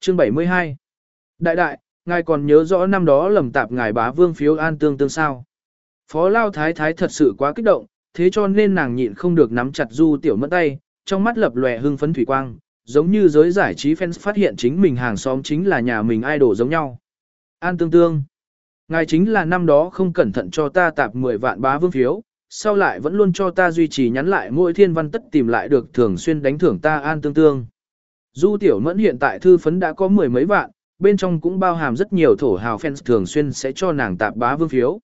Chương 72 Đại đại, ngài còn nhớ rõ năm đó lầm tạp ngài bá vương phiếu an tương tương sao. Phó Lao Thái Thái thật sự quá kích động, thế cho nên nàng nhịn không được nắm chặt du tiểu mẫn tay, trong mắt lập lòe hưng phấn thủy quang, giống như giới giải trí fans phát hiện chính mình hàng xóm chính là nhà mình idol giống nhau. An tương tương. Ngài chính là năm đó không cẩn thận cho ta tạp 10 vạn bá vương phiếu, sau lại vẫn luôn cho ta duy trì nhắn lại mỗi thiên văn tất tìm lại được thường xuyên đánh thưởng ta an tương tương. Du tiểu mẫn hiện tại thư phấn đã có mười mấy vạn, bên trong cũng bao hàm rất nhiều thổ hào fans thường xuyên sẽ cho nàng tạp bá vương phiếu.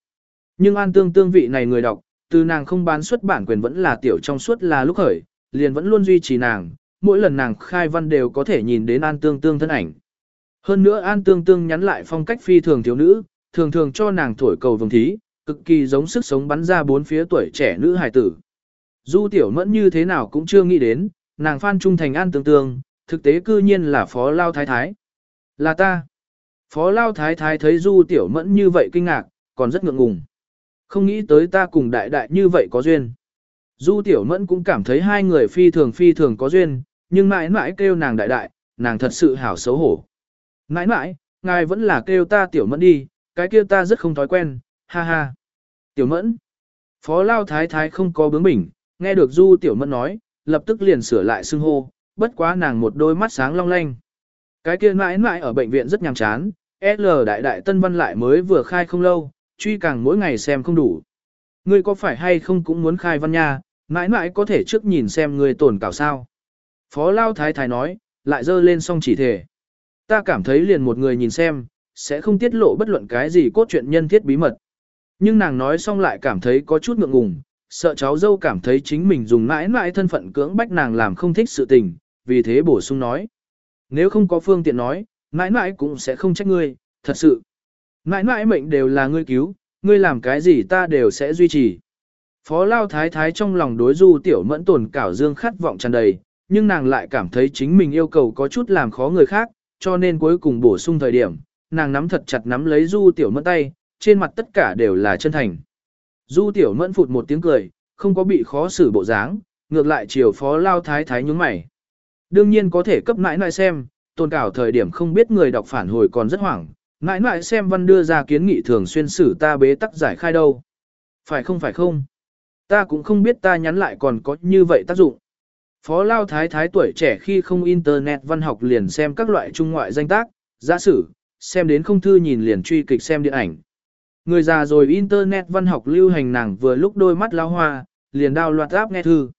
Nhưng an tương tương vị này người đọc, từ nàng không bán xuất bản quyền vẫn là tiểu trong suốt là lúc khởi, liền vẫn luôn duy trì nàng, mỗi lần nàng khai văn đều có thể nhìn đến an tương tương thân ảnh. Hơn nữa an tương tương nhắn lại phong cách phi thường thiếu nữ, thường thường cho nàng thổi cầu vồng thí, cực kỳ giống sức sống bắn ra bốn phía tuổi trẻ nữ hài tử. Du tiểu mẫn như thế nào cũng chưa nghĩ đến, nàng phan trung thành an tương tương, thực tế cư nhiên là phó lao thái thái. Là ta. Phó lao thái thái thấy du tiểu mẫn như vậy kinh ngạc, còn rất ngượng ngùng. Không nghĩ tới ta cùng đại đại như vậy có duyên. Du tiểu mẫn cũng cảm thấy hai người phi thường phi thường có duyên, nhưng mãi mãi kêu nàng đại đại, nàng thật sự hảo xấu hổ. Mãi mãi, ngài vẫn là kêu ta tiểu mẫn đi, cái kia ta rất không thói quen, ha ha. Tiểu mẫn. Phó lao thái thái không có bướng bỉnh, nghe được du tiểu mẫn nói, lập tức liền sửa lại xưng hô, bất quá nàng một đôi mắt sáng long lanh. Cái kia mãi mãi ở bệnh viện rất nhàm chán, L đại đại tân văn lại mới vừa khai không lâu, truy càng mỗi ngày xem không đủ. Ngươi có phải hay không cũng muốn khai văn nha, mãi mãi có thể trước nhìn xem ngươi tổn cảo sao. Phó Lao Thái Thái nói, lại dơ lên song chỉ thể. Ta cảm thấy liền một người nhìn xem, sẽ không tiết lộ bất luận cái gì cốt truyện nhân thiết bí mật. Nhưng nàng nói xong lại cảm thấy có chút ngượng ngùng, sợ cháu dâu cảm thấy chính mình dùng mãi mãi thân phận cưỡng bách nàng làm không thích sự tình, vì thế bổ sung nói. Nếu không có phương tiện nói, mãi mãi cũng sẽ không trách ngươi, thật sự. Mãi mãi mệnh đều là ngươi cứu, ngươi làm cái gì ta đều sẽ duy trì. Phó Lao Thái Thái trong lòng đối du tiểu mẫn tổn cảo dương khát vọng tràn đầy, nhưng nàng lại cảm thấy chính mình yêu cầu có chút làm khó người khác, cho nên cuối cùng bổ sung thời điểm, nàng nắm thật chặt nắm lấy du tiểu mẫn tay, trên mặt tất cả đều là chân thành. Du tiểu mẫn phụt một tiếng cười, không có bị khó xử bộ dáng, ngược lại chiều phó Lao Thái Thái nhúng mày. Đương nhiên có thể cấp mãi mãi xem, tồn cảo thời điểm không biết người đọc phản hồi còn rất hoảng, mãi mãi xem văn đưa ra kiến nghị thường xuyên xử ta bế tắc giải khai đâu. Phải không phải không? Ta cũng không biết ta nhắn lại còn có như vậy tác dụng. Phó Lao Thái Thái tuổi trẻ khi không internet văn học liền xem các loại trung ngoại danh tác, giả sử, xem đến không thư nhìn liền truy kịch xem điện ảnh. Người già rồi internet văn học lưu hành nàng vừa lúc đôi mắt lao hoa, liền đao loạt áp nghe thư.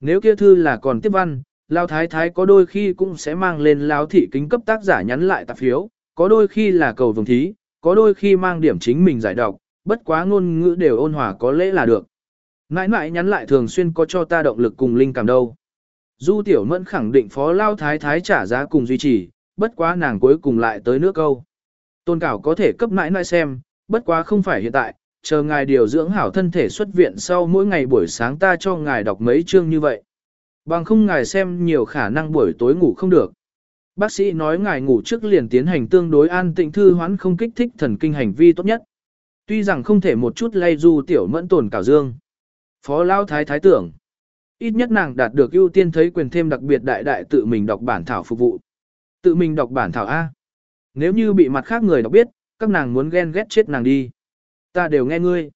Nếu kia thư là còn tiếp văn, Lao thái thái có đôi khi cũng sẽ mang lên lao thị kính cấp tác giả nhắn lại tạp phiếu, có đôi khi là cầu vồng thí, có đôi khi mang điểm chính mình giải đọc, bất quá ngôn ngữ đều ôn hòa có lẽ là được. Nãi nãi nhắn lại thường xuyên có cho ta động lực cùng linh cảm đâu. Du tiểu mẫn khẳng định phó lao thái thái trả giá cùng duy trì, bất quá nàng cuối cùng lại tới nước câu. Tôn cảo có thể cấp nãi nãi xem, bất quá không phải hiện tại, chờ ngài điều dưỡng hảo thân thể xuất viện sau mỗi ngày buổi sáng ta cho ngài đọc mấy chương như vậy. Bằng không ngài xem nhiều khả năng buổi tối ngủ không được. Bác sĩ nói ngài ngủ trước liền tiến hành tương đối an tĩnh thư hoãn không kích thích thần kinh hành vi tốt nhất. Tuy rằng không thể một chút lay du tiểu mẫn tồn cảo dương. Phó Lao Thái Thái tưởng. Ít nhất nàng đạt được ưu tiên thấy quyền thêm đặc biệt đại đại tự mình đọc bản thảo phục vụ. Tự mình đọc bản thảo A. Nếu như bị mặt khác người đọc biết, các nàng muốn ghen ghét chết nàng đi. Ta đều nghe ngươi.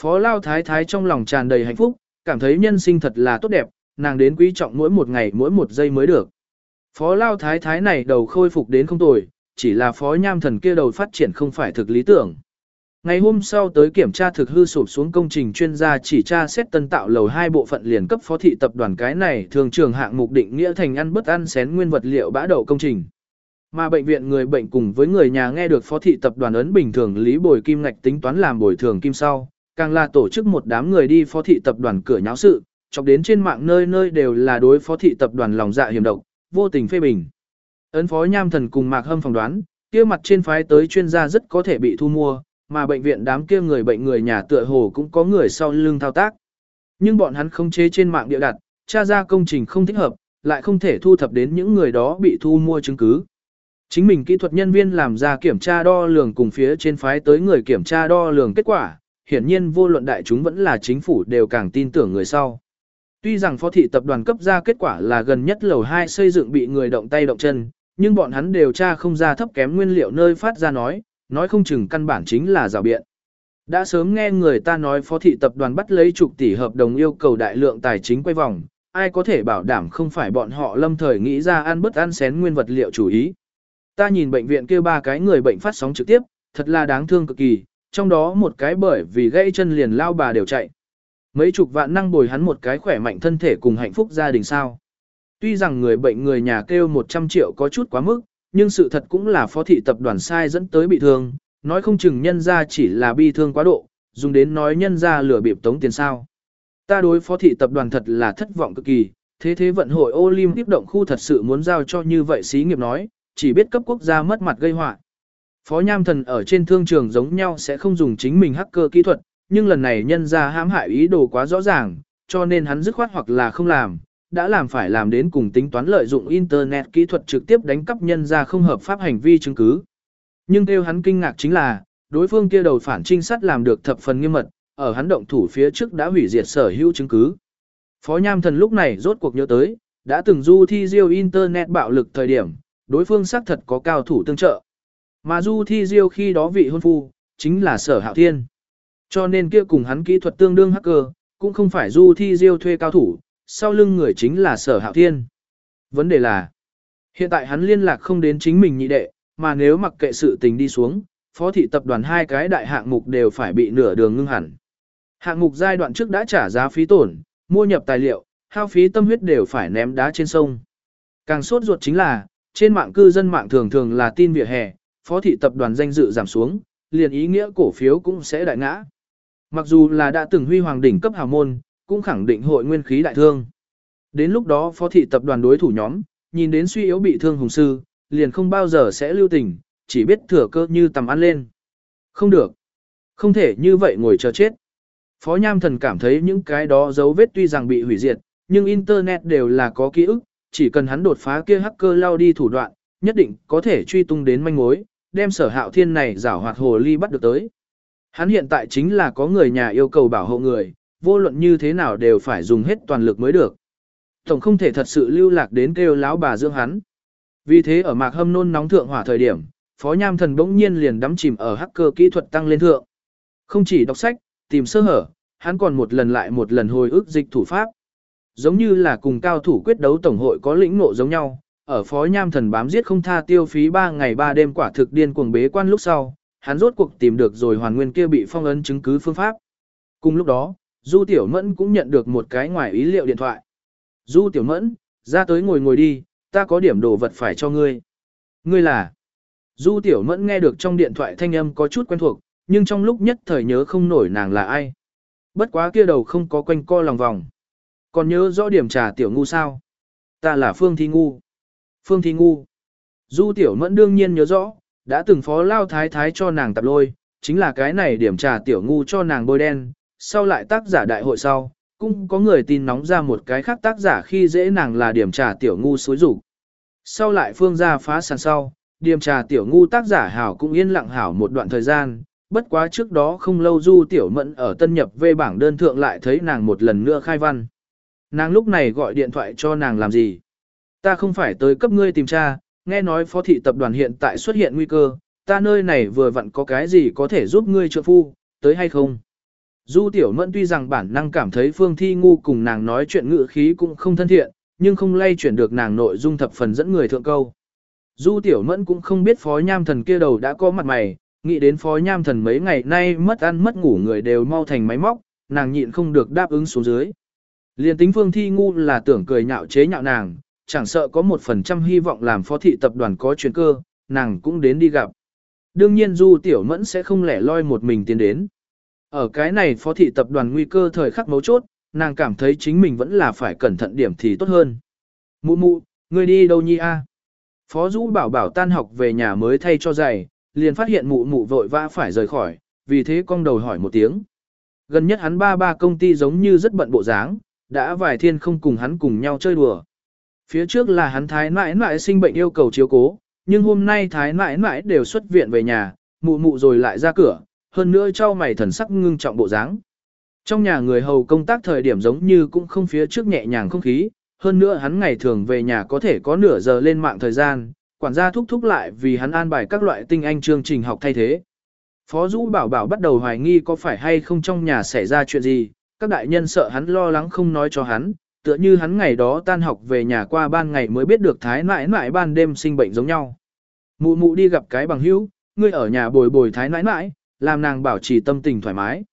Phó Lao Thái Thái trong lòng tràn đầy hạnh phúc, cảm thấy nhân sinh thật là tốt đẹp, nàng đến quý trọng mỗi một ngày mỗi một giây mới được. Phó Lao Thái Thái này đầu khôi phục đến không tồi, chỉ là phó nham thần kia đầu phát triển không phải thực lý tưởng. Ngày hôm sau tới kiểm tra thực hư sụp xuống công trình chuyên gia chỉ tra xét tân tạo lầu hai bộ phận liền cấp phó thị tập đoàn cái này thường trường hạng mục định nghĩa thành ăn bất ăn xén nguyên vật liệu bã đậu công trình. Mà bệnh viện người bệnh cùng với người nhà nghe được phó thị tập đoàn ấn bình thường lý bồi kim ngạch tính toán làm bồi thường kim sau, càng là tổ chức một đám người đi phó thị tập đoàn cửa nháo sự, chọc đến trên mạng nơi nơi đều là đối phó thị tập đoàn lòng dạ hiểm độc, vô tình phê bình. Ấn phó nham thần cùng mạc hâm phỏng đoán, kia mặt trên phái tới chuyên gia rất có thể bị thu mua, mà bệnh viện đám kia người bệnh người nhà tựa hồ cũng có người sau lưng thao tác. Nhưng bọn hắn không chế trên mạng địa đặt, tra ra công trình không thích hợp, lại không thể thu thập đến những người đó bị thu mua chứng cứ. Chính mình kỹ thuật nhân viên làm ra kiểm tra đo lường cùng phía trên phái tới người kiểm tra đo lường kết quả, hiển nhiên vô luận đại chúng vẫn là chính phủ đều càng tin tưởng người sau. Tuy rằng phó thị tập đoàn cấp ra kết quả là gần nhất lầu 2 xây dựng bị người động tay động chân, nhưng bọn hắn đều tra không ra thấp kém nguyên liệu nơi phát ra nói, nói không chừng căn bản chính là rào biện. Đã sớm nghe người ta nói phó thị tập đoàn bắt lấy chục tỷ hợp đồng yêu cầu đại lượng tài chính quay vòng, ai có thể bảo đảm không phải bọn họ lâm thời nghĩ ra ăn bất ăn xén nguyên vật liệu chủ ý. Ta nhìn bệnh viện kia ba cái người bệnh phát sóng trực tiếp, thật là đáng thương cực kỳ, trong đó một cái bởi vì gãy chân liền lao bà đều chạy. Mấy chục vạn năng bồi hắn một cái khỏe mạnh thân thể cùng hạnh phúc gia đình sao. Tuy rằng người bệnh người nhà kêu 100 triệu có chút quá mức, nhưng sự thật cũng là phó thị tập đoàn sai dẫn tới bị thương, nói không chừng nhân ra chỉ là bi thương quá độ, dùng đến nói nhân ra lừa bịp tống tiền sao. Ta đối phó thị tập đoàn thật là thất vọng cực kỳ, thế thế vận hội olim tiếp động khu thật sự muốn giao cho như vậy xí nghiệp nói, chỉ biết cấp quốc gia mất mặt gây họa. Phó Nham Thần ở trên thương trường giống nhau sẽ không dùng chính mình hacker kỹ thuật, nhưng lần này nhân ra hãm hại ý đồ quá rõ ràng, cho nên hắn dứt khoát hoặc là không làm, đã làm phải làm đến cùng tính toán lợi dụng Internet kỹ thuật trực tiếp đánh cắp nhân ra không hợp pháp hành vi chứng cứ. Nhưng theo hắn kinh ngạc chính là, đối phương kia đầu phản trinh sát làm được thập phần nghiêm mật, ở hắn động thủ phía trước đã hủy diệt sở hữu chứng cứ. Phó Nham Thần lúc này rốt cuộc nhớ tới, đã từng du thi diêu Internet bạo lực thời điểm, đối phương xác thật có cao thủ tương trợ. Mà du thi diêu khi đó vị hôn phu, chính là sở hạo thiên. Cho nên kia cùng hắn kỹ thuật tương đương hacker, cũng không phải du thi diêu thuê cao thủ, sau lưng người chính là sở hạo thiên. Vấn đề là, hiện tại hắn liên lạc không đến chính mình nhị đệ, mà nếu mặc kệ sự tình đi xuống, phó thị tập đoàn hai cái đại hạng mục đều phải bị nửa đường ngưng hẳn. Hạng mục giai đoạn trước đã trả giá phí tổn, mua nhập tài liệu, hao phí tâm huyết đều phải ném đá trên sông. Càng sốt ruột chính là, trên mạng cư dân mạng thường thường là tin vỉa hè, phó thị tập đoàn danh dự giảm xuống, liền ý nghĩa cổ phiếu cũng sẽ đại ngã. Mặc dù là đã từng huy hoàng đỉnh cấp hào môn, cũng khẳng định hội nguyên khí đại thương. Đến lúc đó phó thị tập đoàn đối thủ nhóm, nhìn đến suy yếu bị thương hùng sư, liền không bao giờ sẽ lưu tình, chỉ biết thừa cơ như tầm ăn lên. Không được. Không thể như vậy ngồi chờ chết. Phó Nham Thần cảm thấy những cái đó dấu vết tuy rằng bị hủy diệt, nhưng Internet đều là có ký ức, chỉ cần hắn đột phá kia hacker lao đi thủ đoạn, nhất định có thể truy tung đến manh mối, đem sở hạo thiên này giảo hoạt hồ ly bắt được tới. Hắn hiện tại chính là có người nhà yêu cầu bảo hộ người, vô luận như thế nào đều phải dùng hết toàn lực mới được. Tổng không thể thật sự lưu lạc đến kêu lão bà dưỡng hắn. Vì thế ở mạc hâm nôn nóng thượng hỏa thời điểm, Phó Nham Thần bỗng nhiên liền đắm chìm ở hacker kỹ thuật tăng lên thượng. Không chỉ đọc sách, tìm sơ hở, hắn còn một lần lại một lần hồi ức dịch thủ pháp. Giống như là cùng cao thủ quyết đấu tổng hội có lĩnh ngộ giống nhau, ở Phó Nham Thần bám giết không tha tiêu phí 3 ngày 3 đêm quả thực điên cuồng bế quan lúc sau, hắn rốt cuộc tìm được rồi hoàn nguyên kia bị phong ấn chứng cứ phương pháp. Cùng lúc đó, Du Tiểu Mẫn cũng nhận được một cái ngoài ý liệu điện thoại. Du Tiểu Mẫn, ra tới ngồi ngồi đi, ta có điểm đồ vật phải cho ngươi. Ngươi là? Du Tiểu Mẫn nghe được trong điện thoại thanh âm có chút quen thuộc, nhưng trong lúc nhất thời nhớ không nổi nàng là ai. Bất quá kia đầu không có quanh co lòng vòng. Còn nhớ rõ điểm trà Tiểu Ngu sao? Ta là Phương Thi Ngu. Phương Thi Ngu. Du Tiểu Mẫn đương nhiên nhớ rõ, đã từng phó lao thái thái cho nàng tập lôi, chính là cái này điểm trà Tiểu Ngu cho nàng bôi đen, sau lại tác giả đại hội sau, cũng có người tin nóng ra một cái khác tác giả khi dễ nàng là điểm trà tiểu ngu xối rủ. Sau lại phương gia phá sản sau, điểm trà tiểu ngu tác giả hảo cũng yên lặng hảo một đoạn thời gian, bất quá trước đó không lâu du tiểu mẫn ở tân nhập về bảng đơn thượng lại thấy nàng một lần nữa khai văn. Nàng lúc này gọi điện thoại cho nàng làm gì? Ta không phải tới cấp ngươi tìm tra, nghe nói phó thị tập đoàn hiện tại xuất hiện nguy cơ, ta nơi này vừa vặn có cái gì có thể giúp ngươi trợ phu, tới hay không? Du Tiểu Mẫn tuy rằng bản năng cảm thấy Phương Thi Ngu cùng nàng nói chuyện ngữ khí cũng không thân thiện, nhưng không lay chuyển được nàng nội dung thập phần dẫn người thượng câu. Du Tiểu Mẫn cũng không biết Phó Nham Thần kia đầu đã có mặt mày, nghĩ đến Phó Nham Thần mấy ngày nay mất ăn mất ngủ người đều mau thành máy móc, nàng nhịn không được đáp ứng xuống dưới. Liên tính Phương Thi Ngu là tưởng cười nhạo chế nhạo nàng, chẳng sợ có một phần trăm hy vọng làm phó thị tập đoàn có chuyến cơ, nàng cũng đến đi gặp. Đương nhiên Du Tiểu Mẫn sẽ không lẻ loi một mình tiến đến. Ở cái này phó thị tập đoàn nguy cơ thời khắc mấu chốt, nàng cảm thấy chính mình vẫn là phải cẩn thận điểm thì tốt hơn. Mụ mụ, ngươi đi đâu nhi a? Phó Dũ bảo bảo tan học về nhà mới thay cho giày, liền phát hiện mụ mụ vội vã phải rời khỏi, vì thế cong đầu hỏi một tiếng. Gần nhất hắn ba ba công ty giống như rất bận bộ dáng, đã vài thiên không cùng hắn cùng nhau chơi đùa. Phía trước là hắn thái mãi mãi sinh bệnh yêu cầu chiếu cố, nhưng hôm nay thái mãi mãi đều xuất viện về nhà, mụ mụ rồi lại ra cửa, hơn nữa trao mày thần sắc ngưng trọng bộ dáng. Trong nhà người hầu công tác thời điểm giống như cũng không phía trước nhẹ nhàng không khí, hơn nữa hắn ngày thường về nhà có thể có nửa giờ lên mạng thời gian, quản gia thúc thúc lại vì hắn an bài các loại tinh anh chương trình học thay thế. Phó Dũ bảo bảo bắt đầu hoài nghi có phải hay không trong nhà xảy ra chuyện gì, các đại nhân sợ hắn lo lắng không nói cho hắn, tựa như hắn ngày đó tan học về nhà qua ban ngày mới biết được thái nãi nãi ban đêm sinh bệnh giống nhau. Mụ mụ đi gặp cái bằng hữu, ngươi ở nhà bồi bồi thái nãi nãi, làm nàng bảo trì tâm tình thoải mái.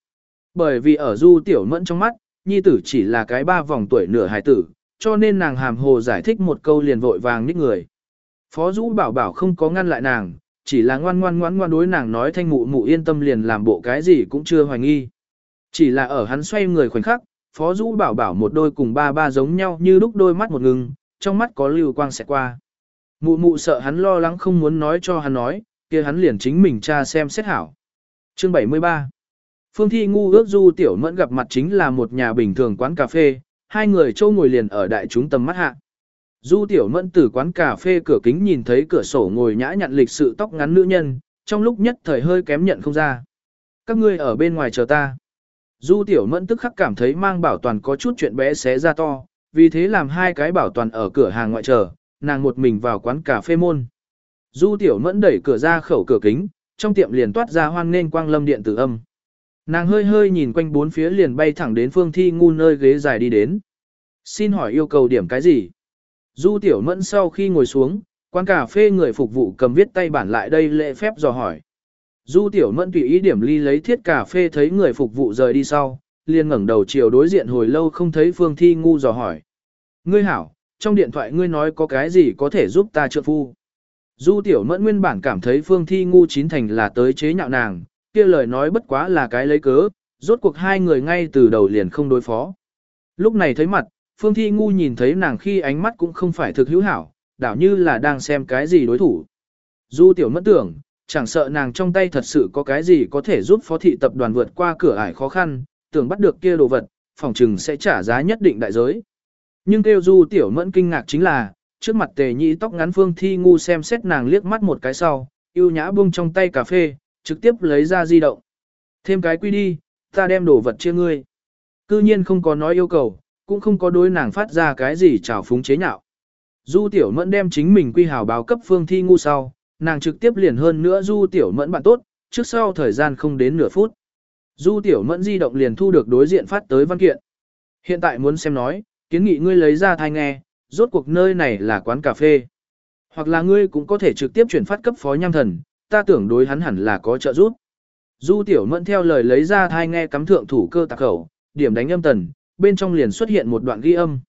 Bởi vì ở du tiểu mẫn trong mắt, nhi tử chỉ là cái ba vòng tuổi nửa hài tử, cho nên nàng hàm hồ giải thích một câu liền vội vàng nít người. Phó Dũ bảo bảo không có ngăn lại nàng, chỉ là ngoan ngoan ngoan ngoan đối nàng nói thanh mụ mụ yên tâm liền làm bộ cái gì cũng chưa hoài nghi. Chỉ là ở hắn xoay người khoảnh khắc, Phó Dũ bảo bảo một đôi cùng ba ba giống nhau như lúc đôi mắt một ngừng, trong mắt có lưu quang sẽ qua. Mụ mụ sợ hắn lo lắng không muốn nói cho hắn nói, kia hắn liền chính mình tra xem xét hảo. Chương 73 Phương Thi ngu ước du tiểu mẫn gặp mặt chính là một nhà bình thường quán cà phê, hai người châu ngồi liền ở đại chúng tầm mắt hạ. Du tiểu mẫn từ quán cà phê cửa kính nhìn thấy cửa sổ ngồi nhã nhặn lịch sự tóc ngắn nữ nhân, trong lúc nhất thời hơi kém nhận không ra. Các ngươi ở bên ngoài chờ ta. Du tiểu mẫn tức khắc cảm thấy mang bảo toàn có chút chuyện bé xé ra to, vì thế làm hai cái bảo toàn ở cửa hàng ngoại chờ, nàng một mình vào quán cà phê môn. Du tiểu mẫn đẩy cửa ra khẩu cửa kính, trong tiệm liền toát ra hoang nên quang lâm điện tử âm. Nàng hơi hơi nhìn quanh bốn phía liền bay thẳng đến phương thi ngu nơi ghế dài đi đến. Xin hỏi yêu cầu điểm cái gì? Du tiểu mẫn sau khi ngồi xuống, quán cà phê người phục vụ cầm viết tay bản lại đây lễ phép dò hỏi. Du tiểu mẫn tùy ý điểm ly lấy thiết cà phê thấy người phục vụ rời đi sau, liền ngẩng đầu chiều đối diện hồi lâu không thấy phương thi ngu dò hỏi. Ngươi hảo, trong điện thoại ngươi nói có cái gì có thể giúp ta trợ phu. Du tiểu mẫn nguyên bản cảm thấy phương thi ngu chín thành là tới chế nhạo nàng, kia lời nói bất quá là cái lấy cớ, rốt cuộc hai người ngay từ đầu liền không đối phó. Lúc này thấy mặt, phương thi ngu nhìn thấy nàng khi ánh mắt cũng không phải thực hữu hảo, đảo như là đang xem cái gì đối thủ. Du tiểu mẫn tưởng, chẳng sợ nàng trong tay thật sự có cái gì có thể giúp phó thị tập đoàn vượt qua cửa ải khó khăn, tưởng bắt được kia đồ vật, phòng trừng sẽ trả giá nhất định đại giới. Nhưng kêu du tiểu mẫn kinh ngạc chính là, trước mặt tề nhị tóc ngắn phương thi ngu xem xét nàng liếc mắt một cái sau, yêu nhã buông trong tay cà phê, trực tiếp lấy ra di động. Thêm cái quy đi, ta đem đồ vật chia ngươi. Cư nhiên không có nói yêu cầu, cũng không có đối nàng phát ra cái gì trào phúng chế nhạo. Du tiểu mẫn đem chính mình quy hào báo cấp phương thi ngu sau, nàng trực tiếp liền hơn nữa du tiểu mẫn bạn tốt, trước sau thời gian không đến nửa phút. Du tiểu mẫn di động liền thu được đối diện phát tới văn kiện. Hiện tại muốn xem nói, kiến nghị ngươi lấy ra thai nghe, rốt cuộc nơi này là quán cà phê. Hoặc là ngươi cũng có thể trực tiếp chuyển phát cấp phó nham thần, ta tưởng đối hắn hẳn là có trợ giúp. Du tiểu mẫn theo lời lấy ra thai nghe cắm thượng thủ cơ tạc khẩu, điểm đánh âm tần, bên trong liền xuất hiện một đoạn ghi âm.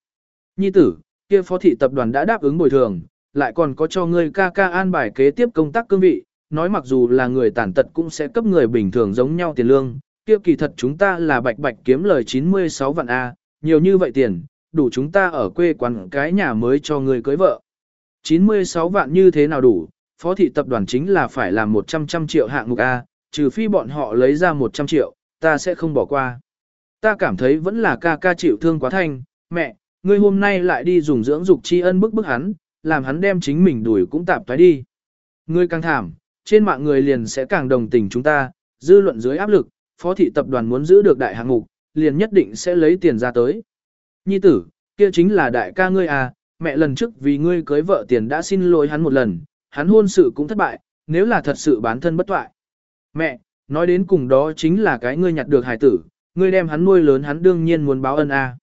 Nhi tử, kia phó thị tập đoàn đã đáp ứng bồi thường, lại còn có cho ngươi ca ca an bài kế tiếp công tác cương vị, nói mặc dù là người tàn tật cũng sẽ cấp người bình thường giống nhau tiền lương, kia kỳ thật chúng ta là bạch bạch kiếm lời 96 vạn A, nhiều như vậy tiền, đủ chúng ta ở quê quán cái nhà mới cho người cưới vợ. 96 vạn như thế nào đủ, phó thị tập đoàn chính là phải làm 100 trăm triệu hạng mục A, trừ phi bọn họ lấy ra 100 triệu, ta sẽ không bỏ qua. Ta cảm thấy vẫn là ca ca chịu thương quá thanh, mẹ, ngươi hôm nay lại đi dùng dưỡng dục tri ân bức bức hắn, làm hắn đem chính mình đuổi cũng tạp thoái đi. Ngươi càng thảm, trên mạng người liền sẽ càng đồng tình chúng ta, dư luận dưới áp lực, phó thị tập đoàn muốn giữ được đại hạng mục, liền nhất định sẽ lấy tiền ra tới. Nhi tử, kia chính là đại ca ngươi à, mẹ lần trước vì ngươi cưới vợ tiền đã xin lỗi hắn một lần, hắn hôn sự cũng thất bại, nếu là thật sự bán thân bất toại. Mẹ, nói đến cùng đó chính là cái ngươi nhặt được hài tử, ngươi đem hắn nuôi lớn hắn đương nhiên muốn báo ân a. À.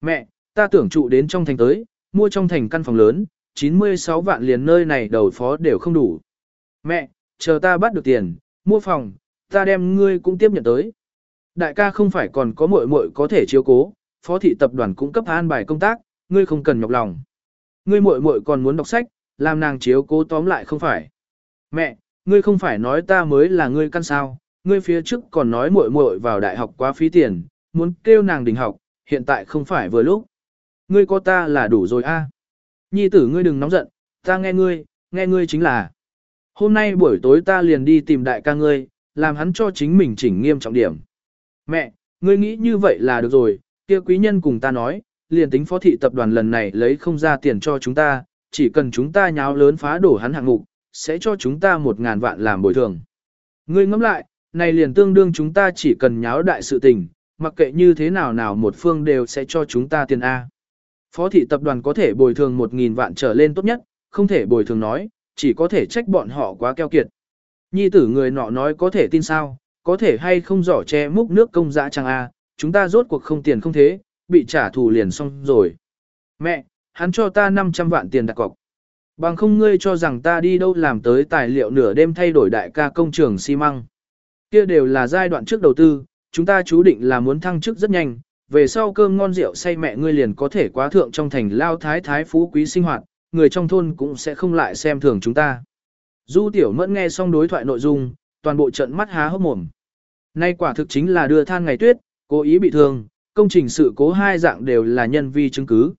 Mẹ, ta tưởng trụ đến trong thành tới, mua trong thành căn phòng lớn, 96 vạn liền nơi này đầu phó đều không đủ. Mẹ, chờ ta bắt được tiền, mua phòng, ta đem ngươi cũng tiếp nhận tới. Đại ca không phải còn có muội muội có thể chiếu cố, phó thị tập đoàn cũng cấp an bài công tác, ngươi không cần nhọc lòng. Ngươi muội muội còn muốn đọc sách, làm nàng chiếu cố tóm lại không phải. Mẹ, ngươi không phải nói ta mới là ngươi căn sao, ngươi phía trước còn nói muội muội vào đại học quá phí tiền, muốn kêu nàng đình học, hiện tại không phải vừa lúc. Ngươi có ta là đủ rồi a. Nhi tử ngươi đừng nóng giận, ta nghe ngươi, nghe ngươi chính là. Hôm nay buổi tối ta liền đi tìm đại ca ngươi, làm hắn cho chính mình chỉnh nghiêm trọng điểm. Mẹ, ngươi nghĩ như vậy là được rồi, kia quý nhân cùng ta nói, liền tính phó thị tập đoàn lần này lấy không ra tiền cho chúng ta, chỉ cần chúng ta nháo lớn phá đổ hắn hạng mục, sẽ cho chúng ta một ngàn vạn làm bồi thường. Ngươi ngẫm lại, này liền tương đương chúng ta chỉ cần nháo đại sự tình, mặc kệ như thế nào nào một phương đều sẽ cho chúng ta tiền A. Phó thị tập đoàn có thể bồi thường một nghìn vạn trở lên tốt nhất, không thể bồi thường nói, chỉ có thể trách bọn họ quá keo kiệt. Nhi tử người nọ nói có thể tin sao, có thể hay không giỏ che múc nước công dã chẳng a, chúng ta rốt cuộc không tiền không thế, bị trả thù liền xong rồi. Mẹ, hắn cho ta 500 vạn tiền đặt cọc. Bằng không ngươi cho rằng ta đi đâu làm tới tài liệu nửa đêm thay đổi đại ca công trường xi măng. Kia đều là giai đoạn trước đầu tư, chúng ta chú định là muốn thăng chức rất nhanh, về sau cơm ngon rượu say mẹ ngươi liền có thể quá thượng trong thành lao thái thái phú quý sinh hoạt, người trong thôn cũng sẽ không lại xem thường chúng ta. Du tiểu mẫn nghe xong đối thoại nội dung, toàn bộ trận mắt há hốc mồm. Nay quả thực chính là đưa than ngày tuyết, cố ý bị thương, công trình sự cố hai dạng đều là nhân vi chứng cứ.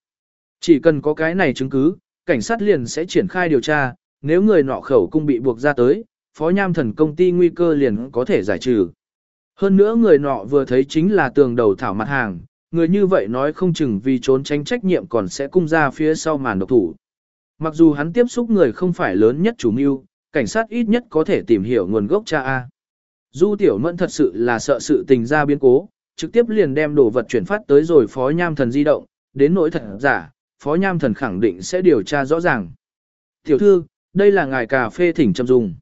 Chỉ cần có cái này chứng cứ, cảnh sát liền sẽ triển khai điều tra, nếu người nọ khẩu cung bị buộc ra tới, phó nham thần công ty nguy cơ liền có thể giải trừ. Hơn nữa người nọ vừa thấy chính là tường đầu thảo mặt hàng, người như vậy nói không chừng vì trốn tránh trách nhiệm còn sẽ cung ra phía sau màn độc thủ. Mặc dù hắn tiếp xúc người không phải lớn nhất chủ mưu, cảnh sát ít nhất có thể tìm hiểu nguồn gốc cha A. Du Tiểu Mẫn thật sự là sợ sự tình ra biến cố, trực tiếp liền đem đồ vật chuyển phát tới rồi phó nham thần di động, đến nỗi thật giả, phó nham thần khẳng định sẽ điều tra rõ ràng. Tiểu thư, đây là ngài cà phê thỉnh châm dùng.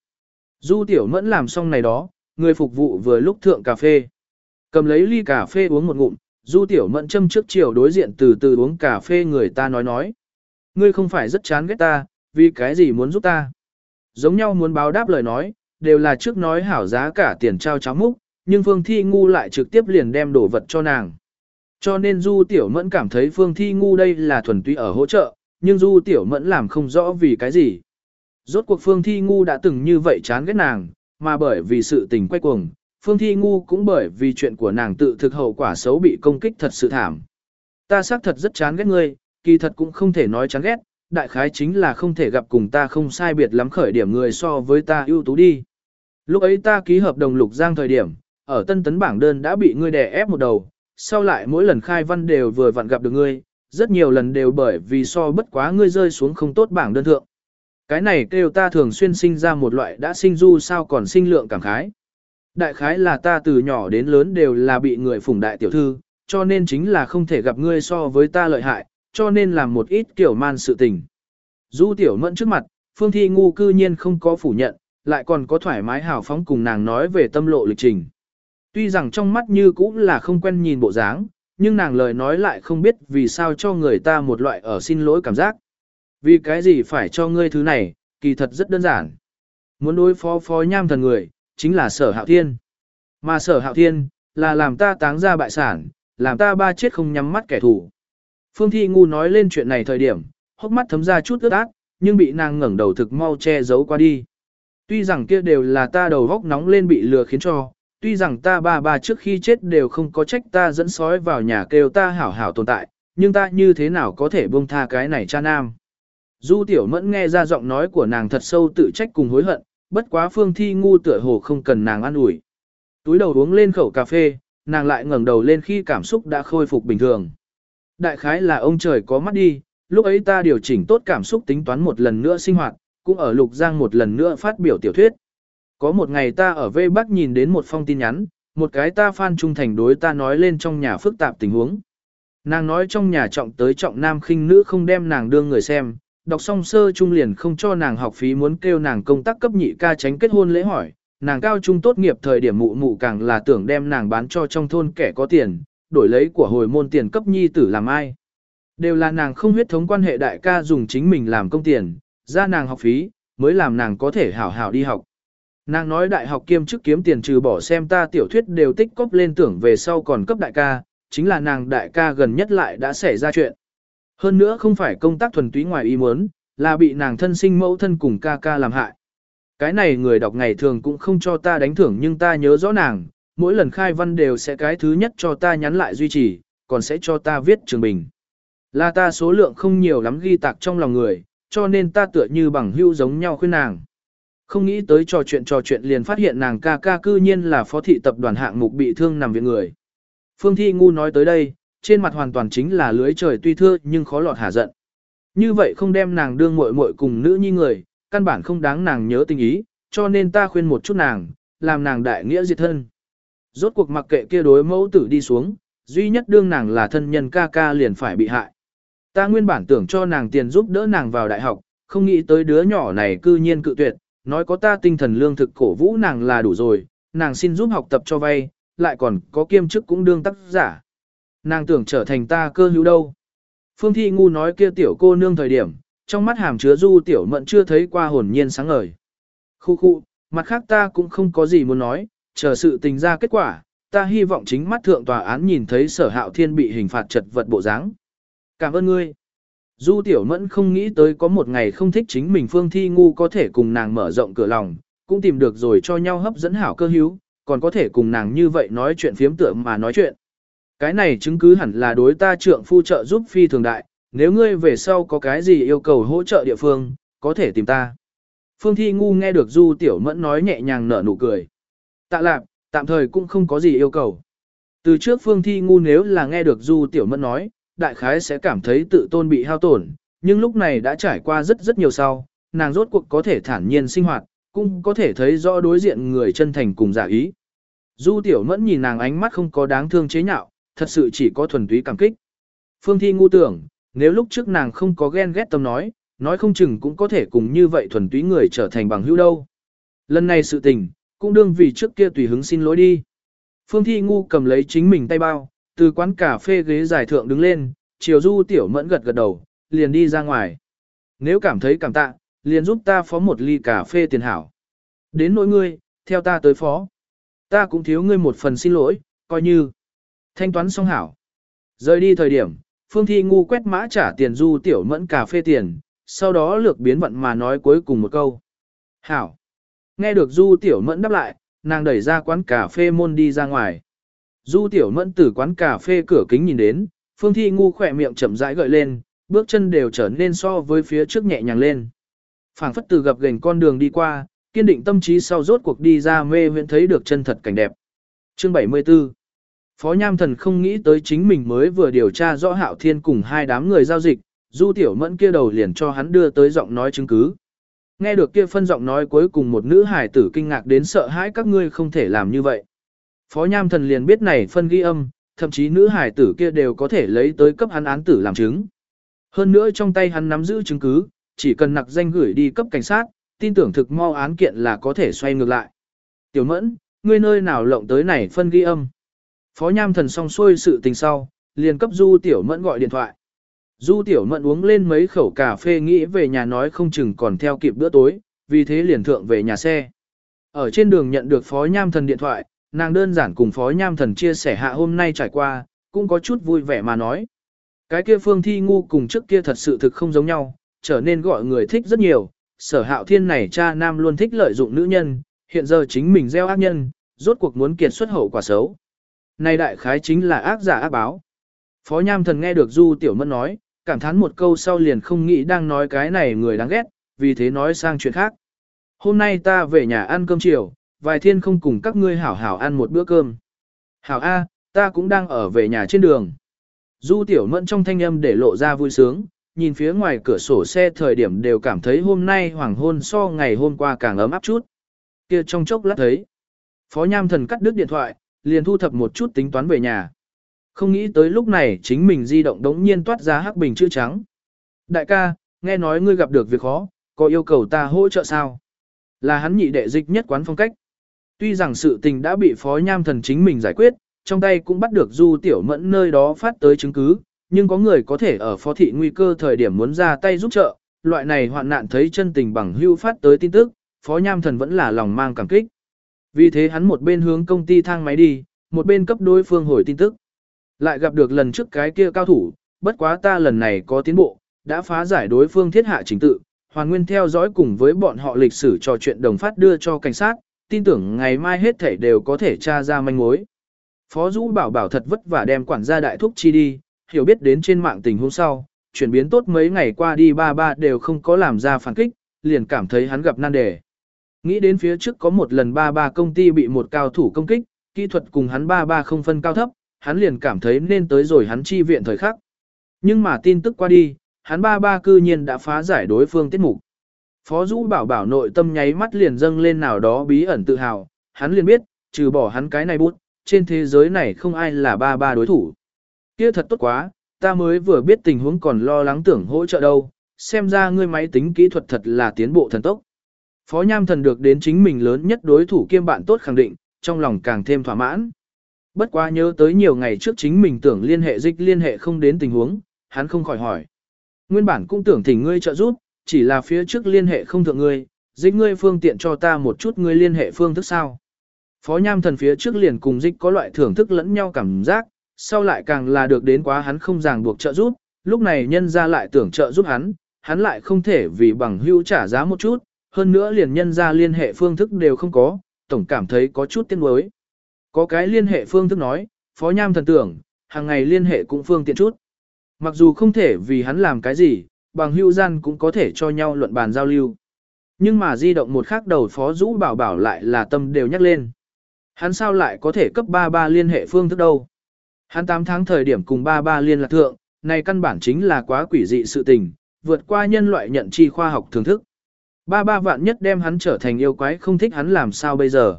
Du Tiểu Mẫn làm xong này đó, người phục vụ vừa lúc thượng cà phê. Cầm lấy ly cà phê uống một ngụm, Du Tiểu Mẫn châm trước chiều đối diện từ từ uống cà phê người ta nói nói. Ngươi không phải rất chán ghét ta, vì cái gì muốn giúp ta. Giống nhau muốn báo đáp lời nói, đều là trước nói hảo giá cả tiền trao cháo múc, nhưng Phương Thi Ngu lại trực tiếp liền đem đồ vật cho nàng. Cho nên Du Tiểu Mẫn cảm thấy Phương Thi Ngu đây là thuần túy ở hỗ trợ, nhưng Du Tiểu Mẫn làm không rõ vì cái gì. Rốt cuộc Phương Thi Ngu đã từng như vậy chán ghét nàng, mà bởi vì sự tình quay cuồng, Phương Thi Ngu cũng bởi vì chuyện của nàng tự thực hậu quả xấu bị công kích thật sự thảm. Ta xác thật rất chán ghét ngươi, kỳ thật cũng không thể nói chán ghét, đại khái chính là không thể gặp cùng ta không sai biệt lắm khởi điểm người so với ta ưu tú đi. Lúc ấy ta ký hợp đồng lục giang thời điểm, ở tân tấn bảng đơn đã bị ngươi đè ép một đầu, sau lại mỗi lần khai văn đều vừa vặn gặp được ngươi, rất nhiều lần đều bởi vì so bất quá ngươi rơi xuống không tốt bảng đơn thượng. Cái này kêu ta thường xuyên sinh ra một loại đã sinh du sao còn sinh lượng cảm khái. Đại khái là ta từ nhỏ đến lớn đều là bị người phủng đại tiểu thư, cho nên chính là không thể gặp ngươi so với ta lợi hại, cho nên làm một ít kiểu man sự tình. Du tiểu mẫn trước mặt, Phương Thi ngu cư nhiên không có phủ nhận, lại còn có thoải mái hào phóng cùng nàng nói về tâm lộ lịch trình. Tuy rằng trong mắt như cũng là không quen nhìn bộ dáng, nhưng nàng lời nói lại không biết vì sao cho người ta một loại ở xin lỗi cảm giác. Vì cái gì phải cho ngươi thứ này, kỳ thật rất đơn giản. Muốn đối phó phó nham thần người, chính là sở hạo thiên. Mà sở hạo thiên, là làm ta táng ra bại sản, làm ta ba chết không nhắm mắt kẻ thù. Phương Thi Ngu nói lên chuyện này thời điểm, hốc mắt thấm ra chút ướt át, nhưng bị nàng ngẩng đầu thực mau che giấu qua đi. Tuy rằng kia đều là ta đầu góc nóng lên bị lừa khiến cho, tuy rằng ta ba ba trước khi chết đều không có trách ta dẫn sói vào nhà kêu ta hảo hảo tồn tại, nhưng ta như thế nào có thể buông tha cái này cha nam. Du tiểu mẫn nghe ra giọng nói của nàng thật sâu tự trách cùng hối hận, bất quá phương thi ngu tựa hồ không cần nàng ăn ủi. Túi đầu uống lên khẩu cà phê, nàng lại ngẩng đầu lên khi cảm xúc đã khôi phục bình thường. Đại khái là ông trời có mắt đi, lúc ấy ta điều chỉnh tốt cảm xúc tính toán một lần nữa sinh hoạt, cũng ở Lục Giang một lần nữa phát biểu tiểu thuyết. Có một ngày ta ở vê Bắc nhìn đến một phong tin nhắn, một cái ta fan trung thành đối ta nói lên trong nhà phức tạp tình huống. Nàng nói trong nhà trọng tới trọng nam khinh nữ không đem nàng đương người xem, đọc xong sơ trung liền không cho nàng học phí muốn kêu nàng công tác cấp nhị ca tránh kết hôn lễ hỏi, nàng cao trung tốt nghiệp thời điểm mụ mụ càng là tưởng đem nàng bán cho trong thôn kẻ có tiền, đổi lấy của hồi môn tiền cấp nhi tử làm ai. Đều là nàng không huyết thống quan hệ đại ca dùng chính mình làm công tiền, ra nàng học phí, mới làm nàng có thể hảo hảo đi học. Nàng nói đại học kiêm chức kiếm tiền trừ bỏ xem ta tiểu thuyết đều tích cóp lên tưởng về sau còn cấp đại ca, chính là nàng đại ca gần nhất lại đã xảy ra chuyện. Hơn nữa không phải công tác thuần túy ngoài ý muốn, là bị nàng thân sinh mẫu thân cùng ca ca làm hại. Cái này người đọc ngày thường cũng không cho ta đánh thưởng nhưng ta nhớ rõ nàng, mỗi lần khai văn đều sẽ cái thứ nhất cho ta nhắn lại duy trì, còn sẽ cho ta viết trường bình. Là ta số lượng không nhiều lắm ghi tạc trong lòng người, cho nên ta tựa như bằng hữu giống nhau khuyên nàng. Không nghĩ tới trò chuyện trò chuyện liền phát hiện nàng ca ca cư nhiên là phó thị tập đoàn hạng mục bị thương nằm viện người. Phương Thi Ngu nói tới đây, trên mặt hoàn toàn chính là lưới trời tuy thưa nhưng khó lọt hả giận. Như vậy không đem nàng đương muội muội cùng nữ nhi người, căn bản không đáng nàng nhớ tình ý, cho nên ta khuyên một chút nàng, làm nàng đại nghĩa diệt thân. Rốt cuộc mặc kệ kia đối mẫu tử đi xuống, duy nhất đương nàng là thân nhân ca ca liền phải bị hại. Ta nguyên bản tưởng cho nàng tiền giúp đỡ nàng vào đại học, không nghĩ tới đứa nhỏ này cư nhiên cự tuyệt, nói có ta tinh thần lương thực cổ vũ nàng là đủ rồi, nàng xin giúp học tập cho vay, lại còn có kiêm chức cũng đương tác giả. Nàng tưởng trở thành ta cơ hữu đâu. Phương Thi Ngu nói kia tiểu cô nương thời điểm, trong mắt hàm chứa du tiểu mận chưa thấy qua hồn nhiên sáng ngời. Khu khu, mặt khác ta cũng không có gì muốn nói, chờ sự tình ra kết quả, ta hy vọng chính mắt thượng tòa án nhìn thấy sở hạo thiên bị hình phạt trật vật bộ dáng. Cảm ơn ngươi. Du tiểu mẫn không nghĩ tới có một ngày không thích chính mình phương thi ngu có thể cùng nàng mở rộng cửa lòng, cũng tìm được rồi cho nhau hấp dẫn hảo cơ hữu, còn có thể cùng nàng như vậy nói chuyện phiếm tượng mà nói chuyện. Cái này chứng cứ hẳn là đối ta trượng phu trợ giúp phi thường đại, nếu ngươi về sau có cái gì yêu cầu hỗ trợ địa phương, có thể tìm ta. Phương Thi Ngu nghe được Du Tiểu Mẫn nói nhẹ nhàng nở nụ cười. Tạ lạp, tạm thời cũng không có gì yêu cầu. Từ trước Phương Thi Ngu nếu là nghe được Du Tiểu Mẫn nói, đại khái sẽ cảm thấy tự tôn bị hao tổn, nhưng lúc này đã trải qua rất rất nhiều sau, nàng rốt cuộc có thể thản nhiên sinh hoạt, cũng có thể thấy rõ đối diện người chân thành cùng giả ý. Du Tiểu Mẫn nhìn nàng ánh mắt không có đáng thương chế nhạo, thật sự chỉ có thuần túy cảm kích. Phương Thi ngu tưởng, nếu lúc trước nàng không có ghen ghét tâm nói, nói không chừng cũng có thể cùng như vậy thuần túy người trở thành bằng hữu đâu. Lần này sự tình, cũng đương vì trước kia tùy hứng xin lỗi đi. Phương Thi ngu cầm lấy chính mình tay bao, từ quán cà phê ghế dài thượng đứng lên, chiều du tiểu mẫn gật gật đầu, liền đi ra ngoài. Nếu cảm thấy cảm tạ, liền giúp ta phó một ly cà phê tiền hảo. Đến nỗi ngươi, theo ta tới phó. Ta cũng thiếu ngươi một phần xin lỗi, coi như. Thanh toán xong hảo. Rời đi thời điểm, Phương Thi ngu quét mã trả tiền du tiểu mẫn cà phê tiền, sau đó lược biến vận mà nói cuối cùng một câu. Hảo. Nghe được du tiểu mẫn đáp lại, nàng đẩy ra quán cà phê môn đi ra ngoài. Du tiểu mẫn từ quán cà phê cửa kính nhìn đến, Phương Thi ngu khỏe miệng chậm rãi gợi lên, bước chân đều trở nên so với phía trước nhẹ nhàng lên. phảng phất từ gặp gành con đường đi qua, kiên định tâm trí sau rốt cuộc đi ra mê huyện thấy được chân thật cảnh đẹp. Chương 74 Phó Nham Thần không nghĩ tới chính mình mới vừa điều tra rõ Hạo Thiên cùng hai đám người giao dịch, Du Tiểu Mẫn kia đầu liền cho hắn đưa tới giọng nói chứng cứ. Nghe được kia phân giọng nói cuối cùng một nữ hải tử kinh ngạc đến sợ hãi các ngươi không thể làm như vậy. Phó Nham Thần liền biết này phân ghi âm, thậm chí nữ hải tử kia đều có thể lấy tới cấp hắn án tử làm chứng. Hơn nữa trong tay hắn nắm giữ chứng cứ, chỉ cần nặc danh gửi đi cấp cảnh sát, tin tưởng thực mau án kiện là có thể xoay ngược lại. Tiểu Mẫn, ngươi nơi nào lộng tới này phân ghi âm? Phó Nham Thần xong xuôi sự tình sau, liền cấp Du Tiểu Mẫn gọi điện thoại. Du Tiểu Mẫn uống lên mấy khẩu cà phê nghĩ về nhà nói không chừng còn theo kịp bữa tối, vì thế liền thượng về nhà xe. Ở trên đường nhận được Phó Nham Thần điện thoại, nàng đơn giản cùng Phó Nham Thần chia sẻ hạ hôm nay trải qua, cũng có chút vui vẻ mà nói. Cái kia Phương Thi Ngu cùng trước kia thật sự thực không giống nhau, trở nên gọi người thích rất nhiều, sở hạo thiên này cha nam luôn thích lợi dụng nữ nhân, hiện giờ chính mình gieo ác nhân, rốt cuộc muốn kiệt xuất hậu quả xấu. Này đại khái chính là ác giả ác báo. Phó Nham Thần nghe được Du Tiểu Mẫn nói, cảm thán một câu sau liền không nghĩ đang nói cái này người đáng ghét, vì thế nói sang chuyện khác. Hôm nay ta về nhà ăn cơm chiều, vài thiên không cùng các ngươi hảo hảo ăn một bữa cơm. Hảo A, ta cũng đang ở về nhà trên đường. Du Tiểu Mẫn trong thanh âm để lộ ra vui sướng, nhìn phía ngoài cửa sổ xe thời điểm đều cảm thấy hôm nay hoàng hôn so ngày hôm qua càng ấm áp chút. Kia trong chốc lát thấy. Phó Nham Thần cắt đứt điện thoại, liền thu thập một chút tính toán về nhà. Không nghĩ tới lúc này chính mình di động đống nhiên toát ra hắc bình chữ trắng. Đại ca, nghe nói ngươi gặp được việc khó, có yêu cầu ta hỗ trợ sao? Là hắn nhị đệ dịch nhất quán phong cách. Tuy rằng sự tình đã bị phó nham thần chính mình giải quyết, trong tay cũng bắt được du tiểu mẫn nơi đó phát tới chứng cứ, nhưng có người có thể ở phó thị nguy cơ thời điểm muốn ra tay giúp trợ, loại này hoạn nạn thấy chân tình bằng hưu phát tới tin tức, phó nham thần vẫn là lòng mang cảm kích. Vì thế hắn một bên hướng công ty thang máy đi, một bên cấp đối phương hồi tin tức. Lại gặp được lần trước cái kia cao thủ, bất quá ta lần này có tiến bộ, đã phá giải đối phương thiết hạ chính tự, hoàn nguyên theo dõi cùng với bọn họ lịch sử trò chuyện đồng phát đưa cho cảnh sát, tin tưởng ngày mai hết thể đều có thể tra ra manh mối. Phó Dũ bảo bảo thật vất vả đem quản gia đại thúc chi đi, hiểu biết đến trên mạng tình hôm sau, chuyển biến tốt mấy ngày qua đi ba ba đều không có làm ra phản kích, liền cảm thấy hắn gặp nan đề. Nghĩ đến phía trước có một lần ba ba công ty bị một cao thủ công kích, kỹ thuật cùng hắn ba ba không phân cao thấp, hắn liền cảm thấy nên tới rồi hắn chi viện thời khắc. Nhưng mà tin tức qua đi, hắn ba ba cư nhiên đã phá giải đối phương tiết mục. Phó Dũ bảo bảo nội tâm nháy mắt liền dâng lên nào đó bí ẩn tự hào, hắn liền biết, trừ bỏ hắn cái này bút, trên thế giới này không ai là ba ba đối thủ. Kia thật tốt quá, ta mới vừa biết tình huống còn lo lắng tưởng hỗ trợ đâu, xem ra ngươi máy tính kỹ thuật thật là tiến bộ thần tốc. Phó Nham Thần được đến chính mình lớn nhất đối thủ kiêm bạn tốt khẳng định, trong lòng càng thêm thỏa mãn. Bất quá nhớ tới nhiều ngày trước chính mình tưởng liên hệ dịch liên hệ không đến tình huống, hắn không khỏi hỏi. Nguyên bản cũng tưởng thỉnh ngươi trợ giúp, chỉ là phía trước liên hệ không thượng ngươi, dịch ngươi phương tiện cho ta một chút ngươi liên hệ phương thức sao. Phó Nham Thần phía trước liền cùng dịch có loại thưởng thức lẫn nhau cảm giác, sau lại càng là được đến quá hắn không ràng buộc trợ giúp, lúc này nhân ra lại tưởng trợ giúp hắn, hắn lại không thể vì bằng hữu trả giá một chút, hơn nữa liền nhân ra liên hệ phương thức đều không có, tổng cảm thấy có chút tiếc nuối. Có cái liên hệ phương thức nói, Phó Nham thần tưởng, hàng ngày liên hệ cũng phương tiện chút. Mặc dù không thể vì hắn làm cái gì, bằng hữu gian cũng có thể cho nhau luận bàn giao lưu. Nhưng mà di động một khắc đầu Phó Dũ bảo bảo lại là tâm đều nhắc lên. Hắn sao lại có thể cấp 33 liên hệ phương thức đâu? Hắn 8 tháng thời điểm cùng 33 liên lạc thượng, này căn bản chính là quá quỷ dị sự tình, vượt qua nhân loại nhận chi khoa học thưởng thức. Ba ba vạn nhất đem hắn trở thành yêu quái không thích hắn làm sao bây giờ.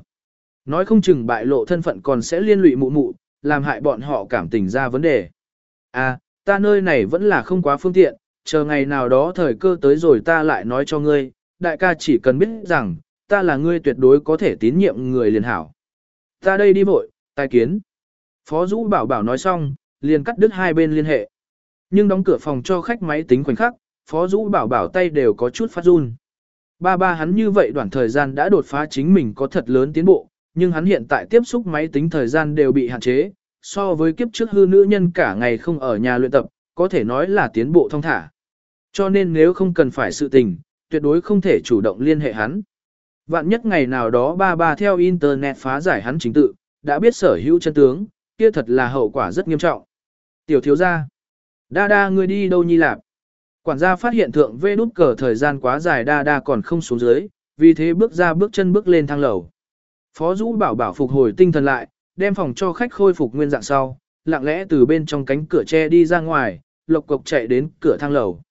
Nói không chừng bại lộ thân phận còn sẽ liên lụy mụ mụ, làm hại bọn họ cảm tình ra vấn đề. À, ta nơi này vẫn là không quá phương tiện, chờ ngày nào đó thời cơ tới rồi ta lại nói cho ngươi, đại ca chỉ cần biết rằng, ta là ngươi tuyệt đối có thể tín nhiệm người liền hảo. Ta đây đi vội, tài kiến. Phó Dũ bảo bảo nói xong, liền cắt đứt hai bên liên hệ. Nhưng đóng cửa phòng cho khách máy tính khoảnh khắc, Phó Dũ bảo bảo tay đều có chút phát run. Ba ba hắn như vậy đoạn thời gian đã đột phá chính mình có thật lớn tiến bộ, nhưng hắn hiện tại tiếp xúc máy tính thời gian đều bị hạn chế, so với kiếp trước hư nữ nhân cả ngày không ở nhà luyện tập, có thể nói là tiến bộ thông thả. Cho nên nếu không cần phải sự tình, tuyệt đối không thể chủ động liên hệ hắn. Vạn nhất ngày nào đó ba ba theo internet phá giải hắn chính tự, đã biết sở hữu chân tướng, kia thật là hậu quả rất nghiêm trọng. Tiểu thiếu gia, đa đa ngươi đi đâu nhi lạp? Quản gia phát hiện thượng vê đút cờ thời gian quá dài đa đa còn không xuống dưới, vì thế bước ra bước chân bước lên thang lầu. Phó Dũ bảo bảo phục hồi tinh thần lại, đem phòng cho khách khôi phục nguyên dạng sau, lặng lẽ từ bên trong cánh cửa tre đi ra ngoài, lộc cộc chạy đến cửa thang lầu.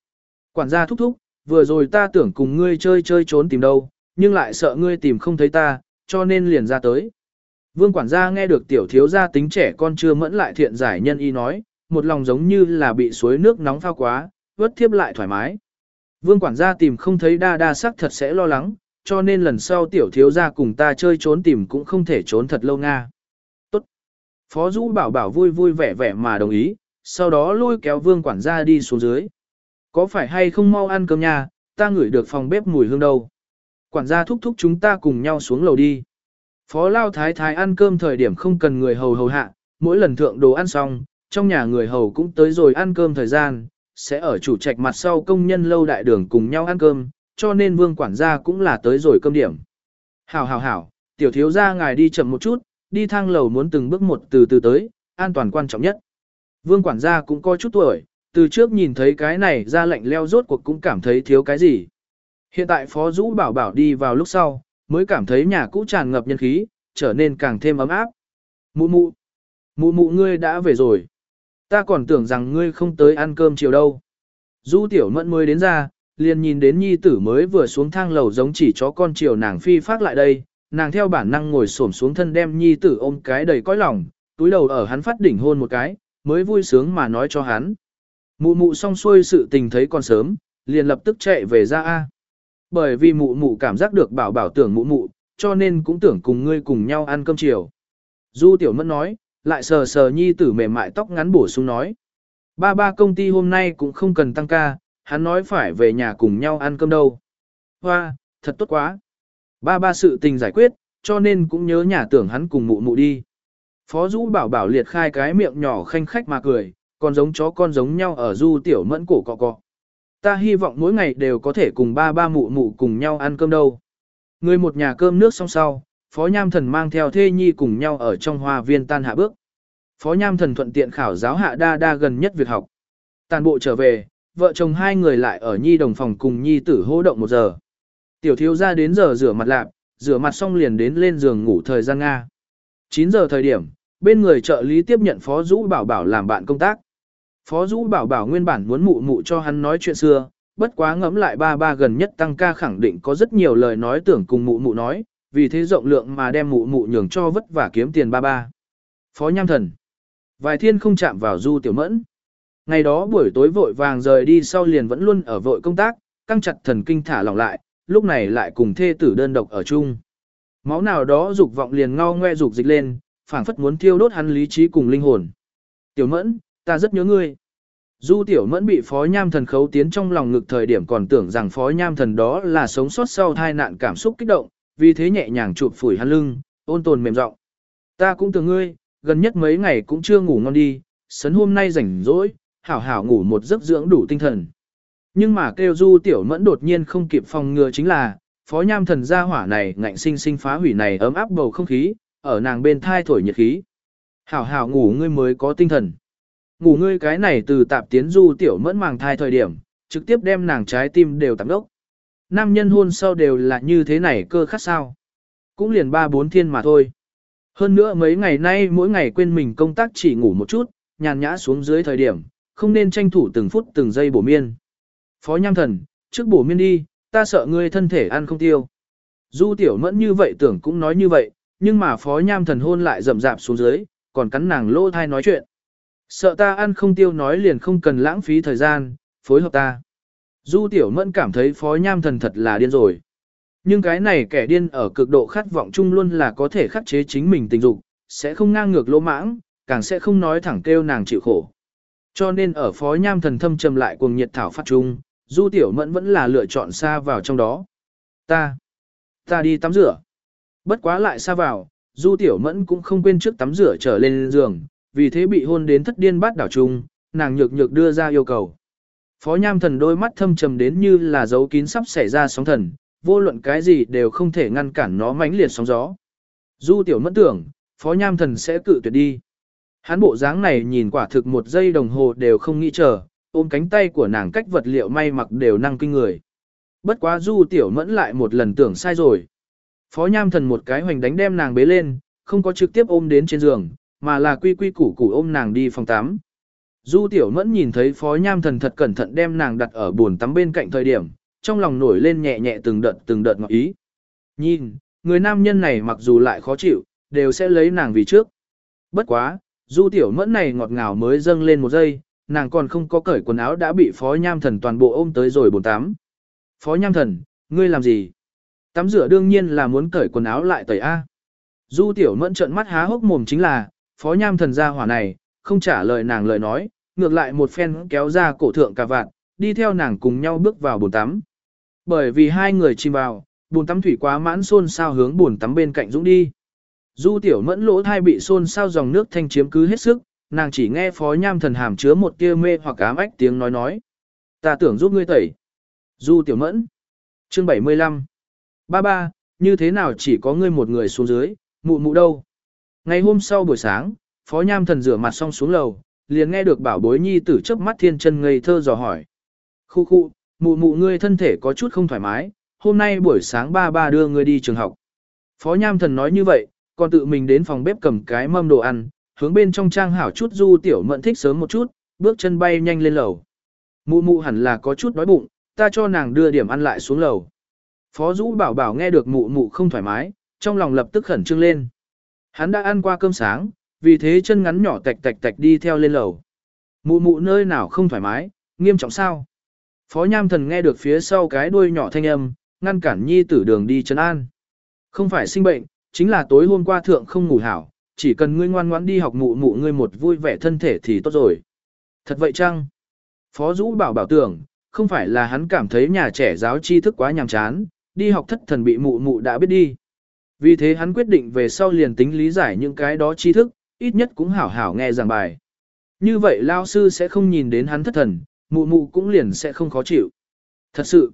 Quản gia thúc thúc, vừa rồi ta tưởng cùng ngươi chơi chơi trốn tìm đâu, nhưng lại sợ ngươi tìm không thấy ta, cho nên liền ra tới. Vương quản gia nghe được tiểu thiếu gia tính trẻ con chưa mẫn lại thiện giải nhân y nói, một lòng giống như là bị suối nước nóng phao quá, vớt thiếp lại thoải mái. Vương quản gia tìm không thấy đa đa sắc thật sẽ lo lắng, cho nên lần sau tiểu thiếu gia cùng ta chơi trốn tìm cũng không thể trốn thật lâu nga. Tốt. Phó Dũ bảo bảo vui vui vẻ vẻ mà đồng ý, sau đó lôi kéo vương quản gia đi xuống dưới. Có phải hay không mau ăn cơm nha, ta ngửi được phòng bếp mùi hương đâu. Quản gia thúc thúc chúng ta cùng nhau xuống lầu đi. Phó Lao Thái Thái ăn cơm thời điểm không cần người hầu hầu hạ, mỗi lần thượng đồ ăn xong, trong nhà người hầu cũng tới rồi ăn cơm thời gian, sẽ ở chủ trạch mặt sau công nhân lâu đại đường cùng nhau ăn cơm, cho nên vương quản gia cũng là tới rồi cơm điểm. Hảo hảo hảo, tiểu thiếu gia ngài đi chậm một chút, đi thang lầu muốn từng bước một từ từ tới, an toàn quan trọng nhất. Vương quản gia cũng có chút tuổi, từ trước nhìn thấy cái này ra lệnh leo rốt cuộc cũng cảm thấy thiếu cái gì. Hiện tại Phó rũ bảo bảo đi vào lúc sau, mới cảm thấy nhà cũ tràn ngập nhân khí, trở nên càng thêm ấm áp. Mụ mụ, mụ mụ ngươi đã về rồi. Ta còn tưởng rằng ngươi không tới ăn cơm chiều đâu. Du tiểu mẫn mới đến ra, liền nhìn đến nhi tử mới vừa xuống thang lầu giống chỉ chó con chiều nàng phi phát lại đây, nàng theo bản năng ngồi xổm xuống thân đem nhi tử ôm cái đầy cõi lòng, túi đầu ở hắn phát đỉnh hôn một cái, mới vui sướng mà nói cho hắn. Mụ mụ xong xuôi sự tình thấy còn sớm, liền lập tức chạy về ra A. Bởi vì mụ mụ cảm giác được bảo bảo tưởng mụ mụ, cho nên cũng tưởng cùng ngươi cùng nhau ăn cơm chiều. Du tiểu mẫn nói, lại sờ sờ nhi tử mềm mại tóc ngắn bổ sung nói. Ba ba công ty hôm nay cũng không cần tăng ca, hắn nói phải về nhà cùng nhau ăn cơm đâu. Hoa, thật tốt quá. Ba ba sự tình giải quyết, cho nên cũng nhớ nhà tưởng hắn cùng mụ mụ đi. Phó Dũ bảo bảo liệt khai cái miệng nhỏ khanh khách mà cười, còn giống chó con giống nhau ở du tiểu mẫn cổ cọ cọ. Ta hy vọng mỗi ngày đều có thể cùng ba ba mụ mụ cùng nhau ăn cơm đâu. Người một nhà cơm nước xong sau, Phó Nham Thần mang theo Thê Nhi cùng nhau ở trong hoa viên tan hạ bước. Phó Nham Thần thuận tiện khảo giáo hạ đa đa gần nhất việc học. Tàn bộ trở về, vợ chồng hai người lại ở Nhi đồng phòng cùng Nhi tử hô động một giờ. Tiểu thiếu ra đến giờ rửa mặt lạp, rửa mặt xong liền đến lên giường ngủ thời gian Nga. 9 giờ thời điểm, bên người trợ lý tiếp nhận Phó Dũ Bảo Bảo làm bạn công tác. Phó Dũ Bảo Bảo nguyên bản muốn mụ mụ cho hắn nói chuyện xưa, bất quá ngẫm lại ba ba gần nhất tăng ca khẳng định có rất nhiều lời nói tưởng cùng mụ mụ nói, vì thế rộng lượng mà đem mụ mụ nhường cho vất vả kiếm tiền ba ba. Phó Nham Thần. Vài thiên không chạm vào Du Tiểu Mẫn. Ngày đó buổi tối vội vàng rời đi sau liền vẫn luôn ở vội công tác, căng chặt thần kinh thả lỏng lại, lúc này lại cùng thê tử đơn độc ở chung. Máu nào đó dục vọng liền ngao ngoe dục dịch lên, phảng phất muốn thiêu đốt hắn lý trí cùng linh hồn. Tiểu mẫn, ta rất nhớ ngươi. Du tiểu mẫn bị phó nham thần khấu tiến trong lòng ngực thời điểm còn tưởng rằng phó nham thần đó là sống sót sau tai nạn cảm xúc kích động, vì thế nhẹ nhàng chụp phủi hắn lưng, ôn tồn mềm giọng. Ta cũng tưởng ngươi, gần nhất mấy ngày cũng chưa ngủ ngon đi, sấn hôm nay rảnh rỗi, hảo hảo ngủ một giấc dưỡng đủ tinh thần. Nhưng mà kêu du tiểu mẫn đột nhiên không kịp phòng ngừa chính là, phó nham thần gia hỏa này ngạnh sinh sinh phá hủy này ấm áp bầu không khí, ở nàng bên thai thổi nhiệt khí. Hảo hảo ngủ ngươi mới có tinh thần. Ngủ ngươi cái này từ tạp tiến du tiểu mẫn màng thai thời điểm, trực tiếp đem nàng trái tim đều tạm đốc. Nam nhân hôn sau đều là như thế này cơ khắc sao. Cũng liền ba bốn thiên mà thôi. Hơn nữa mấy ngày nay mỗi ngày quên mình công tác chỉ ngủ một chút, nhàn nhã xuống dưới thời điểm, không nên tranh thủ từng phút từng giây bổ miên. Phó nham thần, trước bổ miên đi, ta sợ ngươi thân thể ăn không tiêu. Du tiểu mẫn như vậy tưởng cũng nói như vậy, nhưng mà phó nham thần hôn lại rậm rạp xuống dưới, còn cắn nàng lỗ thai nói chuyện. Sợ ta ăn không tiêu nói liền không cần lãng phí thời gian, phối hợp ta. Du tiểu mẫn cảm thấy phó nham thần thật là điên rồi. Nhưng cái này kẻ điên ở cực độ khát vọng chung luôn là có thể khắc chế chính mình tình dục, sẽ không ngang ngược lỗ mãng, càng sẽ không nói thẳng kêu nàng chịu khổ. Cho nên ở phó nham thần thâm trầm lại cuồng nhiệt thảo phát chung, du tiểu mẫn vẫn là lựa chọn xa vào trong đó. Ta, ta đi tắm rửa. Bất quá lại xa vào, du tiểu mẫn cũng không quên trước tắm rửa trở lên giường, vì thế bị hôn đến thất điên bát đảo chung, nàng nhược nhược đưa ra yêu cầu. Phó nham thần đôi mắt thâm trầm đến như là dấu kín sắp xảy ra sóng thần, vô luận cái gì đều không thể ngăn cản nó mãnh liệt sóng gió. Du tiểu mẫn tưởng, phó nham thần sẽ cự tuyệt đi. Hắn bộ dáng này nhìn quả thực một giây đồng hồ đều không nghĩ chờ, ôm cánh tay của nàng cách vật liệu may mặc đều năng kinh người. Bất quá du tiểu mẫn lại một lần tưởng sai rồi. Phó nham thần một cái hoành đánh đem nàng bế lên, không có trực tiếp ôm đến trên giường, mà là quy quy củ củ ôm nàng đi phòng tắm. Du tiểu mẫn nhìn thấy phó nham thần thật cẩn thận đem nàng đặt ở buồn tắm bên cạnh thời điểm, trong lòng nổi lên nhẹ nhẹ từng đợt từng đợt ngọt ý. Nhìn, người nam nhân này mặc dù lại khó chịu, đều sẽ lấy nàng vì trước. Bất quá, du tiểu mẫn này ngọt ngào mới dâng lên một giây, nàng còn không có cởi quần áo đã bị phó nham thần toàn bộ ôm tới rồi bồn tắm. Phó nham thần, ngươi làm gì? Tắm rửa đương nhiên là muốn cởi quần áo lại tẩy A. Du tiểu mẫn trợn mắt há hốc mồm chính là, phó nham thần gia hỏa này, không trả lời nàng lời nói, ngược lại một phen kéo ra cổ thượng cà vạt, đi theo nàng cùng nhau bước vào bồn tắm. Bởi vì hai người chìm vào, bồn tắm thủy quá mãn xôn sao hướng bồn tắm bên cạnh dũng đi. Du tiểu mẫn lỗ thai bị xôn sao dòng nước thanh chiếm cứ hết sức, nàng chỉ nghe phó nham thần hàm chứa một tia mê hoặc ám ách tiếng nói nói. Ta tưởng giúp ngươi tẩy. Du tiểu mẫn. Chương 75. Ba ba, như thế nào chỉ có ngươi một người xuống dưới, mụ mụ đâu? Ngày hôm sau buổi sáng, phó nham thần rửa mặt xong xuống lầu, liền nghe được bảo bối nhi tử chớp mắt thiên chân ngây thơ dò hỏi. Khu khu, mụ mụ ngươi thân thể có chút không thoải mái, hôm nay buổi sáng ba ba đưa ngươi đi trường học. Phó nham thần nói như vậy, còn tự mình đến phòng bếp cầm cái mâm đồ ăn, hướng bên trong trang hảo chút du tiểu mận thích sớm một chút, bước chân bay nhanh lên lầu. Mụ mụ hẳn là có chút đói bụng, ta cho nàng đưa điểm ăn lại xuống lầu. Phó Dũ bảo bảo nghe được mụ mụ không thoải mái, trong lòng lập tức khẩn trương lên. Hắn đã ăn qua cơm sáng, vì thế chân ngắn nhỏ tạch tạch tạch đi theo lên lầu. Mụ mụ nơi nào không thoải mái, nghiêm trọng sao? Phó Nham Thần nghe được phía sau cái đuôi nhỏ thanh âm, ngăn cản nhi tử đường đi chân an. Không phải sinh bệnh, chính là tối hôm qua thượng không ngủ hảo, chỉ cần ngươi ngoan ngoãn đi học mụ mụ ngươi một vui vẻ thân thể thì tốt rồi. Thật vậy chăng? Phó Dũ bảo bảo tưởng, không phải là hắn cảm thấy nhà trẻ giáo tri thức quá nhàm chán, đi học thất thần bị mụ mụ đã biết đi. Vì thế hắn quyết định về sau liền tính lý giải những cái đó tri thức, ít nhất cũng hảo hảo nghe giảng bài. Như vậy lao sư sẽ không nhìn đến hắn thất thần, mụ mụ cũng liền sẽ không khó chịu. Thật sự,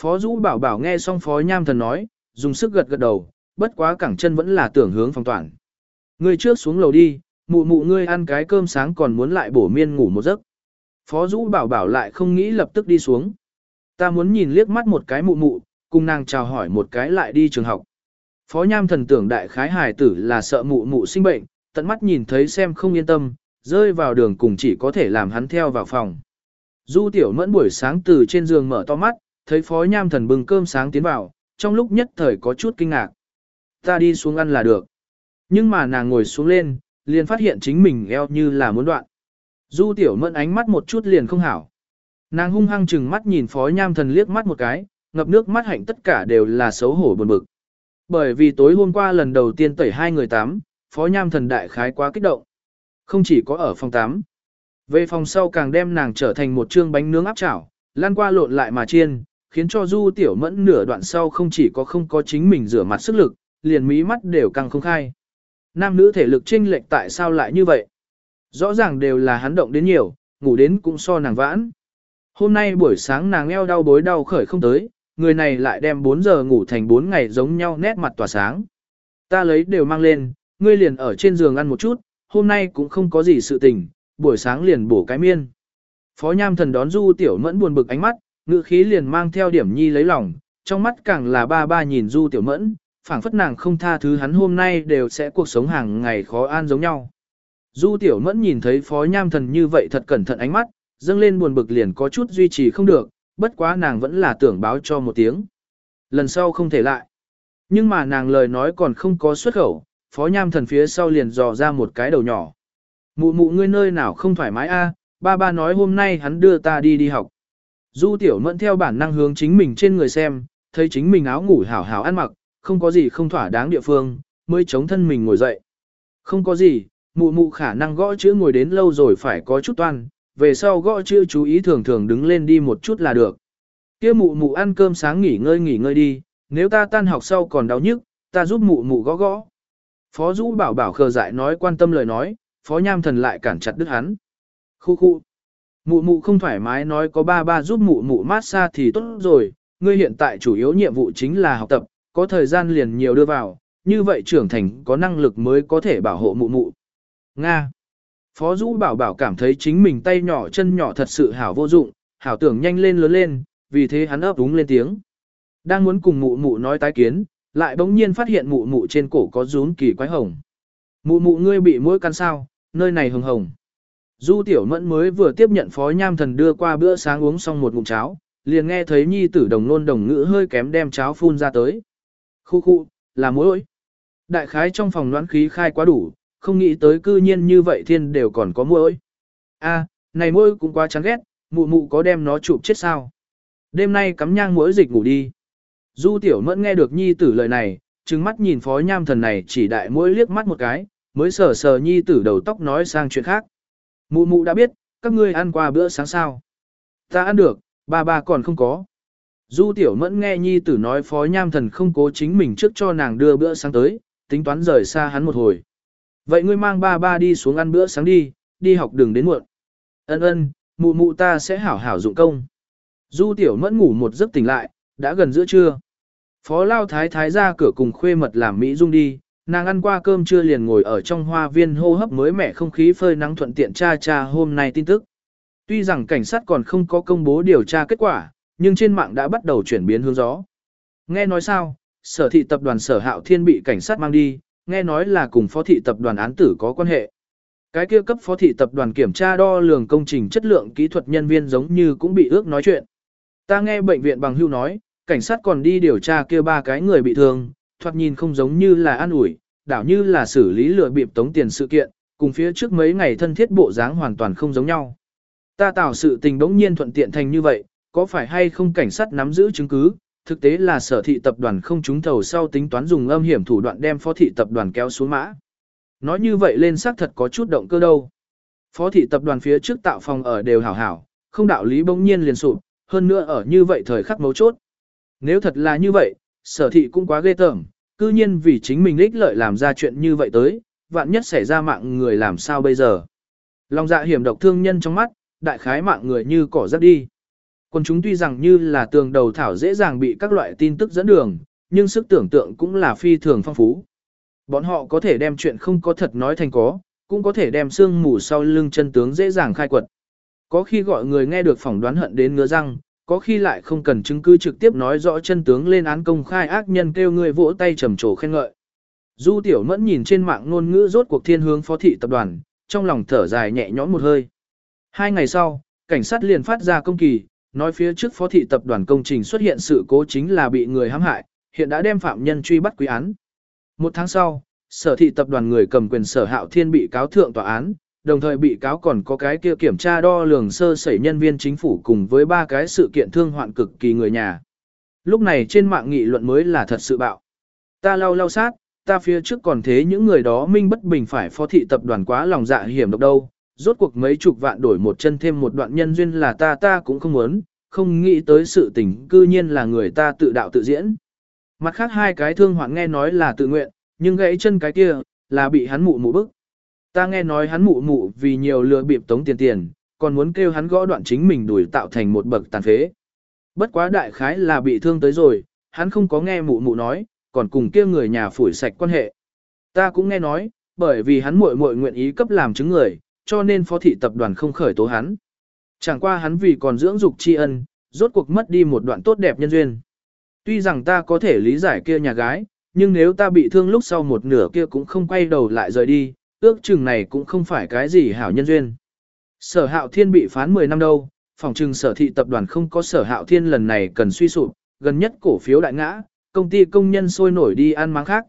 Phó Dũ bảo bảo nghe xong Phó Nham Thần nói, dùng sức gật gật đầu, bất quá cẳng chân vẫn là tưởng hướng phòng toàn. Ngươi trước xuống lầu đi, mụ mụ ngươi ăn cái cơm sáng còn muốn lại bổ miên ngủ một giấc. Phó Dũ bảo bảo lại không nghĩ lập tức đi xuống. Ta muốn nhìn liếc mắt một cái mụ mụ, cùng nàng chào hỏi một cái lại đi trường học. Phó Nham thần tưởng đại khái hài tử là sợ mụ mụ sinh bệnh, tận mắt nhìn thấy xem không yên tâm, rơi vào đường cùng chỉ có thể làm hắn theo vào phòng. Du tiểu mẫn buổi sáng từ trên giường mở to mắt, thấy phó nham thần bưng cơm sáng tiến vào, trong lúc nhất thời có chút kinh ngạc. Ta đi xuống ăn là được. Nhưng mà nàng ngồi xuống lên, liền phát hiện chính mình eo như là muốn đoạn. Du tiểu mẫn ánh mắt một chút liền không hảo. Nàng hung hăng chừng mắt nhìn phó nham thần liếc mắt một cái, ngập nước mắt hạnh tất cả đều là xấu hổ buồn bực. Bởi vì tối hôm qua lần đầu tiên tẩy hai người tắm, phó nham thần đại khái quá kích động. Không chỉ có ở phòng tắm. Về phòng sau càng đem nàng trở thành một trương bánh nướng áp chảo, lan qua lộn lại mà chiên, khiến cho du tiểu mẫn nửa đoạn sau không chỉ có không có chính mình rửa mặt sức lực, liền mí mắt đều càng không khai. Nam nữ thể lực chênh lệch tại sao lại như vậy? Rõ ràng đều là hắn động đến nhiều, ngủ đến cũng so nàng vãn. Hôm nay buổi sáng nàng eo đau bối đau khởi không tới, người này lại đem 4 giờ ngủ thành 4 ngày giống nhau nét mặt tỏa sáng. Ta lấy đều mang lên, ngươi liền ở trên giường ăn một chút, hôm nay cũng không có gì sự tình, buổi sáng liền bổ cái miên. Phó Nham Thần đón Du Tiểu Mẫn buồn bực ánh mắt, ngữ khí liền mang theo điểm nhi lấy lòng, trong mắt càng là ba ba nhìn Du Tiểu Mẫn, phảng phất nàng không tha thứ hắn hôm nay đều sẽ cuộc sống hàng ngày khó an giống nhau. Du Tiểu Mẫn nhìn thấy Phó Nham Thần như vậy thật cẩn thận ánh mắt, dâng lên buồn bực liền có chút duy trì không được, bất quá nàng vẫn là tưởng báo cho một tiếng. Lần sau không thể lại. Nhưng mà nàng lời nói còn không có xuất khẩu, Phó Nham Thần phía sau liền dò ra một cái đầu nhỏ. Mụ mụ ngươi nơi nào không thoải mái a? ba ba nói hôm nay hắn đưa ta đi đi học. Du Tiểu Mẫn theo bản năng hướng chính mình trên người xem, thấy chính mình áo ngủ hảo hảo ăn mặc, không có gì không thỏa đáng địa phương, mới chống thân mình ngồi dậy. Không có gì, mụ mụ khả năng gõ chữ ngồi đến lâu rồi phải có chút toan, về sau gõ chữ chú ý thường thường đứng lên đi một chút là được. Kia mụ mụ ăn cơm sáng nghỉ ngơi nghỉ ngơi đi, nếu ta tan học sau còn đau nhức, ta giúp mụ mụ gõ gõ. Phó Dũ bảo bảo khờ dại nói quan tâm lời nói, Phó Nham Thần lại cản chặt đứt hắn. Khu khu. Mụ mụ không thoải mái nói có ba ba giúp mụ mụ mát xa thì tốt rồi, ngươi hiện tại chủ yếu nhiệm vụ chính là học tập, có thời gian liền nhiều đưa vào, như vậy trưởng thành có năng lực mới có thể bảo hộ mụ mụ. Nga. Phó Dũ bảo bảo cảm thấy chính mình tay nhỏ chân nhỏ thật sự hảo vô dụng, hảo tưởng nhanh lên lớn lên, vì thế hắn ấp úng lên tiếng. Đang muốn cùng mụ mụ nói tái kiến, lại bỗng nhiên phát hiện mụ mụ trên cổ có rún kỳ quái hồng. Mụ mụ ngươi bị mũi căn sao, nơi này hồng hồng. Du tiểu mẫn mới vừa tiếp nhận phó nham thần đưa qua bữa sáng uống xong một ngụm cháo, liền nghe thấy nhi tử đồng nôn đồng ngữ hơi kém đem cháo phun ra tới. Khu khu, là mũi. Đại khái trong phòng noãn khí khai quá đủ, không nghĩ tới cư nhiên như vậy thiên đều còn có mũi. A, này mũi cũng quá chán ghét, mụ mụ có đem nó chụp chết sao. Đêm nay cắm nhang mũi dịch ngủ đi. Du tiểu mẫn nghe được nhi tử lời này, trừng mắt nhìn phó nham thần này chỉ đại mũi liếc mắt một cái, mới sờ sờ nhi tử đầu tóc nói sang chuyện khác. Mụ mụ đã biết, các ngươi ăn qua bữa sáng sao. Ta ăn được, ba ba còn không có. Du tiểu mẫn nghe nhi tử nói phó nham thần không cố chính mình trước cho nàng đưa bữa sáng tới, tính toán rời xa hắn một hồi. Vậy ngươi mang ba ba đi xuống ăn bữa sáng đi, đi học đừng đến muộn. Ân ân, mụ mụ ta sẽ hảo hảo dụng công. Du tiểu mẫn ngủ một giấc tỉnh lại, đã gần giữa trưa. Phó lao thái thái ra cửa cùng khuê mật làm Mỹ Dung đi, nàng ăn qua cơm trưa liền ngồi ở trong hoa viên hô hấp mới mẻ không khí phơi nắng thuận tiện tra tra hôm nay tin tức. Tuy rằng cảnh sát còn không có công bố điều tra kết quả, nhưng trên mạng đã bắt đầu chuyển biến hướng gió. Nghe nói sao, sở thị tập đoàn sở hạo thiên bị cảnh sát mang đi, nghe nói là cùng phó thị tập đoàn án tử có quan hệ. Cái kia cấp phó thị tập đoàn kiểm tra đo lường công trình chất lượng kỹ thuật nhân viên giống như cũng bị ước nói chuyện. Ta nghe bệnh viện bằng hưu nói, cảnh sát còn đi điều tra kia ba cái người bị thương, thoạt nhìn không giống như là an ủi, đảo như là xử lý lừa bịp tống tiền sự kiện, cùng phía trước mấy ngày thân thiết bộ dáng hoàn toàn không giống nhau. Ta tạo sự tình đống nhiên thuận tiện thành như vậy, có phải hay không cảnh sát nắm giữ chứng cứ, thực tế là sở thị tập đoàn không trúng thầu sau tính toán dùng âm hiểm thủ đoạn đem phó thị tập đoàn kéo xuống mã. Nói như vậy lên xác thật có chút động cơ đâu. Phó thị tập đoàn phía trước tạo phòng ở đều hảo hảo, không đạo lý bỗng nhiên liền sụp, hơn nữa ở như vậy thời khắc mấu chốt. Nếu thật là như vậy, sở thị cũng quá ghê tởm, cư nhiên vì chính mình ích lợi làm ra chuyện như vậy tới, vạn nhất xảy ra mạng người làm sao bây giờ. Lòng dạ hiểm độc thương nhân trong mắt, đại khái mạng người như cỏ rắc đi. Quân chúng tuy rằng như là tường đầu thảo dễ dàng bị các loại tin tức dẫn đường, nhưng sức tưởng tượng cũng là phi thường phong phú. Bọn họ có thể đem chuyện không có thật nói thành có, cũng có thể đem xương mù sau lưng chân tướng dễ dàng khai quật. Có khi gọi người nghe được phỏng đoán hận đến ngứa răng, có khi lại không cần chứng cứ trực tiếp nói rõ chân tướng lên án công khai ác nhân kêu người vỗ tay trầm trồ khen ngợi. Du Tiểu Mẫn nhìn trên mạng ngôn ngữ rốt cuộc thiên hướng phó thị tập đoàn, trong lòng thở dài nhẹ nhõm một hơi. Hai ngày sau, cảnh sát liền phát ra công kỳ, nói phía trước phó thị tập đoàn công trình xuất hiện sự cố chính là bị người hãm hại, hiện đã đem phạm nhân truy bắt quý án. Một tháng sau, sở thị tập đoàn người cầm quyền sở hạo thiên bị cáo thượng tòa án, đồng thời bị cáo còn có cái kia kiểm tra đo lường sơ sẩy nhân viên chính phủ cùng với ba cái sự kiện thương hoạn cực kỳ người nhà. Lúc này trên mạng nghị luận mới là thật sự bạo. Ta lau lau sát, ta phía trước còn thế những người đó minh bất bình phải phó thị tập đoàn quá lòng dạ hiểm độc đâu, rốt cuộc mấy chục vạn đổi một chân thêm một đoạn nhân duyên là ta ta cũng không muốn, không nghĩ tới sự tình cư nhiên là người ta tự đạo tự diễn. Mặt khác hai cái thương hoạn nghe nói là tự nguyện, nhưng gãy chân cái kia, là bị hắn mụ mụ bức. Ta nghe nói hắn mụ mụ vì nhiều lừa bịp tống tiền tiền, còn muốn kêu hắn gõ đoạn chính mình đuổi tạo thành một bậc tàn phế. Bất quá đại khái là bị thương tới rồi, hắn không có nghe mụ mụ nói, còn cùng kia người nhà phủi sạch quan hệ. Ta cũng nghe nói, bởi vì hắn muội muội nguyện ý cấp làm chứng người, cho nên phó thị tập đoàn không khởi tố hắn. Chẳng qua hắn vì còn dưỡng dục tri ân, rốt cuộc mất đi một đoạn tốt đẹp nhân duyên. Tuy rằng ta có thể lý giải kia nhà gái, nhưng nếu ta bị thương lúc sau một nửa kia cũng không quay đầu lại rời đi, ước chừng này cũng không phải cái gì hảo nhân duyên. Sở hạo thiên bị phán 10 năm đâu, phòng trừng sở thị tập đoàn không có sở hạo thiên lần này cần suy sụp, gần nhất cổ phiếu đại ngã, công ty công nhân sôi nổi đi ăn máng khác.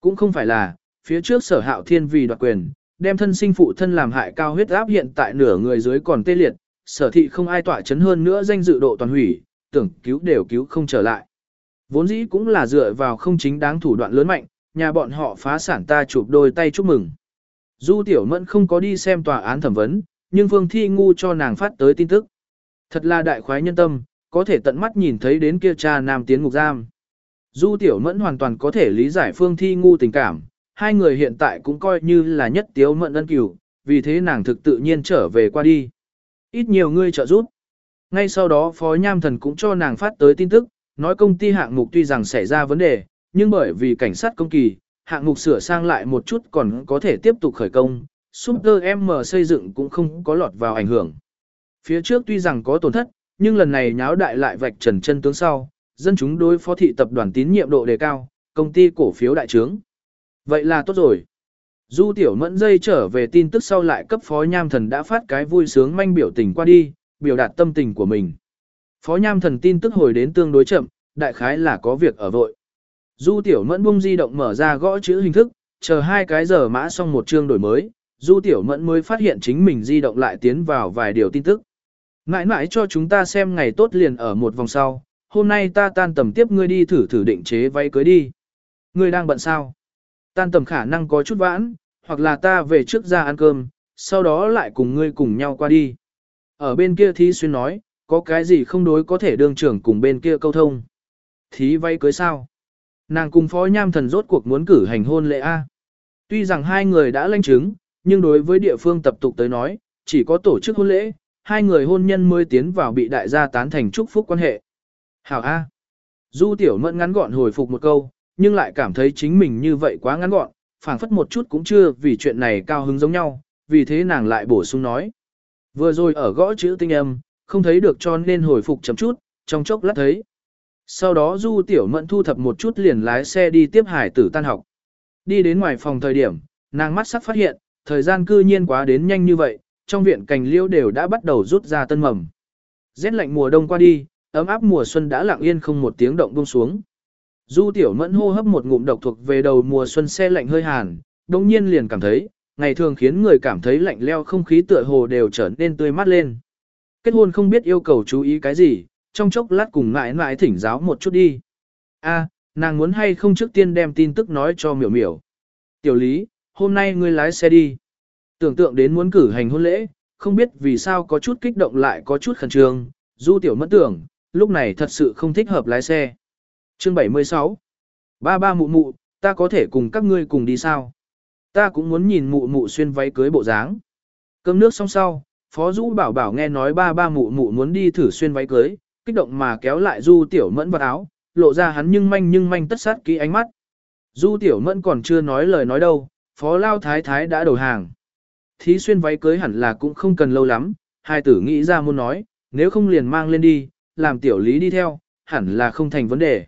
Cũng không phải là, phía trước sở hạo thiên vì đoạt quyền, đem thân sinh phụ thân làm hại cao huyết áp hiện tại nửa người dưới còn tê liệt, sở thị không ai tỏa chấn hơn nữa danh dự độ toàn hủy, tưởng cứu đều cứu không trở lại. Vốn dĩ cũng là dựa vào không chính đáng thủ đoạn lớn mạnh, nhà bọn họ phá sản ta chụp đôi tay chúc mừng. Du Tiểu Mẫn không có đi xem tòa án thẩm vấn, nhưng Vương Thi Ngu cho nàng phát tới tin tức. Thật là đại khoái nhân tâm, có thể tận mắt nhìn thấy đến kia cha nam tiến ngục giam. Du Tiểu Mẫn hoàn toàn có thể lý giải Phương Thi Ngu tình cảm, hai người hiện tại cũng coi như là nhất tiếu mẫn ân cửu, vì thế nàng thực tự nhiên trở về qua đi. Ít nhiều người trợ giúp. Ngay sau đó Phó Nham Thần cũng cho nàng phát tới tin tức, nói công ty hạng mục tuy rằng xảy ra vấn đề, nhưng bởi vì cảnh sát công kỳ, hạng mục sửa sang lại một chút còn có thể tiếp tục khởi công, Super M xây dựng cũng không có lọt vào ảnh hưởng. Phía trước tuy rằng có tổn thất, nhưng lần này nháo đại lại vạch trần chân tướng sau, dân chúng đối phó thị tập đoàn tín nhiệm độ đề cao, công ty cổ phiếu đại trướng. Vậy là tốt rồi. Du tiểu mẫn dây trở về tin tức sau lại cấp phó nham thần đã phát cái vui sướng manh biểu tình qua đi, biểu đạt tâm tình của mình. Phó nham thần tin tức hồi đến tương đối chậm, đại khái là có việc ở vội. Du tiểu mẫn bung di động mở ra gõ chữ hình thức, chờ hai cái giờ mã xong một chương đổi mới, du tiểu mẫn mới phát hiện chính mình di động lại tiến vào vài điều tin tức. Mãi mãi cho chúng ta xem ngày tốt liền ở một vòng sau, hôm nay ta tan tầm tiếp ngươi đi thử thử định chế váy cưới đi. Ngươi đang bận sao? Tan tầm khả năng có chút vãn, hoặc là ta về trước ra ăn cơm, sau đó lại cùng ngươi cùng nhau qua đi. Ở bên kia thí xuyên nói, có cái gì không đối có thể đương trưởng cùng bên kia câu thông. Thí váy cưới sao? Nàng cùng phó nham thần rốt cuộc muốn cử hành hôn lễ A. Tuy rằng hai người đã lãnh chứng, nhưng đối với địa phương tập tục tới nói, chỉ có tổ chức hôn lễ, hai người hôn nhân mới tiến vào bị đại gia tán thành chúc phúc quan hệ. Hảo A. Du tiểu mẫn ngắn gọn hồi phục một câu, nhưng lại cảm thấy chính mình như vậy quá ngắn gọn, phảng phất một chút cũng chưa vì chuyện này cao hứng giống nhau, vì thế nàng lại bổ sung nói. Vừa rồi ở gõ chữ tinh âm, không thấy được cho nên hồi phục chấm chút, trong chốc lát thấy. Sau đó Du Tiểu Mẫn thu thập một chút liền lái xe đi tiếp hải tử tan học. Đi đến ngoài phòng thời điểm, nàng mắt sắc phát hiện, thời gian cư nhiên quá đến nhanh như vậy, trong viện cành liễu đều đã bắt đầu rút ra tân mầm. Rét lạnh mùa đông qua đi, ấm áp mùa xuân đã lặng yên không một tiếng động buông xuống. Du Tiểu Mẫn hô hấp một ngụm độc thuộc về đầu mùa xuân xe lạnh hơi hàn, đồng nhiên liền cảm thấy, ngày thường khiến người cảm thấy lạnh leo không khí tựa hồ đều trở nên tươi mát lên. Kết hôn không biết yêu cầu chú ý cái gì, trong chốc lát cùng ngại ngại thỉnh giáo một chút đi. A, nàng muốn hay không trước tiên đem tin tức nói cho miểu miểu. Tiểu lý, hôm nay ngươi lái xe đi. Tưởng tượng đến muốn cử hành hôn lễ, không biết vì sao có chút kích động lại có chút khẩn trương, du tiểu mất tưởng, lúc này thật sự không thích hợp lái xe. Chương 76 Ba ba mụ mụ, ta có thể cùng các ngươi cùng đi sao? Ta cũng muốn nhìn mụ mụ xuyên váy cưới bộ dáng. Cơm nước xong sau, Phó Dũ bảo bảo nghe nói ba ba mụ mụ muốn đi thử xuyên váy cưới, kích động mà kéo lại Du Tiểu Mẫn vào áo, lộ ra hắn nhưng manh nhưng manh tất sát kỹ ánh mắt. Du Tiểu Mẫn còn chưa nói lời nói đâu, Phó Lao Thái Thái đã đầu hàng. Thí xuyên váy cưới hẳn là cũng không cần lâu lắm, hai tử nghĩ ra muốn nói, nếu không liền mang lên đi, làm tiểu lý đi theo, hẳn là không thành vấn đề.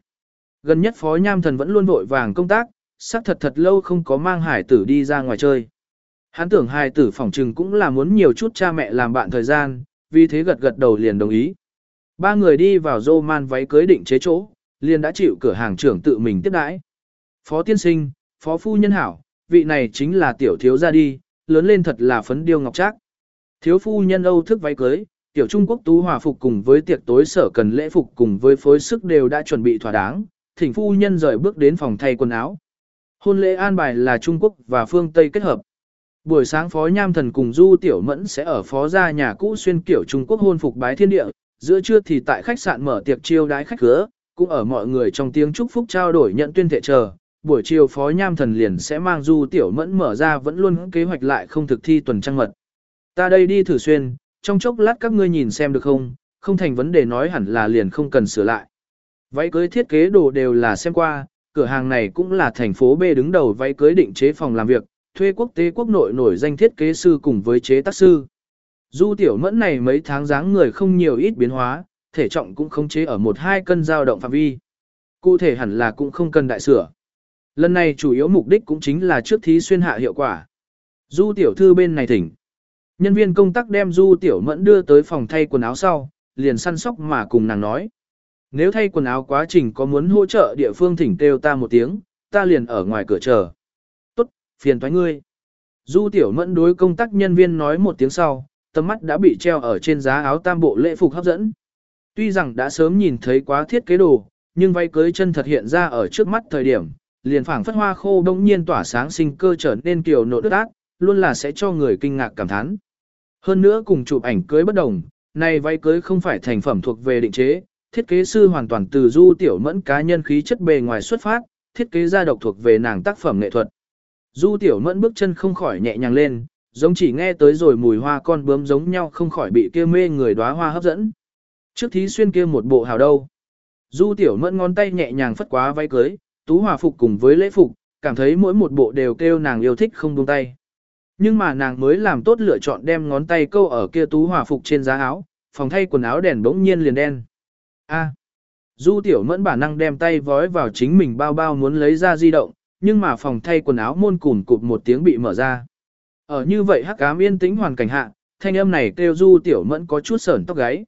Gần nhất Phó Nham Thần vẫn luôn vội vàng công tác, xác thật thật lâu không có mang hải tử đi ra ngoài chơi. Hắn tưởng hải tử phỏng trừng cũng là muốn nhiều chút cha mẹ làm bạn thời gian, vì thế gật gật đầu liền đồng ý. Ba người đi vào dô man váy cưới định chế chỗ, liền đã chịu cửa hàng trưởng tự mình tiếp đãi. Phó tiên sinh, phó phu nhân hảo, vị này chính là tiểu thiếu gia đi, lớn lên thật là phấn điêu ngọc trác. Thiếu phu nhân Âu thức váy cưới, tiểu Trung Quốc tú hòa phục cùng với tiệc tối sở cần lễ phục cùng với phối sức đều đã chuẩn bị thỏa đáng, thỉnh phu nhân rời bước đến phòng thay quần áo. Hôn lễ an bài là Trung Quốc và phương Tây kết hợp. Buổi sáng Phó Nham Thần cùng Du Tiểu Mẫn sẽ ở phó gia nhà cũ xuyên kiểu Trung Quốc hôn phục bái thiên địa, giữa trưa thì tại khách sạn mở tiệc chiêu đái khách cửa, cũng ở mọi người trong tiếng chúc phúc trao đổi nhận tuyên thệ chờ. Buổi chiều Phó Nham Thần liền sẽ mang Du Tiểu Mẫn mở ra vẫn luôn kế hoạch lại không thực thi tuần trăng mật. Ta đây đi thử xuyên, trong chốc lát các ngươi nhìn xem được không, không thành vấn đề nói hẳn là liền không cần sửa lại. Váy cưới thiết kế đồ đều là xem qua, cửa hàng này cũng là thành phố B đứng đầu váy cưới định chế phòng làm việc, thuê quốc tế quốc nội nổi danh thiết kế sư cùng với chế tác sư. Du tiểu mẫn này mấy tháng dáng người không nhiều ít biến hóa, thể trọng cũng không chế ở một hai cân dao động phạm vi. Cụ thể hẳn là cũng không cần đại sửa. Lần này chủ yếu mục đích cũng chính là trước thí xuyên hạ hiệu quả. Du tiểu thư bên này thỉnh. Nhân viên công tác đem Du tiểu mẫn đưa tới phòng thay quần áo sau, liền săn sóc mà cùng nàng nói. Nếu thay quần áo quá trình có muốn hỗ trợ địa phương thỉnh kêu ta một tiếng, ta liền ở ngoài cửa chờ. Tốt, phiền toái ngươi. Du tiểu mẫn đối công tác nhân viên nói một tiếng sau, tầm mắt đã bị treo ở trên giá áo tam bộ lễ phục hấp dẫn. Tuy rằng đã sớm nhìn thấy quá thiết kế đồ, nhưng váy cưới chân thật hiện ra ở trước mắt thời điểm, liền phảng phất hoa khô đông nhiên tỏa sáng sinh cơ trở nên kiều nộ đất ác, luôn là sẽ cho người kinh ngạc cảm thán. Hơn nữa cùng chụp ảnh cưới bất đồng, này váy cưới không phải thành phẩm thuộc về định chế, thiết kế sư hoàn toàn từ du tiểu mẫn cá nhân khí chất bề ngoài xuất phát, thiết kế ra độc thuộc về nàng tác phẩm nghệ thuật. Du tiểu mẫn bước chân không khỏi nhẹ nhàng lên, giống chỉ nghe tới rồi mùi hoa con bướm giống nhau không khỏi bị kia mê người đóa hoa hấp dẫn. Trước thí xuyên kia một bộ hào đâu. Du tiểu mẫn ngón tay nhẹ nhàng phất quá váy cưới, tú hòa phục cùng với lễ phục, cảm thấy mỗi một bộ đều kêu nàng yêu thích không buông tay. Nhưng mà nàng mới làm tốt lựa chọn đem ngón tay câu ở kia tú hòa phục trên giá áo, phòng thay quần áo đèn bỗng nhiên liền đen. A. Du tiểu mẫn bản năng đem tay vói vào chính mình bao bao muốn lấy ra di động, nhưng mà phòng thay quần áo môn cùn cụt một tiếng bị mở ra. Ở như vậy hắc ám yên tĩnh hoàn cảnh hạ, thanh âm này kêu du tiểu mẫn có chút sởn tóc gáy.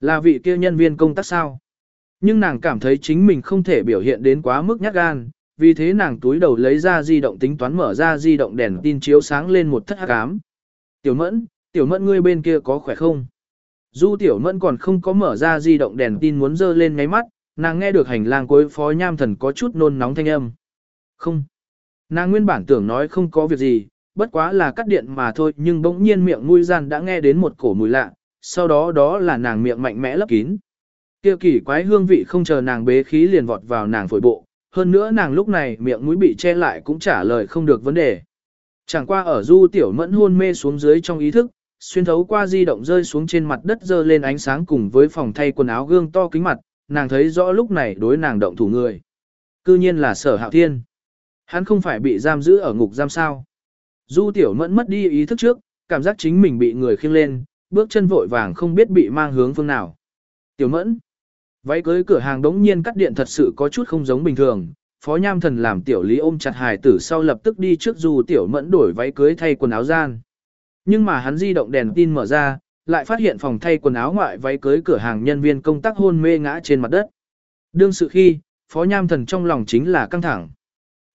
Là vị kia nhân viên công tác sao? Nhưng nàng cảm thấy chính mình không thể biểu hiện đến quá mức nhát gan, vì thế nàng túi đầu lấy ra di động tính toán mở ra di động đèn tin chiếu sáng lên một thất hắc ám. Tiểu mẫn, tiểu mẫn ngươi bên kia có khỏe không? Du tiểu mẫn còn không có mở ra di động đèn tin muốn dơ lên ngáy mắt, nàng nghe được hành lang cuối phó nham thần có chút nôn nóng thanh âm. Không. Nàng nguyên bản tưởng nói không có việc gì, bất quá là cắt điện mà thôi nhưng bỗng nhiên miệng mũi gian đã nghe đến một cổ mùi lạ, sau đó đó là nàng miệng mạnh mẽ lấp kín. Kia kỳ quái hương vị không chờ nàng bế khí liền vọt vào nàng phổi bộ, hơn nữa nàng lúc này miệng mũi bị che lại cũng trả lời không được vấn đề. Chẳng qua ở du tiểu mẫn hôn mê xuống dưới trong ý thức, xuyên thấu qua di động rơi xuống trên mặt đất dơ lên ánh sáng cùng với phòng thay quần áo gương to kính mặt, nàng thấy rõ lúc này đối nàng động thủ người. Cư nhiên là sở hạo thiên. Hắn không phải bị giam giữ ở ngục giam sao. Du tiểu mẫn mất đi ý thức trước, cảm giác chính mình bị người khiêng lên, bước chân vội vàng không biết bị mang hướng phương nào. Tiểu mẫn. Váy cưới cửa hàng đống nhiên cắt điện thật sự có chút không giống bình thường. Phó Nham Thần làm tiểu lý ôm chặt hài tử sau lập tức đi trước du tiểu mẫn đổi váy cưới thay quần áo gian. Nhưng mà hắn di động đèn tin mở ra, lại phát hiện phòng thay quần áo ngoại váy cưới cửa hàng nhân viên công tác hôn mê ngã trên mặt đất. Đương sự khi, Phó Nham Thần trong lòng chính là căng thẳng.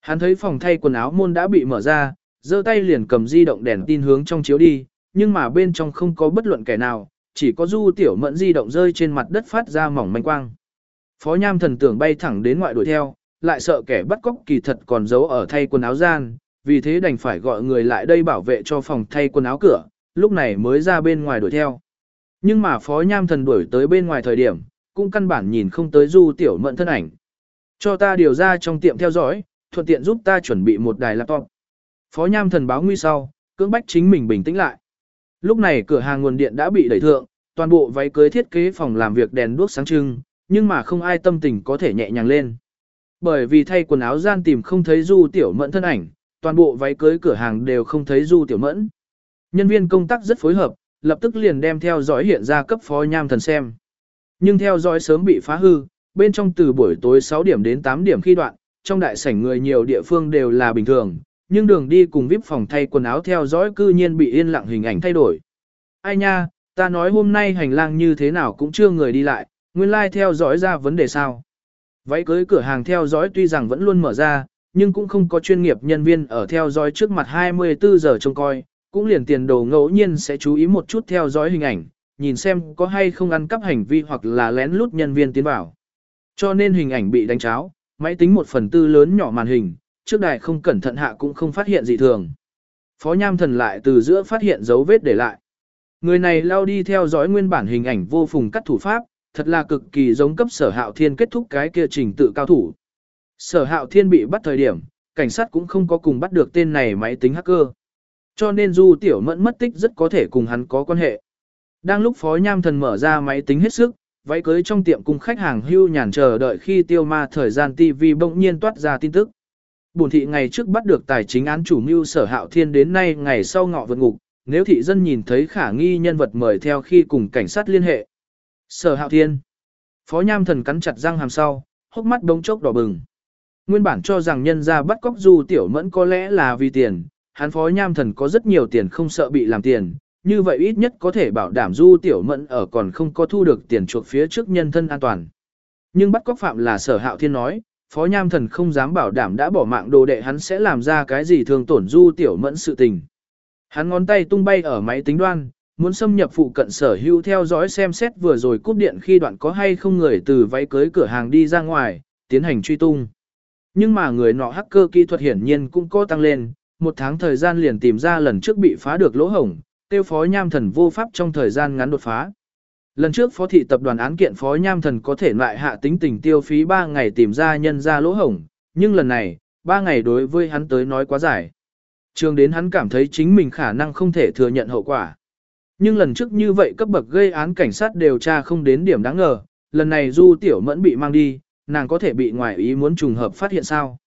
Hắn thấy phòng thay quần áo môn đã bị mở ra, giơ tay liền cầm di động đèn tin hướng trong chiếu đi, nhưng mà bên trong không có bất luận kẻ nào, chỉ có du tiểu mẫn di động rơi trên mặt đất phát ra mỏng manh quang. Phó Nham thần tưởng bay thẳng đến ngoại đuổi theo, lại sợ kẻ bắt cóc kỳ thật còn giấu ở thay quần áo gian, vì thế đành phải gọi người lại đây bảo vệ cho phòng thay quần áo cửa, lúc này mới ra bên ngoài đuổi theo. Nhưng mà Phó Nham thần đuổi tới bên ngoài thời điểm, cũng căn bản nhìn không tới du tiểu mẫn thân ảnh. Cho ta điều ra trong tiệm theo dõi, thuận tiện giúp ta chuẩn bị một đài laptop. Phó Nham thần báo nguy sau, cưỡng bách chính mình bình tĩnh lại. Lúc này cửa hàng nguồn điện đã bị đẩy thượng, toàn bộ váy cưới thiết kế phòng làm việc đèn đuốc sáng trưng, nhưng mà không ai tâm tình có thể nhẹ nhàng lên. Bởi vì thay quần áo gian tìm không thấy Du Tiểu Mẫn thân ảnh, toàn bộ váy cưới cửa hàng đều không thấy Du Tiểu Mẫn. Nhân viên công tác rất phối hợp, lập tức liền đem theo dõi hiện ra cấp phó nham thần xem. Nhưng theo dõi sớm bị phá hư, bên trong từ buổi tối 6 điểm đến 8 điểm khi đoạn, trong đại sảnh người nhiều địa phương đều là bình thường, nhưng đường đi cùng VIP phòng thay quần áo theo dõi cư nhiên bị yên lặng hình ảnh thay đổi. Ai nha, ta nói hôm nay hành lang như thế nào cũng chưa người đi lại, nguyên lai like theo dõi ra vấn đề sao. Váy cưới cửa hàng theo dõi tuy rằng vẫn luôn mở ra, nhưng cũng không có chuyên nghiệp nhân viên ở theo dõi trước mặt 24 giờ trông coi, cũng liền tiền đồ ngẫu nhiên sẽ chú ý một chút theo dõi hình ảnh, nhìn xem có hay không ăn cắp hành vi hoặc là lén lút nhân viên tiến vào. Cho nên hình ảnh bị đánh cháo, máy tính một phần tư lớn nhỏ màn hình, trước đài không cẩn thận hạ cũng không phát hiện gì thường. Phó Nham Thần lại từ giữa phát hiện dấu vết để lại. Người này lao đi theo dõi nguyên bản hình ảnh vô phùng cắt thủ pháp, thật là cực kỳ giống cấp sở hạo thiên kết thúc cái kia trình tự cao thủ. Sở hạo thiên bị bắt thời điểm, cảnh sát cũng không có cùng bắt được tên này máy tính hacker. Cho nên Du Tiểu Mẫn mất tích rất có thể cùng hắn có quan hệ. Đang lúc Phó Nham Thần mở ra máy tính hết sức, váy cưới trong tiệm cùng khách hàng hưu nhàn chờ đợi khi tiêu ma thời gian TV bỗng nhiên toát ra tin tức. Bổn thị ngày trước bắt được tài chính án chủ mưu sở hạo thiên đến nay ngày sau ngọ vượt ngục, nếu thị dân nhìn thấy khả nghi nhân vật mời theo khi cùng cảnh sát liên hệ. Sở hạo thiên. Phó Nham Thần cắn chặt răng hàm sau, hốc mắt đống chốc đỏ bừng. Nguyên bản cho rằng nhân ra bắt cóc du tiểu mẫn có lẽ là vì tiền, hắn phó nham thần có rất nhiều tiền không sợ bị làm tiền, như vậy ít nhất có thể bảo đảm du tiểu mẫn ở còn không có thu được tiền chuộc phía trước nhân thân an toàn. Nhưng bắt cóc phạm là sở hạo thiên nói, phó nham thần không dám bảo đảm đã bỏ mạng đồ đệ hắn sẽ làm ra cái gì thường tổn du tiểu mẫn sự tình. Hắn ngón tay tung bay ở máy tính đoan, muốn xâm nhập phụ cận sở hữu theo dõi xem xét vừa rồi cúp điện khi đoạn có hay không người từ váy cưới cửa hàng đi ra ngoài, tiến hành truy tung. Nhưng mà người nọ hacker kỹ thuật hiển nhiên cũng có tăng lên, một tháng thời gian liền tìm ra lần trước bị phá được lỗ hổng, tiêu phó nham thần vô pháp trong thời gian ngắn đột phá. Lần trước phó thị tập đoàn án kiện phó nham thần có thể lại hạ tính tình tiêu phí 3 ngày tìm ra nhân ra lỗ hổng, nhưng lần này, 3 ngày đối với hắn tới nói quá dài. Trường đến hắn cảm thấy chính mình khả năng không thể thừa nhận hậu quả. Nhưng lần trước như vậy cấp bậc gây án cảnh sát điều tra không đến điểm đáng ngờ, lần này Du Tiểu Mẫn bị mang đi, nàng có thể bị ngoại ý muốn trùng hợp phát hiện sao.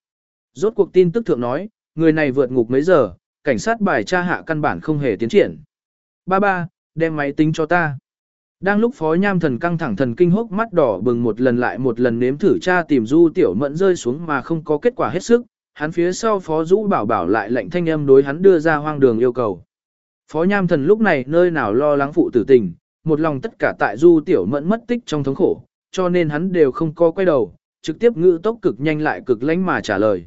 Rốt cuộc tin tức thượng nói, người này vượt ngục mấy giờ, cảnh sát bài tra hạ căn bản không hề tiến triển. Ba ba, đem máy tính cho ta. Đang lúc phó nham thần căng thẳng thần kinh hốc mắt đỏ bừng một lần lại một lần nếm thử tra tìm du tiểu mẫn rơi xuống mà không có kết quả hết sức, hắn phía sau phó rũ bảo bảo lại lệnh thanh âm đối hắn đưa ra hoang đường yêu cầu. Phó nham thần lúc này nơi nào lo lắng phụ tử tình, một lòng tất cả tại du tiểu mẫn mất tích trong thống khổ, cho nên hắn đều không có quay đầu, trực tiếp ngữ tốc cực nhanh lại cực lánh mà trả lời.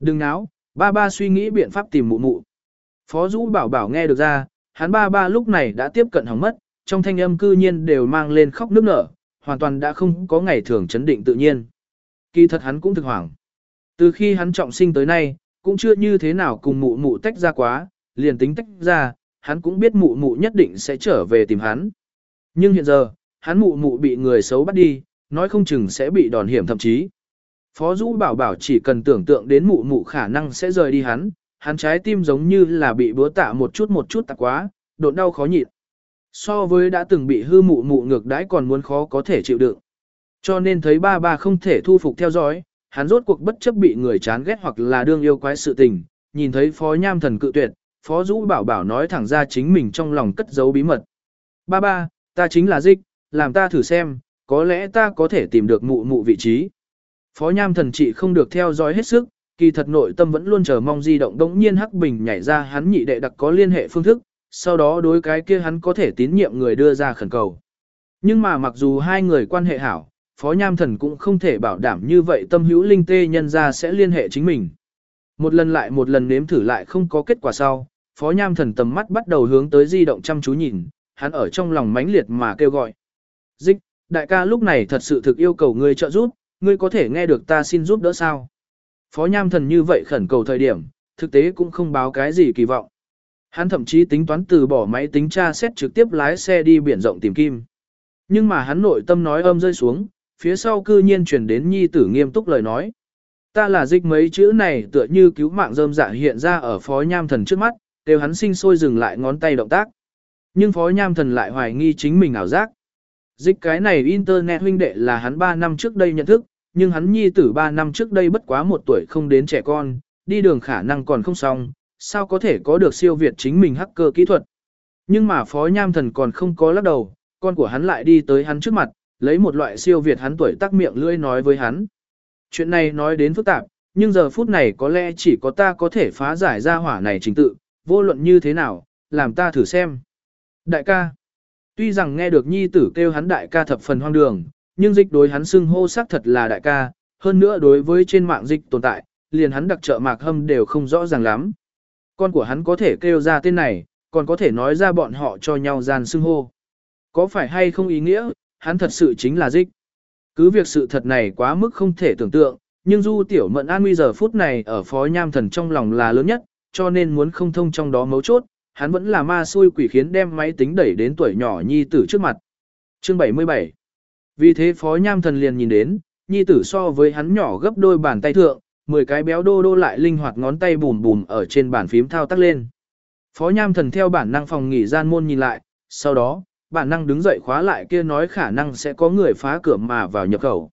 Đừng náo, ba ba suy nghĩ biện pháp tìm mụ mụ. Phó Dũ bảo bảo nghe được ra, hắn ba ba lúc này đã tiếp cận hỏng mất, trong thanh âm cư nhiên đều mang lên khóc nước nở, hoàn toàn đã không có ngày thường chấn định tự nhiên. Kỳ thật hắn cũng thực hoảng. Từ khi hắn trọng sinh tới nay, cũng chưa như thế nào cùng mụ mụ tách ra quá, liền tính tách ra, hắn cũng biết mụ mụ nhất định sẽ trở về tìm hắn. Nhưng hiện giờ, hắn mụ mụ bị người xấu bắt đi, nói không chừng sẽ bị đòn hiểm thậm chí. Phó Dũ bảo bảo chỉ cần tưởng tượng đến mụ mụ khả năng sẽ rời đi hắn, hắn trái tim giống như là bị búa tạ một chút một chút tạ quá, đột đau khó nhịn. So với đã từng bị hư mụ mụ ngược đãi còn muốn khó có thể chịu đựng. Cho nên thấy ba ba không thể thu phục theo dõi, hắn rốt cuộc bất chấp bị người chán ghét hoặc là đương yêu quái sự tình, nhìn thấy phó nham thần cự tuyệt, phó Dũ bảo bảo nói thẳng ra chính mình trong lòng cất giấu bí mật. Ba ba, ta chính là dịch, làm ta thử xem, có lẽ ta có thể tìm được mụ mụ vị trí. Phó nham thần trị không được theo dõi hết sức, kỳ thật nội tâm vẫn luôn chờ mong di động đống nhiên hắc bình nhảy ra hắn nhị đệ đặc có liên hệ phương thức, sau đó đối cái kia hắn có thể tín nhiệm người đưa ra khẩn cầu. Nhưng mà mặc dù hai người quan hệ hảo, Phó Nham Thần cũng không thể bảo đảm như vậy tâm hữu linh tê nhân ra sẽ liên hệ chính mình. Một lần lại một lần nếm thử lại không có kết quả sau, Phó Nham Thần tầm mắt bắt đầu hướng tới di động chăm chú nhìn, hắn ở trong lòng mãnh liệt mà kêu gọi. Dịch, đại ca lúc này thật sự thực yêu cầu ngươi trợ giúp, ngươi có thể nghe được ta xin giúp đỡ sao? Phó Nham Thần như vậy khẩn cầu thời điểm, thực tế cũng không báo cái gì kỳ vọng. Hắn thậm chí tính toán từ bỏ máy tính tra xét trực tiếp lái xe đi biển rộng tìm kim. Nhưng mà hắn nội tâm nói âm rơi xuống, phía sau cư nhiên truyền đến nhi tử nghiêm túc lời nói. Ta là dịch mấy chữ này tựa như cứu mạng rơm dạ hiện ra ở phó nham thần trước mắt, đều hắn sinh sôi dừng lại ngón tay động tác. Nhưng phó nham thần lại hoài nghi chính mình ảo giác. Dịch cái này internet huynh đệ là hắn 3 năm trước đây nhận thức, nhưng hắn nhi tử 3 năm trước đây bất quá một tuổi không đến trẻ con, đi đường khả năng còn không xong, sao có thể có được siêu việt chính mình hacker kỹ thuật. Nhưng mà phó nham thần còn không có lắc đầu, con của hắn lại đi tới hắn trước mặt, lấy một loại siêu việt hắn tuổi tắc miệng lưỡi nói với hắn. Chuyện này nói đến phức tạp, nhưng giờ phút này có lẽ chỉ có ta có thể phá giải ra hỏa này trình tự, vô luận như thế nào, làm ta thử xem. Đại ca, tuy rằng nghe được nhi tử kêu hắn đại ca thập phần hoang đường, nhưng dịch đối hắn xưng hô xác thật là đại ca, hơn nữa đối với trên mạng dịch tồn tại, liền hắn đặc trợ mạc hâm đều không rõ ràng lắm. Con của hắn có thể kêu ra tên này, còn có thể nói ra bọn họ cho nhau gian xưng hô. Có phải hay không ý nghĩa, hắn thật sự chính là dịch. Cứ việc sự thật này quá mức không thể tưởng tượng, nhưng Du Tiểu Mận an nguy giờ phút này ở phó nham thần trong lòng là lớn nhất, cho nên muốn không thông trong đó mấu chốt, hắn vẫn là ma xui quỷ khiến đem máy tính đẩy đến tuổi nhỏ nhi tử trước mặt. Chương 77 Vì thế phó nham thần liền nhìn đến, nhi tử so với hắn nhỏ gấp đôi bàn tay thượng, 10 cái béo đô đô lại linh hoạt ngón tay bùm bùm ở trên bàn phím thao tác lên. Phó nham thần theo bản năng phòng nghỉ gian môn nhìn lại, sau đó, bản năng đứng dậy khóa lại kia nói khả năng sẽ có người phá cửa mà vào nhập khẩu.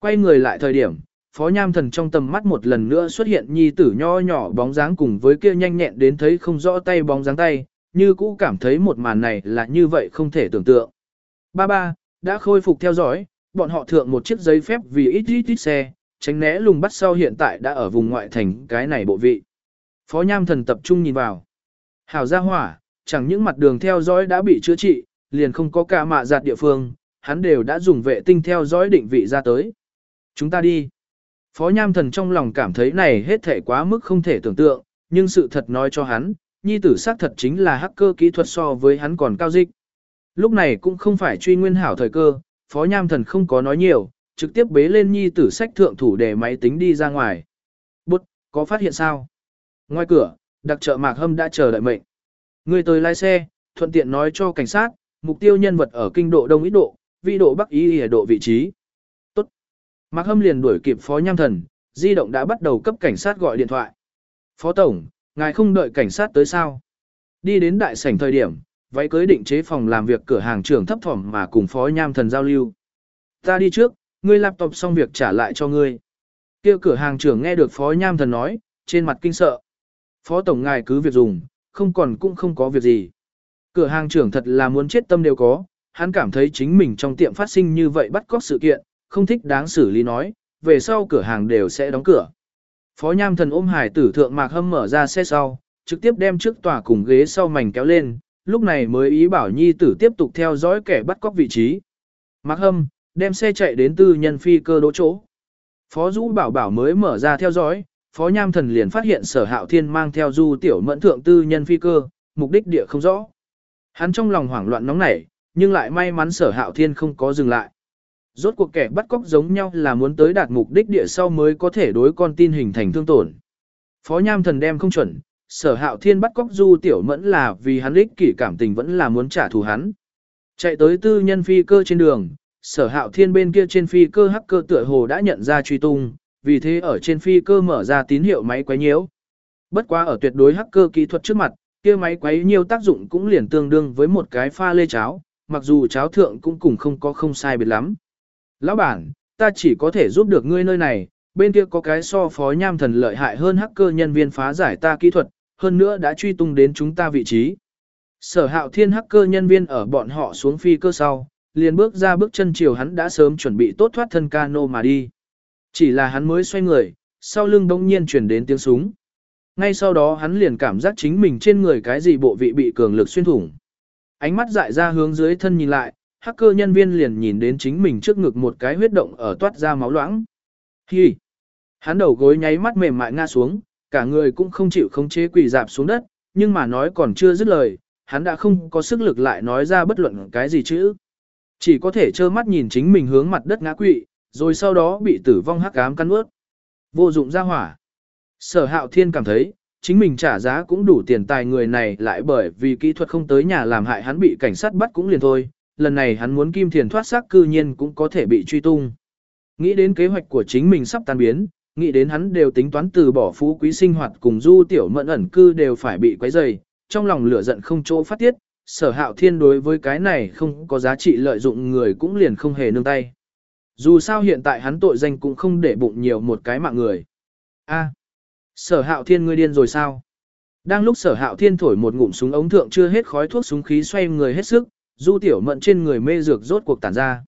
Quay người lại thời điểm, phó nham thần trong tầm mắt một lần nữa xuất hiện nhi tử nho nhỏ bóng dáng cùng với kia nhanh nhẹn đến thấy không rõ tay bóng dáng tay, như cũ cảm thấy một màn này là như vậy không thể tưởng tượng. Ba ba, đã khôi phục theo dõi, bọn họ thượng một chiếc giấy phép vì ít ít ít xe, tránh né lùng bắt sau hiện tại đã ở vùng ngoại thành cái này bộ vị. Phó Nham Thần tập trung nhìn vào. Hảo gia hỏa, chẳng những mặt đường theo dõi đã bị chữa trị, liền không có cả mạ giạt địa phương, hắn đều đã dùng vệ tinh theo dõi định vị ra tới. Chúng ta đi. Phó Nham Thần trong lòng cảm thấy này hết thể quá mức không thể tưởng tượng, nhưng sự thật nói cho hắn, nhi tử xác thật chính là hacker kỹ thuật so với hắn còn cao dịch. Lúc này cũng không phải truy nguyên hảo thời cơ, Phó Nham Thần không có nói nhiều, trực tiếp bế lên nhi tử sách thượng thủ để máy tính đi ra ngoài. Bút, có phát hiện sao? Ngoài cửa, đặc trợ Mạc Hâm đã chờ đợi mệnh. Người tới lái xe, thuận tiện nói cho cảnh sát, mục tiêu nhân vật ở kinh độ đông ít độ, vị độ bắc ý ở độ vị trí. Tốt. Mạc Hâm liền đuổi kịp Phó Nham Thần, di động đã bắt đầu cấp cảnh sát gọi điện thoại. Phó Tổng, ngài không đợi cảnh sát tới sao? Đi đến đại sảnh thời điểm, váy cưới định chế phòng làm việc cửa hàng trưởng thấp thỏm mà cùng Phó Nham Thần giao lưu. Ta đi trước, ngươi laptop xong việc trả lại cho ngươi. Kia cửa hàng trưởng nghe được Phó Nham Thần nói, trên mặt kinh sợ. Phó Tổng ngài cứ việc dùng, không còn cũng không có việc gì. Cửa hàng trưởng thật là muốn chết tâm đều có, hắn cảm thấy chính mình trong tiệm phát sinh như vậy bắt cóc sự kiện, không thích đáng xử lý nói, về sau cửa hàng đều sẽ đóng cửa. Phó Nham Thần ôm hải tử thượng mạc hâm mở ra xe sau, trực tiếp đem trước tòa cùng ghế sau mảnh kéo lên, lúc này mới ý bảo nhi tử tiếp tục theo dõi kẻ bắt cóc vị trí. Mạc hâm, đem xe chạy đến tư nhân phi cơ đỗ chỗ. Phó Dũ bảo bảo mới mở ra theo dõi, Phó Nham Thần liền phát hiện sở hạo thiên mang theo du tiểu mẫn thượng tư nhân phi cơ, mục đích địa không rõ. Hắn trong lòng hoảng loạn nóng nảy, nhưng lại may mắn sở hạo thiên không có dừng lại. Rốt cuộc kẻ bắt cóc giống nhau là muốn tới đạt mục đích địa sau mới có thể đối con tin hình thành thương tổn. Phó Nham Thần đem không chuẩn, sở hạo thiên bắt cóc du tiểu mẫn là vì hắn ích kỷ cảm tình vẫn là muốn trả thù hắn. Chạy tới tư nhân phi cơ trên đường, sở hạo thiên bên kia trên phi cơ hacker tựa hồ đã nhận ra truy tung, vì thế ở trên phi cơ mở ra tín hiệu máy quấy nhiễu. Bất quá ở tuyệt đối hacker kỹ thuật trước mặt, kia máy quấy nhiễu tác dụng cũng liền tương đương với một cái pha lê cháo, mặc dù cháo thượng cũng cùng không có không sai biệt lắm. Lão bản, ta chỉ có thể giúp được ngươi nơi này, bên kia có cái so phó nham thần lợi hại hơn hacker nhân viên phá giải ta kỹ thuật, hơn nữa đã truy tung đến chúng ta vị trí. Sở hạo thiên hacker nhân viên ở bọn họ xuống phi cơ sau, liền bước ra bước chân chiều hắn đã sớm chuẩn bị tốt thoát thân cano mà đi. Chỉ là hắn mới xoay người, sau lưng đông nhiên chuyển đến tiếng súng. Ngay sau đó hắn liền cảm giác chính mình trên người cái gì bộ vị bị cường lực xuyên thủng. Ánh mắt dại ra hướng dưới thân nhìn lại, hacker nhân viên liền nhìn đến chính mình trước ngực một cái huyết động ở toát ra máu loãng. Hi! Hắn đầu gối nháy mắt mềm mại ngã xuống, cả người cũng không chịu khống chế quỳ dạp xuống đất, nhưng mà nói còn chưa dứt lời, hắn đã không có sức lực lại nói ra bất luận cái gì chữ. Chỉ có thể trơ mắt nhìn chính mình hướng mặt đất ngã quỵ, rồi sau đó bị tử vong hắc ám cắn ướt. Vô dụng ra hỏa. Sở hạo thiên cảm thấy, chính mình trả giá cũng đủ tiền tài người này lại bởi vì kỹ thuật không tới nhà làm hại hắn bị cảnh sát bắt cũng liền thôi, lần này hắn muốn kim thiền thoát xác cư nhiên cũng có thể bị truy tung. Nghĩ đến kế hoạch của chính mình sắp tan biến, nghĩ đến hắn đều tính toán từ bỏ phú quý sinh hoạt cùng du tiểu mẫn ẩn cư đều phải bị quấy rầy, trong lòng lửa giận không chỗ phát tiết, sở hạo thiên đối với cái này không có giá trị lợi dụng người cũng liền không hề nương tay. Dù sao hiện tại hắn tội danh cũng không để bụng nhiều một cái mạng người. A, sở hạo thiên ngươi điên rồi sao? Đang lúc sở hạo thiên thổi một ngụm súng ống thượng chưa hết khói thuốc súng khí xoay người hết sức, du tiểu mẫn trên người mê dược rốt cuộc tản ra.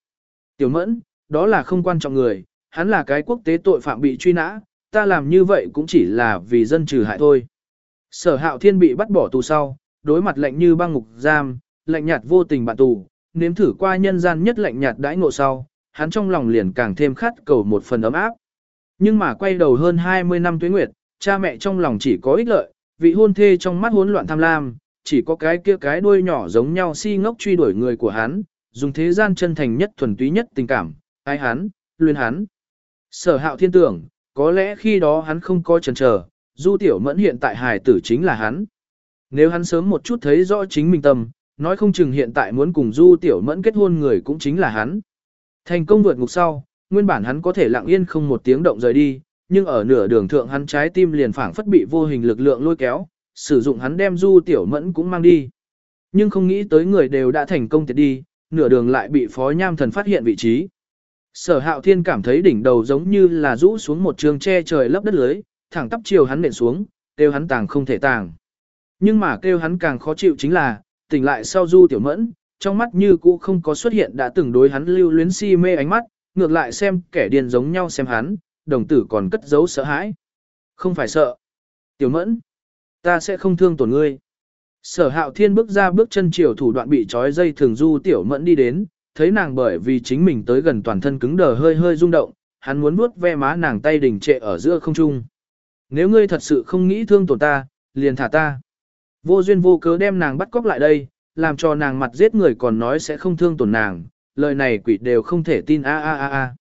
Tiểu mẫn, đó là không quan trọng người, hắn là cái quốc tế tội phạm bị truy nã, ta làm như vậy cũng chỉ là vì dân trừ hại thôi. Sở hạo thiên bị bắt bỏ tù sau, đối mặt lạnh như băng ngục giam, lạnh nhạt vô tình bạn tù, nếm thử qua nhân gian nhất lạnh nhạt đãi ngộ sau, hắn trong lòng liền càng thêm khát cầu một phần ấm áp. Nhưng mà quay đầu hơn 20 năm tuế nguyệt, cha mẹ trong lòng chỉ có ích lợi, vị hôn thê trong mắt hỗn loạn tham lam, chỉ có cái kia cái đuôi nhỏ giống nhau si ngốc truy đuổi người của hắn, dùng thế gian chân thành nhất thuần túy nhất tình cảm, ai hắn, luyên hắn. Sở hạo thiên tưởng, có lẽ khi đó hắn không có chần chờ, du tiểu mẫn hiện tại hài tử chính là hắn. Nếu hắn sớm một chút thấy rõ chính mình tâm, nói không chừng hiện tại muốn cùng du tiểu mẫn kết hôn người cũng chính là hắn. Thành công vượt ngục sau, nguyên bản hắn có thể lặng yên không một tiếng động rời đi, nhưng ở nửa đường thượng hắn trái tim liền phảng phất bị vô hình lực lượng lôi kéo, sử dụng hắn đem du tiểu mẫn cũng mang đi. Nhưng không nghĩ tới người đều đã thành công tiệt đi, nửa đường lại bị phó nham thần phát hiện vị trí. Sở hạo thiên cảm thấy đỉnh đầu giống như là rũ xuống một trường che trời lấp đất lưới, thẳng tắp chiều hắn nện xuống, kêu hắn tàng không thể tàng. Nhưng mà kêu hắn càng khó chịu chính là, tỉnh lại sau du tiểu mẫn, trong mắt như cũ không có xuất hiện đã từng đối hắn lưu luyến si mê ánh mắt, ngược lại xem kẻ điên giống nhau xem hắn, đồng tử còn cất giấu sợ hãi. Không phải sợ. Tiểu mẫn, ta sẽ không thương tổn ngươi. Sở hạo thiên bước ra bước chân chiều thủ đoạn bị trói dây thường du tiểu mẫn đi đến, thấy nàng bởi vì chính mình tới gần toàn thân cứng đờ hơi hơi rung động, hắn muốn vuốt ve má nàng tay đình trệ ở giữa không trung. Nếu ngươi thật sự không nghĩ thương tổn ta, liền thả ta. Vô duyên vô cớ đem nàng bắt cóc lại đây, làm cho nàng mặt giết người còn nói sẽ không thương tổn nàng, lời này quỷ đều không thể tin a a a a.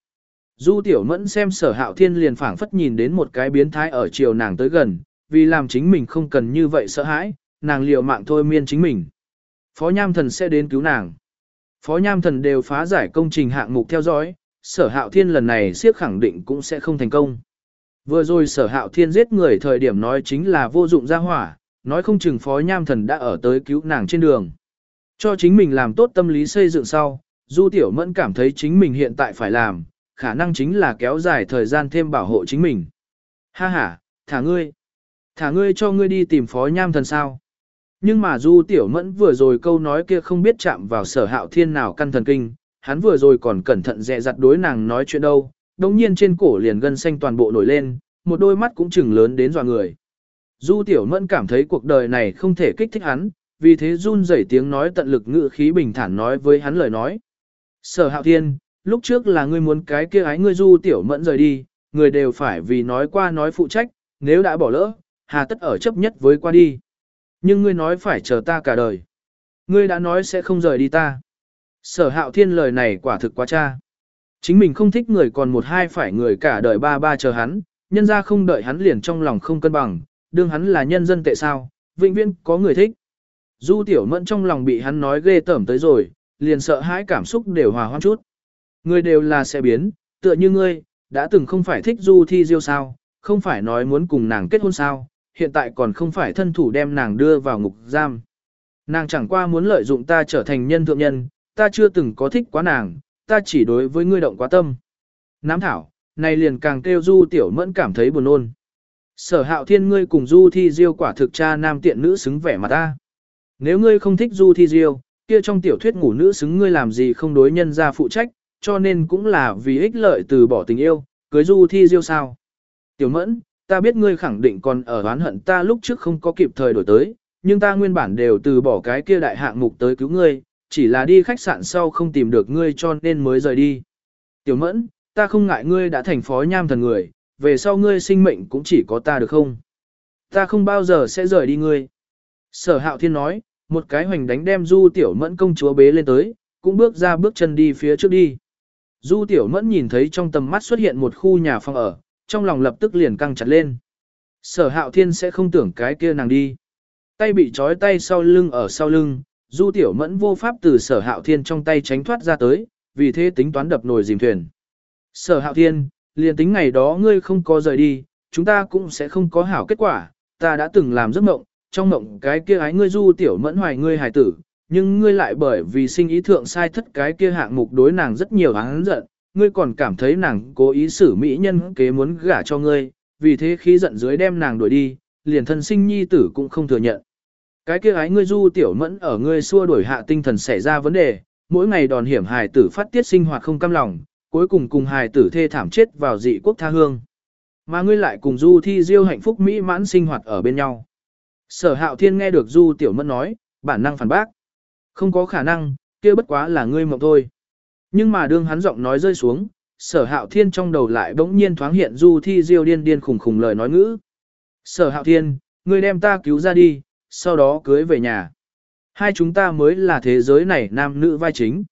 Du tiểu mẫn xem sở hạo thiên liền phảng phất nhìn đến một cái biến thái ở chiều nàng tới gần, vì làm chính mình không cần như vậy sợ hãi, nàng liều mạng thôi miên chính mình. Phó Nham Thần sẽ đến cứu nàng. Phó Nham Thần đều phá giải công trình hạng mục theo dõi, sở hạo thiên lần này siết khẳng định cũng sẽ không thành công. Vừa rồi sở hạo thiên giết người thời điểm nói chính là vô dụng ra hỏa, nói không chừng Phó Nham Thần đã ở tới cứu nàng trên đường. Cho chính mình làm tốt tâm lý xây dựng sau, Du Tiểu Mẫn cảm thấy chính mình hiện tại phải làm, khả năng chính là kéo dài thời gian thêm bảo hộ chính mình. Ha ha, thả ngươi. Thả ngươi cho ngươi đi tìm phó nham thần sao. Nhưng mà Du Tiểu Mẫn vừa rồi câu nói kia không biết chạm vào sở hạo thiên nào căn thần kinh, hắn vừa rồi còn cẩn thận dè dặt đối nàng nói chuyện đâu, đồng nhiên trên cổ liền gân xanh toàn bộ nổi lên, một đôi mắt cũng chừng lớn đến dọa người. Du Tiểu Mẫn cảm thấy cuộc đời này không thể kích thích hắn, vì thế run rẩy tiếng nói tận lực ngự khí bình thản nói với hắn lời nói. Sở hạo thiên, lúc trước là ngươi muốn cái kia ái ngươi Du Tiểu Mẫn rời đi, người đều phải vì nói qua nói phụ trách, nếu đã bỏ lỡ, hà tất ở chấp nhất với qua đi. Nhưng ngươi nói phải chờ ta cả đời. Ngươi đã nói sẽ không rời đi ta. Sở hạo thiên lời này quả thực quá cha. Chính mình không thích người còn một hai phải người cả đời ba ba chờ hắn, nhân ra không đợi hắn liền trong lòng không cân bằng, đương hắn là nhân dân tệ sao, vĩnh viễn có người thích. Du tiểu mẫn trong lòng bị hắn nói ghê tởm tới rồi, liền sợ hãi cảm xúc đều hòa hoãn chút. Người đều là sẽ biến, tựa như ngươi, đã từng không phải thích du thi diêu sao, không phải nói muốn cùng nàng kết hôn sao, hiện tại còn không phải thân thủ đem nàng đưa vào ngục giam. Nàng chẳng qua muốn lợi dụng ta trở thành nhân thượng nhân, ta chưa từng có thích quá nàng, ta chỉ đối với ngươi động quá tâm. Nám thảo, này liền càng kêu du tiểu mẫn cảm thấy buồn ôn. Sở hạo thiên ngươi cùng du thi diêu quả thực cha nam tiện nữ xứng vẻ mà ta. Nếu ngươi không thích du thi diêu, kia trong tiểu thuyết ngủ nữ xứng ngươi làm gì không đối nhân ra phụ trách, cho nên cũng là vì ích lợi từ bỏ tình yêu, cưới du thi diêu sao. Tiểu mẫn, ta biết ngươi khẳng định còn ở oán hận ta lúc trước không có kịp thời đổi tới, nhưng ta nguyên bản đều từ bỏ cái kia đại hạng mục tới cứu ngươi, chỉ là đi khách sạn sau không tìm được ngươi cho nên mới rời đi. Tiểu mẫn, ta không ngại ngươi đã thành phó nham thần người, về sau ngươi sinh mệnh cũng chỉ có ta được không? Ta không bao giờ sẽ rời đi ngươi. Sở hạo thiên nói, một cái hoành đánh đem du tiểu mẫn công chúa bế lên tới, cũng bước ra bước chân đi phía trước đi. Du tiểu mẫn nhìn thấy trong tầm mắt xuất hiện một khu nhà phòng ở, trong lòng lập tức liền căng chặt lên. Sở hạo thiên sẽ không tưởng cái kia nàng đi. Tay bị trói tay sau lưng ở sau lưng, du tiểu mẫn vô pháp từ sở hạo thiên trong tay tránh thoát ra tới, vì thế tính toán đập nồi dìm thuyền. Sở hạo thiên, liền tính ngày đó ngươi không có rời đi, chúng ta cũng sẽ không có hảo kết quả, ta đã từng làm giấc mộng, trong mộng cái kia ái ngươi du tiểu mẫn hoài ngươi hài tử, nhưng ngươi lại bởi vì sinh ý thượng sai thất cái kia hạng mục đối nàng rất nhiều hắn giận, ngươi còn cảm thấy nàng cố ý xử mỹ nhân kế muốn gả cho ngươi, vì thế khi giận dưới đem nàng đuổi đi, liền thân sinh nhi tử cũng không thừa nhận. Cái kia ái ngươi du tiểu mẫn ở ngươi xua đuổi hạ tinh thần xảy ra vấn đề, mỗi ngày đòn hiểm hài tử phát tiết sinh hoạt không cam lòng, cuối cùng cùng hài tử thê thảm chết vào dị quốc tha hương. Mà ngươi lại cùng du thi diêu hạnh phúc mỹ mãn sinh hoạt ở bên nhau. Sở hạo thiên nghe được du tiểu mẫn nói, bản năng phản bác. Không có khả năng, kia bất quá là ngươi mộng thôi. Nhưng mà đương hắn giọng nói rơi xuống, sở hạo thiên trong đầu lại bỗng nhiên thoáng hiện du thi diêu điên điên khủng khủng lời nói ngữ. Sở hạo thiên, ngươi đem ta cứu ra đi, sau đó cưới về nhà. Hai chúng ta mới là thế giới này nam nữ vai chính.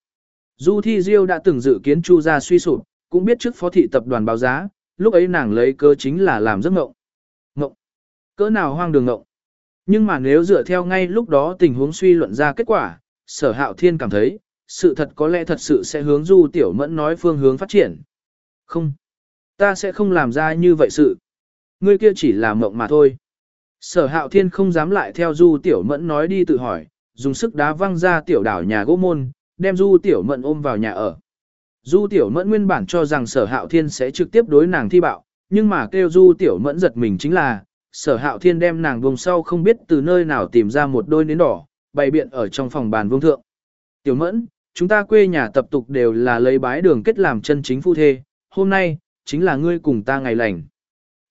Du Thi Diêu đã từng dự kiến Chu gia suy sụp, cũng biết trước phó thị tập đoàn báo giá, lúc ấy nàng lấy cơ chính là làm giấc ngộng. Ngộng. Cỡ nào hoang đường ngộng. Nhưng mà nếu dựa theo ngay lúc đó tình huống suy luận ra kết quả, sở hạo thiên cảm thấy, sự thật có lẽ thật sự sẽ hướng du tiểu mẫn nói phương hướng phát triển. Không. Ta sẽ không làm ra như vậy sự. Ngươi kia chỉ là mộng mà thôi. Sở hạo thiên không dám lại theo du tiểu mẫn nói đi tự hỏi, dùng sức đá văng ra tiểu đảo nhà gỗ môn, đem du tiểu mẫn ôm vào nhà ở. Du tiểu mẫn nguyên bản cho rằng sở hạo thiên sẽ trực tiếp đối nàng thi bạo, nhưng mà kêu du tiểu mẫn giật mình chính là, sở hạo thiên đem nàng vùng sau không biết từ nơi nào tìm ra một đôi nến đỏ, bày biện ở trong phòng bàn vương thượng. Tiểu mẫn, chúng ta quê nhà tập tục đều là lấy bái đường kết làm chân chính phu thê, hôm nay, chính là ngươi cùng ta ngày lành.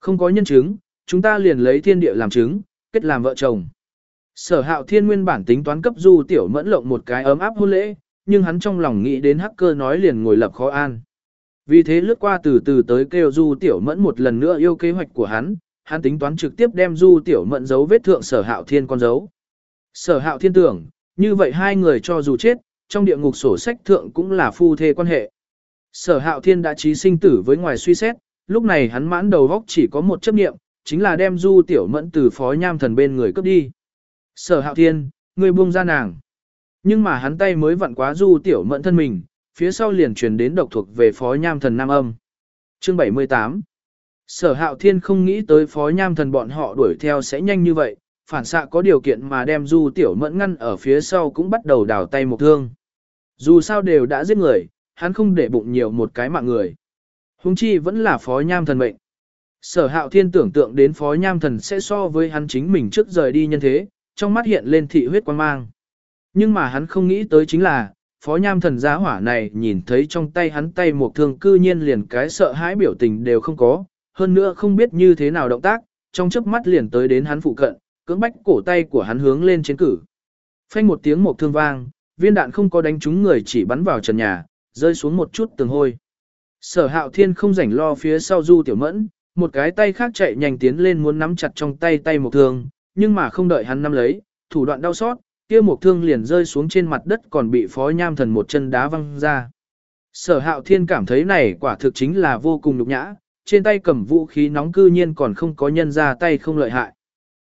Không có nhân chứng, chúng ta liền lấy thiên địa làm chứng, kết làm vợ chồng. Sở hạo thiên nguyên bản tính toán cấp du tiểu mẫn lộng một cái ấm áp hôn lễ, nhưng hắn trong lòng nghĩ đến hacker nói liền ngồi lập khó an. Vì thế lướt qua từ từ tới kêu du tiểu mẫn một lần nữa yêu kế hoạch của hắn, hắn tính toán trực tiếp đem du tiểu mẫn giấu vết thượng sở hạo thiên con dấu. Sở hạo thiên tưởng, như vậy hai người cho dù chết, trong địa ngục sổ sách thượng cũng là phu thê quan hệ. Sở hạo thiên đã trí sinh tử với ngoài suy xét, lúc này hắn mãn đầu góc chỉ có một chấp niệm, chính là đem du tiểu mẫn từ phó nham thần bên người cướp đi. Sở hạo thiên, người buông ra nàng. Nhưng mà hắn tay mới vặn quá du tiểu mẫn thân mình, phía sau liền truyền đến độc thuộc về phó nham thần nam âm. Chương 78 Sở hạo thiên không nghĩ tới phó nham thần bọn họ đuổi theo sẽ nhanh như vậy, phản xạ có điều kiện mà đem du tiểu mẫn ngăn ở phía sau cũng bắt đầu đào tay một thương. Dù sao đều đã giết người, hắn không để bụng nhiều một cái mạng người. Hùng chi vẫn là phó nham thần mệnh. Sở hạo thiên tưởng tượng đến phó nham thần sẽ so với hắn chính mình trước rời đi nhân thế, trong mắt hiện lên thị huyết quan mang. Nhưng mà hắn không nghĩ tới chính là, phó nham thần giá hỏa này nhìn thấy trong tay hắn tay một thương cư nhiên liền cái sợ hãi biểu tình đều không có, hơn nữa không biết như thế nào động tác, trong chớp mắt liền tới đến hắn phụ cận, cưỡng bách cổ tay của hắn hướng lên trên cử. Phanh một tiếng một thương vang, viên đạn không có đánh trúng người chỉ bắn vào trần nhà, rơi xuống một chút tường hôi. Sở hạo thiên không rảnh lo phía sau du tiểu mẫn, một cái tay khác chạy nhanh tiến lên muốn nắm chặt trong tay tay một thương, nhưng mà không đợi hắn nắm lấy, thủ đoạn đau xót, kia một thương liền rơi xuống trên mặt đất còn bị phó nham thần một chân đá văng ra. Sở hạo thiên cảm thấy này quả thực chính là vô cùng nhục nhã, trên tay cầm vũ khí nóng cư nhiên còn không có nhân ra tay không lợi hại.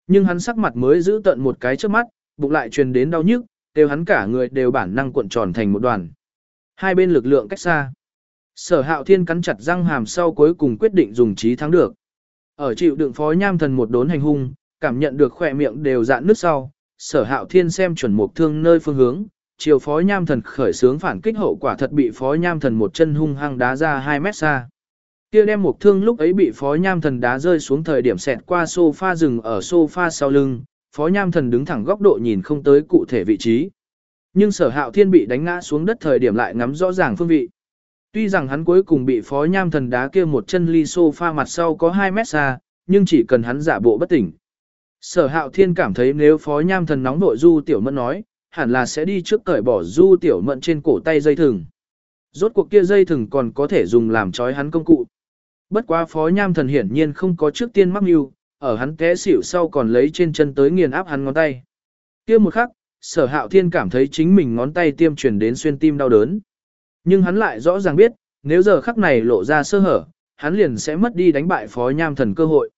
Nhưng hắn sắc mặt mới giữ tận một cái trước mắt, bụng lại truyền đến đau nhức, đều hắn cả người đều bản năng cuộn tròn thành một đoàn. Hai bên lực lượng cách xa. Sở hạo thiên cắn chặt răng hàm sau cuối cùng quyết định dùng trí thắng được. Ở chịu đựng phó nham thần một đốn hành hung, cảm nhận được khỏe miệng đều dạn nước sau, sở hạo thiên xem chuẩn mục thương nơi phương hướng, chiều phó nham thần khởi sướng phản kích hậu quả thật bị phó nham thần một chân hung hăng đá ra 2 mét xa. Kia đem mục thương lúc ấy bị phó nham thần đá rơi xuống thời điểm xẹt qua sofa rừng ở sofa sau lưng, phó nham thần đứng thẳng góc độ nhìn không tới cụ thể vị trí. Nhưng sở hạo thiên bị đánh ngã xuống đất thời điểm lại ngắm rõ ràng phương vị. Tuy rằng hắn cuối cùng bị phó nham thần đá kia một chân ly sofa mặt sau có 2 mét xa, nhưng chỉ cần hắn giả bộ bất tỉnh. Sở hạo thiên cảm thấy nếu phó nham thần nóng nội du tiểu mẫn nói, hẳn là sẽ đi trước cởi bỏ du tiểu mẫn trên cổ tay dây thừng. Rốt cuộc kia dây thừng còn có thể dùng làm trói hắn công cụ. Bất quá phó nham thần hiển nhiên không có trước tiên mắc mưu, ở hắn té xỉu sau còn lấy trên chân tới nghiền áp hắn ngón tay. kia một khắc, sở hạo thiên cảm thấy chính mình ngón tay tiêm truyền đến xuyên tim đau đớn. Nhưng hắn lại rõ ràng biết, nếu giờ khắc này lộ ra sơ hở, hắn liền sẽ mất đi đánh bại phó nham thần cơ hội.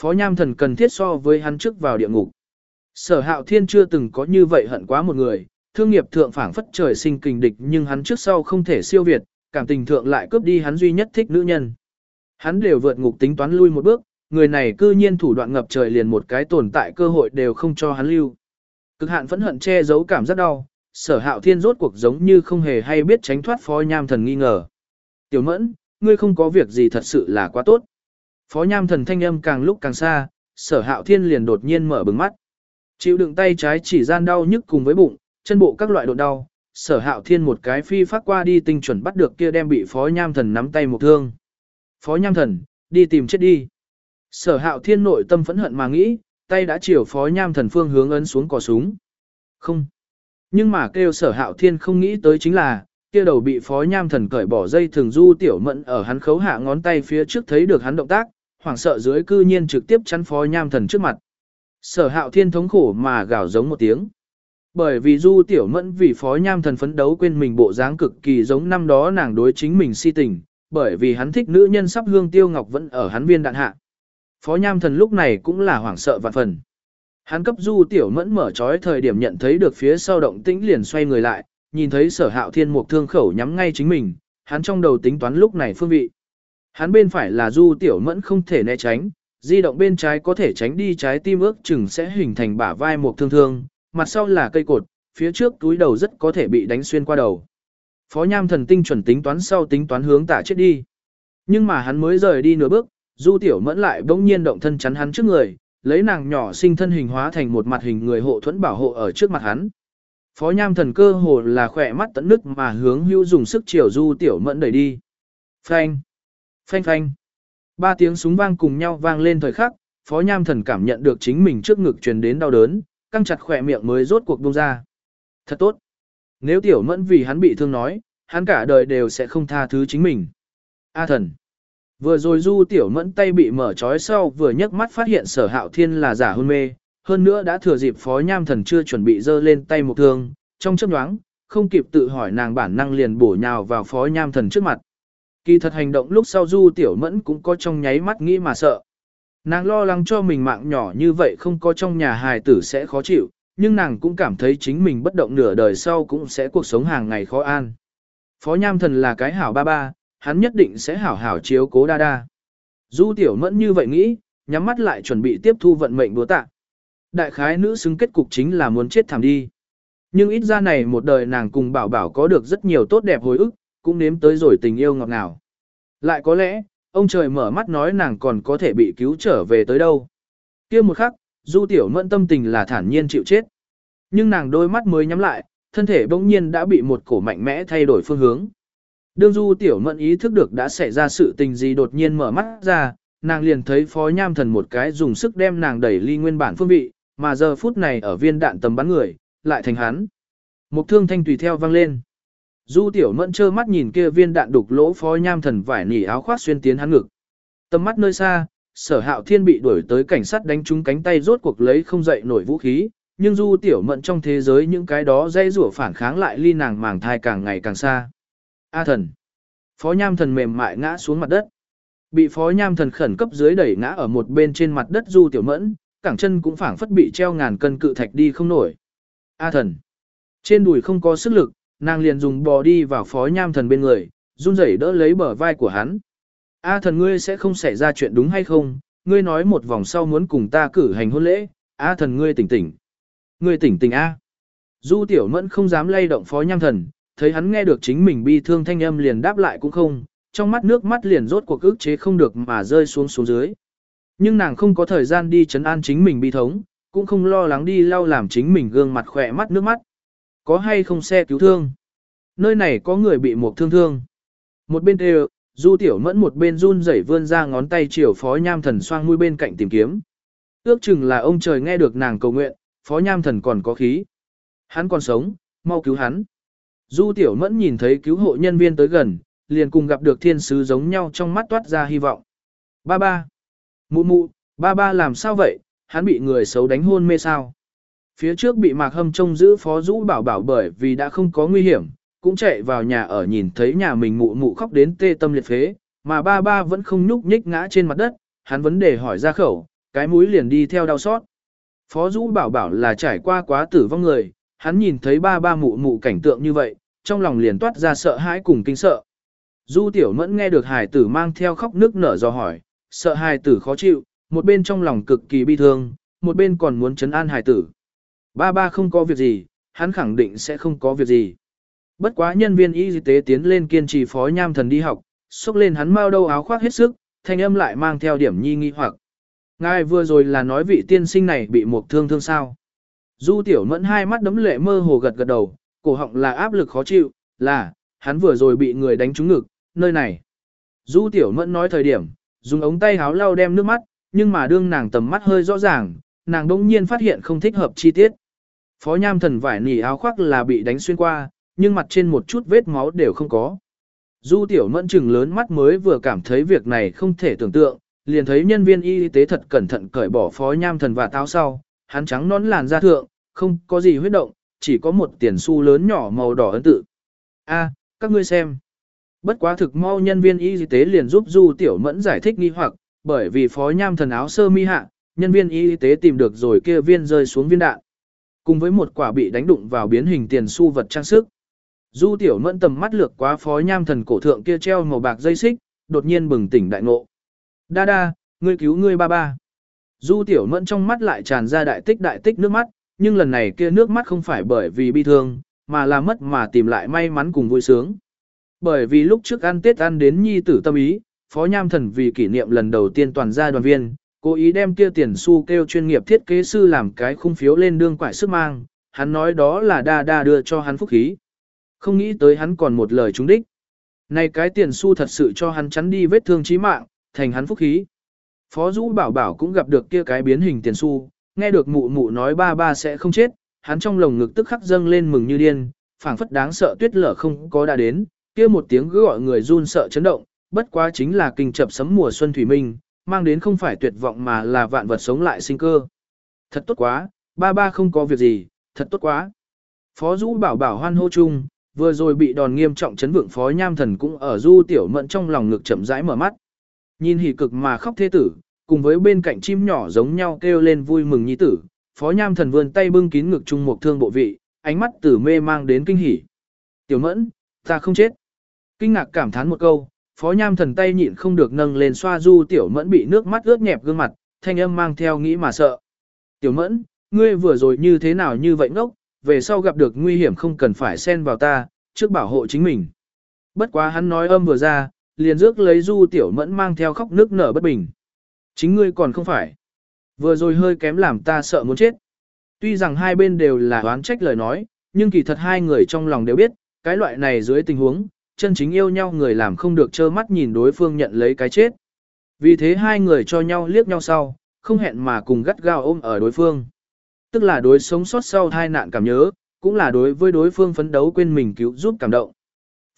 Phó nham thần cần thiết so với hắn trước vào địa ngục. Sở hạo thiên chưa từng có như vậy hận quá một người, thương nghiệp thượng phảng phất trời sinh kình địch nhưng hắn trước sau không thể siêu việt, cảm tình thượng lại cướp đi hắn duy nhất thích nữ nhân. Hắn đều vượt ngục tính toán lui một bước, người này cư nhiên thủ đoạn ngập trời liền một cái tồn tại cơ hội đều không cho hắn lưu. Cực hạn phẫn hận che giấu cảm giác đau, sở hạo thiên rốt cuộc giống như không hề hay biết tránh thoát phó nham thần nghi ngờ. Tiểu mẫn, ngươi không có việc gì thật sự là quá tốt. Phó nham thần thanh âm càng lúc càng xa, sở hạo thiên liền đột nhiên mở bừng mắt. Chịu đựng tay trái chỉ gian đau nhức cùng với bụng, chân bộ các loại đột đau, sở hạo thiên một cái phi phát qua đi tinh chuẩn bắt được kia đem bị phó nham thần nắm tay một thương. Phó nham thần, đi tìm chết đi. Sở hạo thiên nội tâm phẫn hận mà nghĩ, tay đã chiều phó nham thần phương hướng ấn xuống cò súng. Không. Nhưng mà kêu sở hạo thiên không nghĩ tới chính là, kia đầu bị phó nham thần cởi bỏ dây thường du tiểu mẫn ở hắn khấu hạ ngón tay phía trước thấy được hắn động tác, hoảng sợ dưới cư nhiên trực tiếp chắn phó nham thần trước mặt. Sở hạo thiên thống khổ mà gào giống một tiếng. Bởi vì du tiểu mẫn vì phó nham thần phấn đấu quên mình bộ dáng cực kỳ giống năm đó nàng đối chính mình si tình, bởi vì hắn thích nữ nhân sắp hương tiêu ngọc vẫn ở hắn viên đạn hạ. Phó nham thần lúc này cũng là hoảng sợ vạn phần. Hắn cấp du tiểu mẫn mở trói thời điểm nhận thấy được phía sau động tĩnh liền xoay người lại, nhìn thấy sở hạo thiên mục thương khẩu nhắm ngay chính mình, hắn trong đầu tính toán lúc này phương vị. Hắn bên phải là du tiểu mẫn không thể né tránh, di động bên trái có thể tránh đi trái tim ước chừng sẽ hình thành bả vai một thương thương, mặt sau là cây cột, phía trước túi đầu rất có thể bị đánh xuyên qua đầu. Phó Nham thần tinh chuẩn tính toán sau tính toán hướng tả chết đi. Nhưng mà hắn mới rời đi nửa bước, Du Tiểu Mẫn lại bỗng nhiên động thân chắn hắn trước người, lấy nàng nhỏ sinh thân hình hóa thành một mặt hình người hộ thuẫn bảo hộ ở trước mặt hắn. Phó Nham thần cơ hồ là khỏe mắt tận nước mà hướng hưu dùng sức chiều Du Tiểu Mẫn đẩy đi. Phanh! Phanh phanh! Ba tiếng súng vang cùng nhau vang lên thời khắc, Phó Nham thần cảm nhận được chính mình trước ngực truyền đến đau đớn, căng chặt khỏe miệng mới rốt cuộc buông ra. Thật tốt! Nếu Tiểu Mẫn vì hắn bị thương nói, hắn cả đời đều sẽ không tha thứ chính mình. A thần! Vừa rồi Du Tiểu Mẫn tay bị mở trói sau vừa nhấc mắt phát hiện sở hạo thiên là giả hôn mê, hơn nữa đã thừa dịp phó nham thần chưa chuẩn bị dơ lên tay một thương, trong chớp nhoáng, không kịp tự hỏi nàng bản năng liền bổ nhào vào phó nham thần trước mặt. Kỳ thật hành động lúc sau Du Tiểu Mẫn cũng có trong nháy mắt nghĩ mà sợ. Nàng lo lắng cho mình mạng nhỏ như vậy không có trong nhà hài tử sẽ khó chịu, nhưng nàng cũng cảm thấy chính mình bất động nửa đời sau cũng sẽ cuộc sống hàng ngày khó an. Phó Nham Thần là cái hảo ba ba, hắn nhất định sẽ hảo hảo chiếu cố đa đa. Du Tiểu Mẫn như vậy nghĩ, nhắm mắt lại chuẩn bị tiếp thu vận mệnh búa tạ. Đại khái nữ xứng kết cục chính là muốn chết thảm đi. Nhưng ít ra này một đời nàng cùng bảo bảo có được rất nhiều tốt đẹp hồi ức, cũng nếm tới rồi tình yêu ngọt ngào. Lại có lẽ, ông trời mở mắt nói nàng còn có thể bị cứu trở về tới đâu. kia một khắc, du tiểu mẫn tâm tình là thản nhiên chịu chết. Nhưng nàng đôi mắt mới nhắm lại, thân thể bỗng nhiên đã bị một cổ mạnh mẽ thay đổi phương hướng. Đương du tiểu mẫn ý thức được đã xảy ra sự tình gì đột nhiên mở mắt ra, nàng liền thấy phó nham thần một cái dùng sức đem nàng đẩy ly nguyên bản phương vị, mà giờ phút này ở viên đạn tầm bắn người, lại thành hắn. Một thương thanh tùy theo vang lên. Du tiểu mẫn trơ mắt nhìn kia viên đạn đục lỗ phó nham thần vải nỉ áo khoác xuyên tiến hắn ngực. Tầm mắt nơi xa, sở hạo thiên bị đuổi tới cảnh sát đánh trúng cánh tay rốt cuộc lấy không dậy nổi vũ khí, nhưng du tiểu mẫn trong thế giới những cái đó dây rủa phản kháng lại ly nàng màng thai càng ngày càng xa. A thần. Phó nham thần mềm mại ngã xuống mặt đất. Bị phó nham thần khẩn cấp dưới đẩy ngã ở một bên trên mặt đất du tiểu mẫn, cẳng chân cũng phảng phất bị treo ngàn cân cự thạch đi không nổi. A thần. Trên đùi không có sức lực, nàng liền dùng bò đi vào phó nham thần bên người, run rẩy đỡ lấy bờ vai của hắn. A à, thần ngươi sẽ không xảy ra chuyện đúng hay không, ngươi nói một vòng sau muốn cùng ta cử hành hôn lễ, A à, thần ngươi tỉnh tỉnh. Ngươi tỉnh tỉnh A. Du tiểu mẫn không dám lay động phó nham thần, thấy hắn nghe được chính mình bi thương thanh âm liền đáp lại cũng không, trong mắt nước mắt liền rốt cuộc ức chế không được mà rơi xuống xuống dưới. Nhưng nàng không có thời gian đi chấn an chính mình bi thống, cũng không lo lắng đi lau làm chính mình gương mặt khỏe mắt nước mắt. Có hay không xe cứu thương? Nơi này có người bị một thương thương. Một bên đều, du tiểu mẫn một bên run rẩy vươn ra ngón tay chiều phó nham thần xoang mũi bên cạnh tìm kiếm. Ước chừng là ông trời nghe được nàng cầu nguyện, phó nham thần còn có khí. Hắn còn sống, mau cứu hắn. Du tiểu mẫn nhìn thấy cứu hộ nhân viên tới gần, liền cùng gặp được thiên sứ giống nhau trong mắt toát ra hy vọng. Ba ba. Mụ mụ, ba ba làm sao vậy, hắn bị người xấu đánh hôn mê sao. Phía trước bị mạc hâm trông giữ phó dũ bảo bảo bởi vì đã không có nguy hiểm, cũng chạy vào nhà ở nhìn thấy nhà mình mụ mụ khóc đến tê tâm liệt phế, mà ba ba vẫn không nhúc nhích ngã trên mặt đất, hắn vấn đề hỏi ra khẩu, cái mũi liền đi theo đau xót. Phó dũ bảo bảo là trải qua quá tử vong người, hắn nhìn thấy ba ba mụ mụ cảnh tượng như vậy, trong lòng liền toát ra sợ hãi cùng kinh sợ. Du tiểu mẫn nghe được hài tử mang theo khóc nước nở do hỏi, sợ hài tử khó chịu, một bên trong lòng cực kỳ bi thương, một bên còn muốn chấn an hài tử. Ba ba không có việc gì, hắn khẳng định sẽ không có việc gì. Bất quá nhân viên y tế tiến lên kiên trì phó nham thần đi học, xúc lên hắn mau đâu áo khoác hết sức, thanh âm lại mang theo điểm nhi nghi hoặc. Ngài vừa rồi là nói vị tiên sinh này bị một thương thương sao. Du tiểu mẫn hai mắt đấm lệ mơ hồ gật gật đầu, cổ họng là áp lực khó chịu, là, hắn vừa rồi bị người đánh trúng ngực, nơi này. Du tiểu mẫn nói thời điểm, dùng ống tay háo lau đem nước mắt, nhưng mà đương nàng tầm mắt hơi rõ ràng, nàng đông nhiên phát hiện không thích hợp chi tiết. Phó nham thần vải nỉ áo khoác là bị đánh xuyên qua, nhưng mặt trên một chút vết máu đều không có. Du tiểu mẫn trừng lớn mắt mới vừa cảm thấy việc này không thể tưởng tượng, liền thấy nhân viên y tế thật cẩn thận cởi bỏ phó nham thần và táo sau, hắn trắng nón làn da thượng, không có gì huyết động, chỉ có một tiền xu lớn nhỏ màu đỏ ấn tự. A, các ngươi xem. Bất quá thực mau nhân viên y tế liền giúp Du Tiểu Mẫn giải thích nghi hoặc, bởi vì phó nham thần áo sơ mi hạ, nhân viên y tế tìm được rồi kia viên rơi xuống viên đạn. Cùng với một quả bị đánh đụng vào biến hình tiền xu vật trang sức. Du Tiểu Mẫn tầm mắt lược quá phó nham thần cổ thượng kia treo màu bạc dây xích, đột nhiên bừng tỉnh đại ngộ. Đa đa, ngươi cứu ngươi ba ba. Du Tiểu Mẫn trong mắt lại tràn ra đại tích đại tích nước mắt, nhưng lần này kia nước mắt không phải bởi vì bi thương, mà là mất mà tìm lại may mắn cùng vui sướng. Bởi vì lúc trước ăn Tết ăn đến nhi tử tâm ý, Phó Nham Thần vì kỷ niệm lần đầu tiên toàn gia đoàn viên, cố ý đem kia tiền xu kêu chuyên nghiệp thiết kế sư làm cái khung phiếu lên đương quải sức mang, hắn nói đó là đa đa đưa cho hắn phúc khí. Không nghĩ tới hắn còn một lời trúng đích. Này cái tiền xu thật sự cho hắn chắn đi vết thương chí mạng, thành hắn phúc khí. Phó Dũ bảo bảo cũng gặp được kia cái biến hình tiền xu, nghe được mụ mụ nói ba ba sẽ không chết, hắn trong lồng ngực tức khắc dâng lên mừng như điên, phảng phất đáng sợ tuyết lở không có đã đến, kia một tiếng gọi người run sợ chấn động, bất quá chính là kinh chập sấm mùa xuân thủy minh, mang đến không phải tuyệt vọng mà là vạn vật sống lại sinh cơ. Thật tốt quá, ba ba không có việc gì, thật tốt quá. Phó Dũ bảo bảo hoan hô chung, vừa rồi bị đòn nghiêm trọng chấn vượng phó nham thần cũng ở du tiểu mận trong lòng ngực chậm rãi mở mắt. Nhìn hỉ cực mà khóc thế tử, cùng với bên cạnh chim nhỏ giống nhau kêu lên vui mừng nhi tử, phó nham thần vươn tay bưng kín ngực trung một thương bộ vị, ánh mắt tử mê mang đến kinh hỉ. Tiểu mẫn, ta không chết. Kinh ngạc cảm thán một câu, phó nham thần tay nhịn không được nâng lên xoa du tiểu mẫn bị nước mắt ướt nhẹp gương mặt, thanh âm mang theo nghĩ mà sợ. Tiểu mẫn, ngươi vừa rồi như thế nào như vậy ngốc, về sau gặp được nguy hiểm không cần phải xen vào ta, trước bảo hộ chính mình. Bất quá hắn nói âm vừa ra, liền rước lấy du tiểu mẫn mang theo khóc nước nở bất bình. Chính ngươi còn không phải. Vừa rồi hơi kém làm ta sợ muốn chết. Tuy rằng hai bên đều là oán trách lời nói, nhưng kỳ thật hai người trong lòng đều biết, cái loại này dưới tình huống, chân chính yêu nhau người làm không được trơ mắt nhìn đối phương nhận lấy cái chết. Vì thế hai người cho nhau liếc nhau sau, không hẹn mà cùng gắt gao ôm ở đối phương. Tức là đối sống sót sau hai nạn cảm nhớ, cũng là đối với đối phương phấn đấu quên mình cứu giúp cảm động.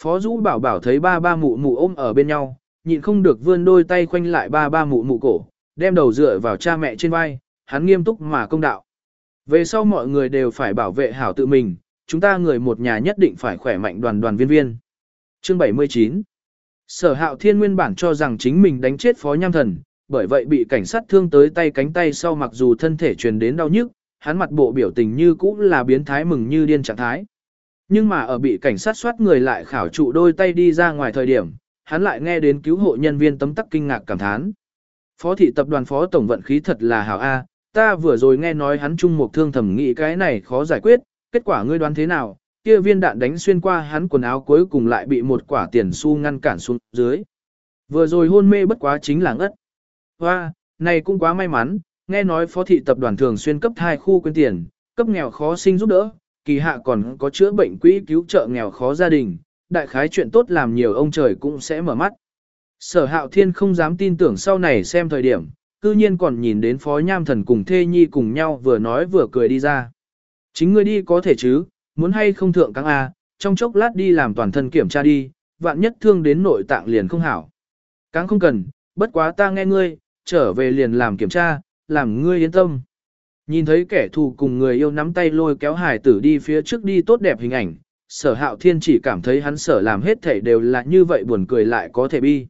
Phó Dũ bảo bảo thấy ba ba mụ mụ ôm ở bên nhau, nhịn không được vươn đôi tay khoanh lại ba ba mụ mụ cổ, đem đầu dựa vào cha mẹ trên vai, hắn nghiêm túc mà công đạo. Về sau mọi người đều phải bảo vệ hảo tự mình, chúng ta người một nhà nhất định phải khỏe mạnh đoàn đoàn viên viên. Chương 79 Sở hạo thiên nguyên bản cho rằng chính mình đánh chết phó nham thần, bởi vậy bị cảnh sát thương tới tay cánh tay sau mặc dù thân thể truyền đến đau nhức, hắn mặt bộ biểu tình như cũ là biến thái mừng như điên trạng thái. Nhưng mà ở bị cảnh sát soát người lại khảo trụ đôi tay đi ra ngoài thời điểm, hắn lại nghe đến cứu hộ nhân viên tấm tắc kinh ngạc cảm thán. Phó thị tập đoàn phó tổng vận khí thật là hảo A, ta vừa rồi nghe nói hắn chung một thương thẩm nghĩ cái này khó giải quyết, kết quả ngươi đoán thế nào, kia viên đạn đánh xuyên qua hắn quần áo cuối cùng lại bị một quả tiền xu ngăn cản xuống dưới. Vừa rồi hôn mê bất quá chính là ngất. Hoa, này cũng quá may mắn, nghe nói phó thị tập đoàn thường xuyên cấp hai khu quyên tiền, cấp nghèo khó sinh giúp đỡ, kỳ hạ còn có chữa bệnh quỹ cứu trợ nghèo khó gia đình, đại khái chuyện tốt làm nhiều ông trời cũng sẽ mở mắt. Sở hạo thiên không dám tin tưởng sau này xem thời điểm, cư nhiên còn nhìn đến phó nham thần cùng thê nhi cùng nhau vừa nói vừa cười đi ra. Chính ngươi đi có thể chứ, muốn hay không thượng căng A, trong chốc lát đi làm toàn thân kiểm tra đi, vạn nhất thương đến nội tạng liền không hảo. Cáng không cần, bất quá ta nghe ngươi, trở về liền làm kiểm tra, làm ngươi yên tâm. Nhìn thấy kẻ thù cùng người yêu nắm tay lôi kéo hải tử đi phía trước đi tốt đẹp hình ảnh, sở hạo thiên chỉ cảm thấy hắn sở làm hết thể đều là như vậy buồn cười lại có thể bi.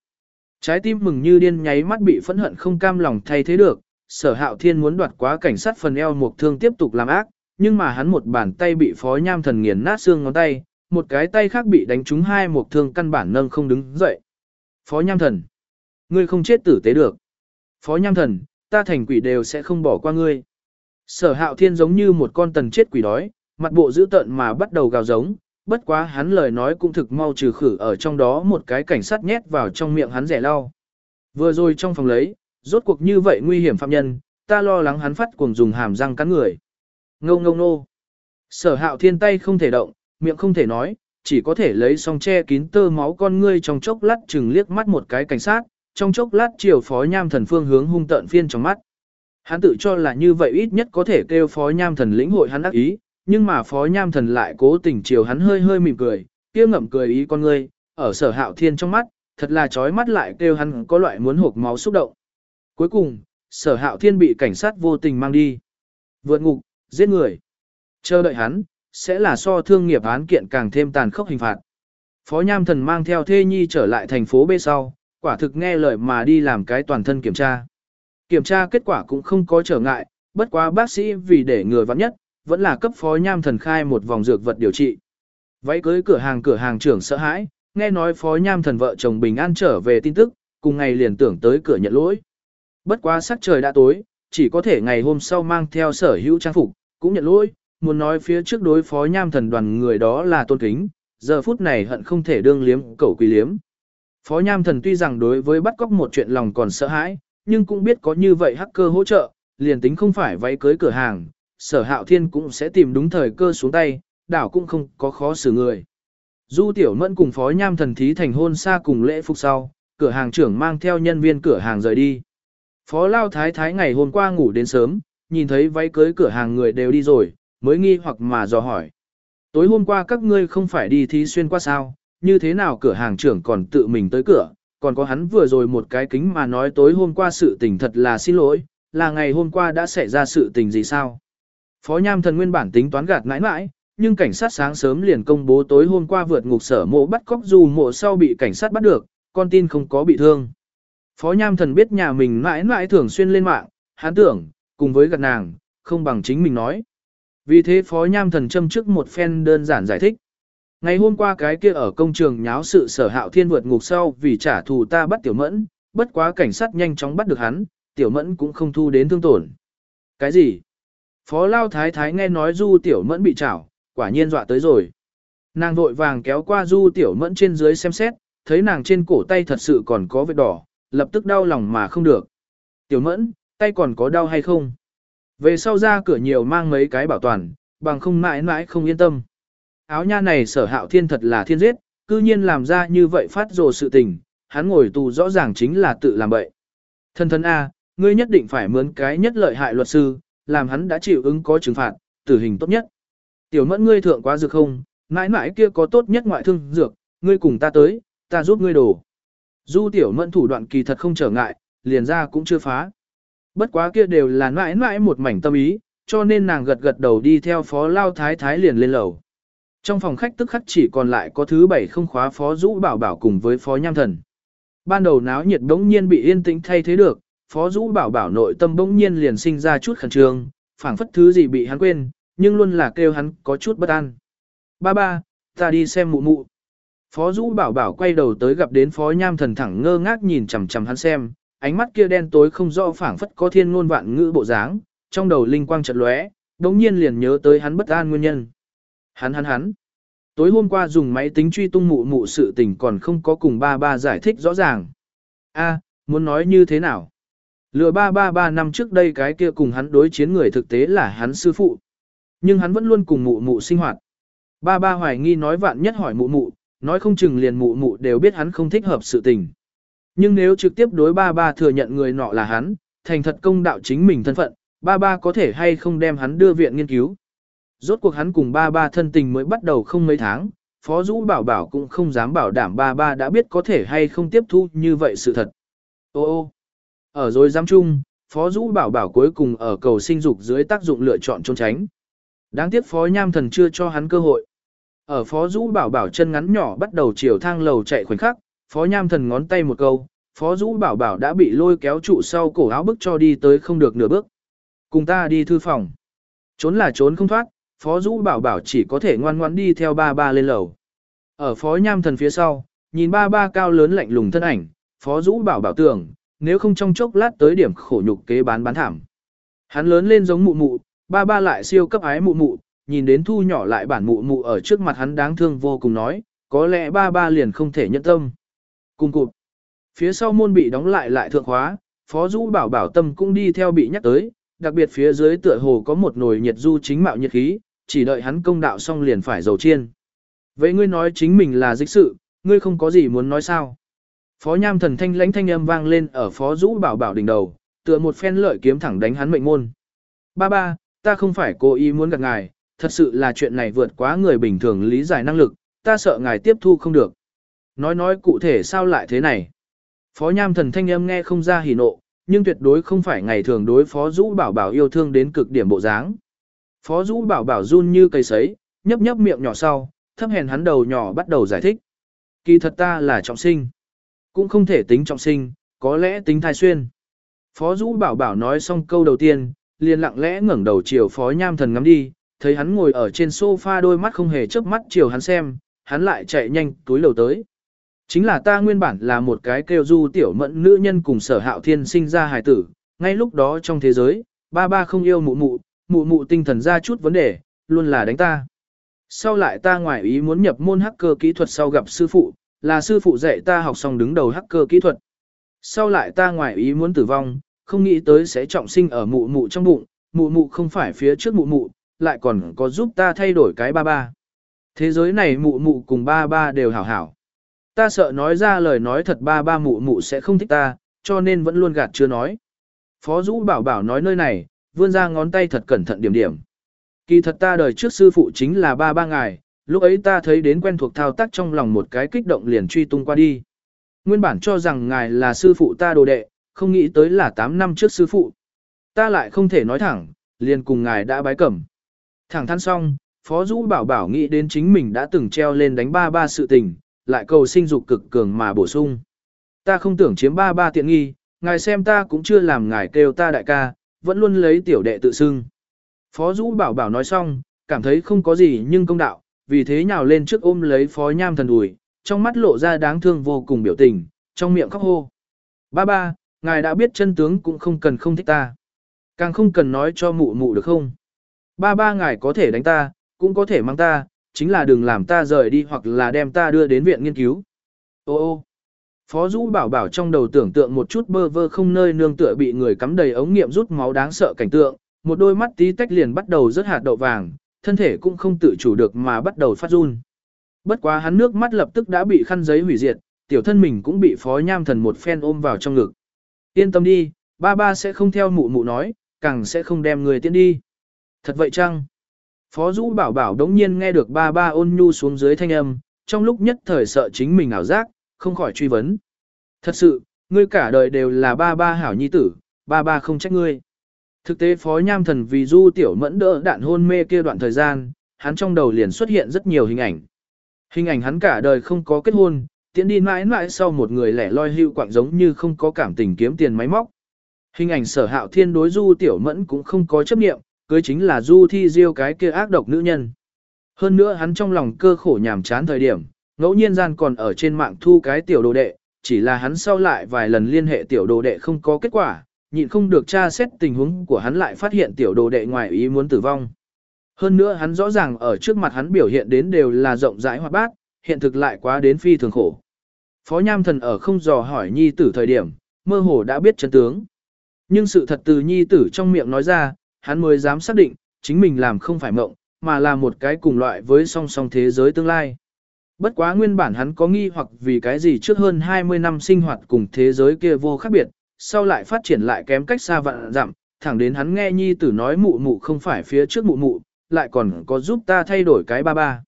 Trái tim mừng như điên nháy mắt bị phẫn hận không cam lòng thay thế được, sở hạo thiên muốn đoạt quá cảnh sát phần eo một thương tiếp tục làm ác, nhưng mà hắn một bàn tay bị phó nham thần nghiền nát xương ngón tay, một cái tay khác bị đánh trúng hai một thương căn bản nâng không đứng dậy. Phó nham thần, ngươi không chết tử tế được. Phó nham thần, ta thành quỷ đều sẽ không bỏ qua ngươi. Sở hạo thiên giống như một con tần chết quỷ đói, mặt bộ dữ tợn mà bắt đầu gào giống, bất quá hắn lời nói cũng thực mau trừ khử ở trong đó một cái cảnh sát nhét vào trong miệng hắn rẻ lau. Vừa rồi trong phòng lấy, rốt cuộc như vậy nguy hiểm phạm nhân, ta lo lắng hắn phát cuồng dùng hàm răng cắn người. Ngô ngô nô. Sở hạo thiên tay không thể động, miệng không thể nói, chỉ có thể lấy song che kín tơ máu con ngươi trong chốc lát chừng liếc mắt một cái cảnh sát, trong chốc lát chiều phó nham thần phương hướng hung tợn phiên trong mắt. Hắn tự cho là như vậy ít nhất có thể kêu phó nham thần lĩnh hội hắn ác ý, nhưng mà phó nham thần lại cố tình chiều hắn hơi hơi mỉm cười, kia ngậm cười ý con ngươi, ở sở hạo thiên trong mắt, thật là chói mắt lại kêu hắn có loại muốn hộp máu xúc động. Cuối cùng, sở hạo thiên bị cảnh sát vô tình mang đi. Vượt ngục, giết người. Chờ đợi hắn, sẽ là so thương nghiệp án kiện càng thêm tàn khốc hình phạt. Phó Nham Thần mang theo Thê Nhi trở lại thành phố B sau, quả thực nghe lời mà đi làm cái toàn thân kiểm tra. Kiểm tra kết quả cũng không có trở ngại, bất quá bác sĩ vì để người vắng nhất, vẫn là cấp Phó Nham Thần khai một vòng dược vật điều trị. Váy cưới cửa hàng cửa hàng trưởng sợ hãi, nghe nói Phó Nham Thần vợ chồng bình an trở về tin tức, cùng ngày liền tưởng tới cửa nhận lỗi. Bất quá sắc trời đã tối, chỉ có thể ngày hôm sau mang theo sở hữu trang phục, cũng nhận lỗi, muốn nói phía trước đối phó nham thần đoàn người đó là tôn kính, giờ phút này hận không thể đương liếm cẩu quỳ liếm. Phó nham thần tuy rằng đối với bắt cóc một chuyện lòng còn sợ hãi, nhưng cũng biết có như vậy hacker hỗ trợ, liền tính không phải váy cưới cửa hàng, sở hạo thiên cũng sẽ tìm đúng thời cơ xuống tay, đảo cũng không có khó xử người. Du tiểu mẫn cùng phó nham thần thí thành hôn xa cùng lễ phục sau, cửa hàng trưởng mang theo nhân viên cửa hàng rời đi. Phó Lao Thái Thái ngày hôm qua ngủ đến sớm, nhìn thấy váy cưới cửa hàng người đều đi rồi, mới nghi hoặc mà dò hỏi. Tối hôm qua các ngươi không phải đi thí xuyên qua sao, như thế nào cửa hàng trưởng còn tự mình tới cửa, còn có hắn vừa rồi một cái kính mà nói tối hôm qua sự tình thật là xin lỗi, là ngày hôm qua đã xảy ra sự tình gì sao. Phó Nham Thần nguyên bản tính toán gạt mãi mãi, nhưng cảnh sát sáng sớm liền công bố tối hôm qua vượt ngục sở mộ bắt cóc dù mộ sau bị cảnh sát bắt được, con tin không có bị thương. Phó Nham Thần biết nhà mình mãi mãi thường xuyên lên mạng, hắn tưởng, cùng với gạt nàng, không bằng chính mình nói. Vì thế Phó Nham Thần châm trước một phen đơn giản giải thích. Ngày hôm qua cái kia ở công trường nháo sự sở hạo thiên vượt ngục sau vì trả thù ta bắt tiểu mẫn, bất quá cảnh sát nhanh chóng bắt được hắn, tiểu mẫn cũng không thu đến thương tổn. Cái gì? Phó Lao Thái Thái nghe nói du tiểu mẫn bị trảo, quả nhiên dọa tới rồi. Nàng vội vàng kéo qua du tiểu mẫn trên dưới xem xét, thấy nàng trên cổ tay thật sự còn có vết đỏ, lập tức đau lòng mà không được. Tiểu mẫn, tay còn có đau hay không? Về sau ra cửa nhiều mang mấy cái bảo toàn, bằng không mãi mãi không yên tâm. Áo nha này sở hạo thiên thật là thiên giết, cư nhiên làm ra như vậy phát rồ sự tình, hắn ngồi tù rõ ràng chính là tự làm bậy. Thân thân A, ngươi nhất định phải mướn cái nhất lợi hại luật sư, làm hắn đã chịu ứng có trừng phạt, tử hình tốt nhất. Tiểu mẫn ngươi thượng quá dược không, mãi mãi kia có tốt nhất ngoại thương dược, ngươi cùng ta tới, ta giúp ngươi đổ. Du tiểu mẫn thủ đoạn kỳ thật không trở ngại, liền ra cũng chưa phá. Bất quá kia đều là mãi mãi một mảnh tâm ý, cho nên nàng gật gật đầu đi theo phó lao thái thái liền lên lầu. Trong phòng khách tức khắc chỉ còn lại có thứ bảy không khóa phó rũ bảo bảo cùng với phó nham thần. Ban đầu náo nhiệt bỗng nhiên bị yên tĩnh thay thế được, phó rũ bảo bảo nội tâm bỗng nhiên liền sinh ra chút khẩn trương, phảng phất thứ gì bị hắn quên, nhưng luôn là kêu hắn có chút bất an. Ba ba, ta đi xem mụ mụ. Phó Dũ bảo bảo quay đầu tới gặp đến Phó Nham thần thẳng ngơ ngác nhìn chằm chằm hắn xem, ánh mắt kia đen tối không rõ phảng phất có thiên ngôn vạn ngữ bộ dáng, trong đầu linh quang chợt lóe, đống nhiên liền nhớ tới hắn bất an nguyên nhân. Hắn hắn hắn. Tối hôm qua dùng máy tính truy tung mụ mụ sự tình còn không có cùng ba ba giải thích rõ ràng. A, muốn nói như thế nào? Lừa ba ba ba năm trước đây cái kia cùng hắn đối chiến người thực tế là hắn sư phụ. Nhưng hắn vẫn luôn cùng mụ mụ sinh hoạt. Ba ba hoài nghi nói vạn nhất hỏi mụ mụ, nói không chừng liền mụ mụ đều biết hắn không thích hợp sự tình. Nhưng nếu trực tiếp đối ba ba thừa nhận người nọ là hắn, thành thật công đạo chính mình thân phận, ba ba có thể hay không đem hắn đưa viện nghiên cứu. Rốt cuộc hắn cùng ba ba thân tình mới bắt đầu không mấy tháng, Phó Dũ bảo bảo cũng không dám bảo đảm ba ba đã biết có thể hay không tiếp thu như vậy sự thật. Ô ô, ở rồi giám chung, Phó Dũ bảo bảo cuối cùng ở cầu sinh dục dưới tác dụng lựa chọn trốn tránh. Đáng tiếc Phó Nham Thần chưa cho hắn cơ hội. Ở Phó Dũ Bảo Bảo chân ngắn nhỏ bắt đầu chiều thang lầu chạy khoảnh khắc, Phó Nham Thần ngón tay một câu, Phó Dũ Bảo Bảo đã bị lôi kéo trụ sau cổ áo bức cho đi tới không được nửa bước. Cùng ta đi thư phòng. Trốn là trốn không thoát, Phó Dũ Bảo Bảo chỉ có thể ngoan ngoãn đi theo ba ba lên lầu. Ở Phó Nham Thần phía sau, nhìn ba ba cao lớn lạnh lùng thân ảnh, Phó Dũ Bảo Bảo tưởng, nếu không trong chốc lát tới điểm khổ nhục kế bán bán thảm. Hắn lớn lên giống mụ mụ, ba ba lại siêu cấp ái mụ mụ, nhìn đến thu nhỏ lại bản mụ mụ ở trước mặt hắn đáng thương vô cùng nói, có lẽ ba ba liền không thể nhận tâm. Cùng cụt. Phía sau môn bị đóng lại lại thượng khóa, phó rũ bảo bảo tâm cũng đi theo bị nhắc tới, đặc biệt phía dưới tựa hồ có một nồi nhiệt du chính mạo nhiệt khí, chỉ đợi hắn công đạo xong liền phải dầu chiên. Vậy ngươi nói chính mình là dịch sự, ngươi không có gì muốn nói sao? Phó nham thần thanh lãnh thanh âm vang lên ở phó rũ bảo bảo đỉnh đầu, tựa một phen lợi kiếm thẳng đánh hắn mệnh môn. Ba ba, ta không phải cố ý muốn gặp ngài, thật sự là chuyện này vượt quá người bình thường lý giải năng lực, ta sợ ngài tiếp thu không được. Nói nói cụ thể sao lại thế này. Phó nham thần thanh âm nghe không ra hỉ nộ, nhưng tuyệt đối không phải ngày thường đối Phó rũ Bảo Bảo yêu thương đến cực điểm bộ dáng. Phó rũ Bảo Bảo run như cây sấy, nhấp nhấp miệng nhỏ sau, thấp hèn hắn đầu nhỏ bắt đầu giải thích. Kỳ thật ta là trọng sinh. Cũng không thể tính trọng sinh, có lẽ tính thai xuyên. Phó rũ Bảo Bảo nói xong câu đầu tiên, liền lặng lẽ ngẩng đầu chiều Phó Nham Thần ngắm đi, thấy hắn ngồi ở trên sofa đôi mắt không hề chớp mắt chiều hắn xem, hắn lại chạy nhanh túi lầu tới. Chính là ta nguyên bản là một cái kêu du tiểu mẫn nữ nhân cùng sở hạo thiên sinh ra hài tử, ngay lúc đó trong thế giới, ba ba không yêu mụ mụ, mụ mụ tinh thần ra chút vấn đề, luôn là đánh ta. Sau lại ta ngoài ý muốn nhập môn hacker kỹ thuật sau gặp sư phụ, là sư phụ dạy ta học xong đứng đầu hacker kỹ thuật. Sau lại ta ngoài ý muốn tử vong, không nghĩ tới sẽ trọng sinh ở mụ mụ trong bụng, mụ mụ không phải phía trước mụ mụ, lại còn có giúp ta thay đổi cái ba ba. Thế giới này mụ mụ cùng ba ba đều hảo hảo. Ta sợ nói ra lời nói thật ba ba mụ mụ sẽ không thích ta, cho nên vẫn luôn gạt chưa nói. Phó Dũ bảo bảo nói nơi này, vươn ra ngón tay thật cẩn thận điểm điểm. Kỳ thật ta đời trước sư phụ chính là ba ba ngài, lúc ấy ta thấy đến quen thuộc thao tác trong lòng một cái kích động liền truy tung qua đi. Nguyên bản cho rằng ngài là sư phụ ta đồ đệ, không nghĩ tới là 8 năm trước sư phụ. Ta lại không thể nói thẳng, liền cùng ngài đã bái cẩm. Thẳng thắn xong, Phó Dũ bảo bảo nghĩ đến chính mình đã từng treo lên đánh ba ba sự tình, lại cầu sinh dục cực cường mà bổ sung. Ta không tưởng chiếm ba ba tiện nghi, ngài xem ta cũng chưa làm ngài kêu ta đại ca, vẫn luôn lấy tiểu đệ tự xưng. Phó Dũ bảo bảo nói xong, cảm thấy không có gì nhưng công đạo, vì thế nhào lên trước ôm lấy Phó Nham thần ủi, trong mắt lộ ra đáng thương vô cùng biểu tình, trong miệng khóc hô. Ba ba, ngài đã biết chân tướng cũng không cần không thích ta. Càng không cần nói cho mụ mụ được không. Ba ba ngài có thể đánh ta, cũng có thể mang ta, chính là đừng làm ta rời đi hoặc là đem ta đưa đến viện nghiên cứu. Ô ô, Phó Dũ bảo bảo trong đầu tưởng tượng một chút bơ vơ không nơi nương tựa bị người cắm đầy ống nghiệm rút máu đáng sợ cảnh tượng, một đôi mắt tí tách liền bắt đầu rớt hạt đậu vàng, thân thể cũng không tự chủ được mà bắt đầu phát run. Bất quá hắn nước mắt lập tức đã bị khăn giấy hủy diệt, tiểu thân mình cũng bị phó nham thần một phen ôm vào trong ngực. Yên tâm đi, ba ba sẽ không theo mụ mụ nói, càng sẽ không đem người tiến đi. Thật vậy chăng? Phó Dũ bảo bảo đống nhiên nghe được ba ba ôn nhu xuống dưới thanh âm, trong lúc nhất thời sợ chính mình ảo giác, không khỏi truy vấn. Thật sự, ngươi cả đời đều là ba ba hảo nhi tử, ba ba không trách ngươi. Thực tế phó nham thần vì du tiểu mẫn đỡ đạn hôn mê kia đoạn thời gian, hắn trong đầu liền xuất hiện rất nhiều hình ảnh. Hình ảnh hắn cả đời không có kết hôn, tiện đi mãi mãi sau một người lẻ loi hưu quạng giống như không có cảm tình kiếm tiền máy móc. Hình ảnh sở hạo thiên đối du tiểu mẫn cũng không có chấp nghiệm, cưới chính là du thi diêu cái kia ác độc nữ nhân. Hơn nữa hắn trong lòng cơ khổ nhàm chán thời điểm, ngẫu nhiên gian còn ở trên mạng thu cái tiểu đồ đệ, chỉ là hắn sau lại vài lần liên hệ tiểu đồ đệ không có kết quả, nhịn không được tra xét tình huống của hắn lại phát hiện tiểu đồ đệ ngoài ý muốn tử vong. Hơn nữa hắn rõ ràng ở trước mặt hắn biểu hiện đến đều là rộng rãi hoạt bát, hiện thực lại quá đến phi thường khổ. Phó Nham Thần ở không dò hỏi nhi tử thời điểm, mơ hồ đã biết chân tướng. Nhưng sự thật từ nhi tử trong miệng nói ra, hắn mới dám xác định, chính mình làm không phải mộng, mà là một cái cùng loại với song song thế giới tương lai. Bất quá nguyên bản hắn có nghi hoặc vì cái gì trước hơn 20 năm sinh hoạt cùng thế giới kia vô khác biệt, sau lại phát triển lại kém cách xa vạn dặm, thẳng đến hắn nghe nhi tử nói mụ mụ không phải phía trước mụ mụ, lại còn có giúp ta thay đổi cái ba ba.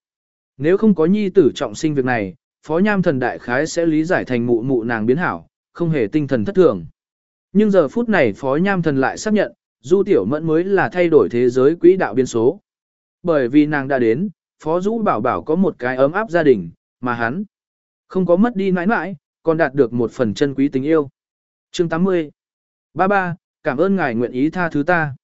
Nếu không có nhi tử trọng sinh việc này, phó nham thần đại khái sẽ lý giải thành mụ mụ nàng biến hảo, không hề tinh thần thất thường. Nhưng giờ phút này phó nham thần lại xác nhận, du tiểu mẫn mới là thay đổi thế giới quỹ đạo biến số. Bởi vì nàng đã đến, phó dũ bảo bảo có một cái ấm áp gia đình, mà hắn không có mất đi mãi mãi, còn đạt được một phần chân quý tình yêu. Chương 80 Ba ba, cảm ơn ngài nguyện ý tha thứ ta.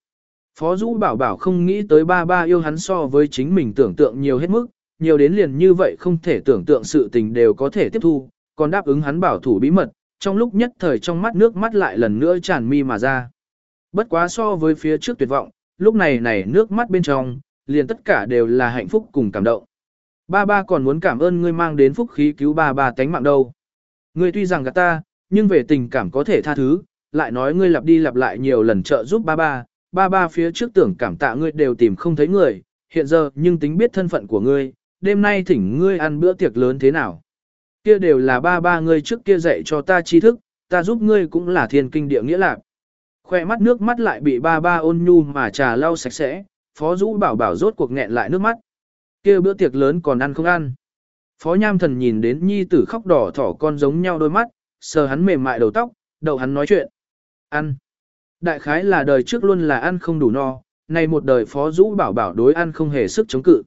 Phó Dũ bảo bảo không nghĩ tới ba ba yêu hắn so với chính mình tưởng tượng nhiều hết mức, nhiều đến liền như vậy không thể tưởng tượng sự tình đều có thể tiếp thu, còn đáp ứng hắn bảo thủ bí mật, trong lúc nhất thời trong mắt nước mắt lại lần nữa tràn mi mà ra. Bất quá so với phía trước tuyệt vọng, lúc này này nước mắt bên trong, liền tất cả đều là hạnh phúc cùng cảm động. Ba ba còn muốn cảm ơn ngươi mang đến phúc khí cứu ba ba tánh mạng đâu. Ngươi tuy rằng gạt ta, nhưng về tình cảm có thể tha thứ, lại nói ngươi lặp đi lặp lại nhiều lần trợ giúp ba ba, ba ba phía trước tưởng cảm tạ ngươi đều tìm không thấy người, hiện giờ nhưng tính biết thân phận của ngươi, đêm nay thỉnh ngươi ăn bữa tiệc lớn thế nào. Kia đều là ba ba ngươi trước kia dạy cho ta tri thức, ta giúp ngươi cũng là thiên kinh địa nghĩa lạc. Khoe mắt nước mắt lại bị ba ba ôn nhu mà trà lau sạch sẽ, phó rũ bảo bảo rốt cuộc nghẹn lại nước mắt. kia bữa tiệc lớn còn ăn không ăn. Phó nham thần nhìn đến nhi tử khóc đỏ thỏ con giống nhau đôi mắt, sờ hắn mềm mại đầu tóc, đầu hắn nói chuyện. Ăn. Đại khái là đời trước luôn là ăn không đủ no, nay một đời phó rũ bảo bảo đối ăn không hề sức chống cự.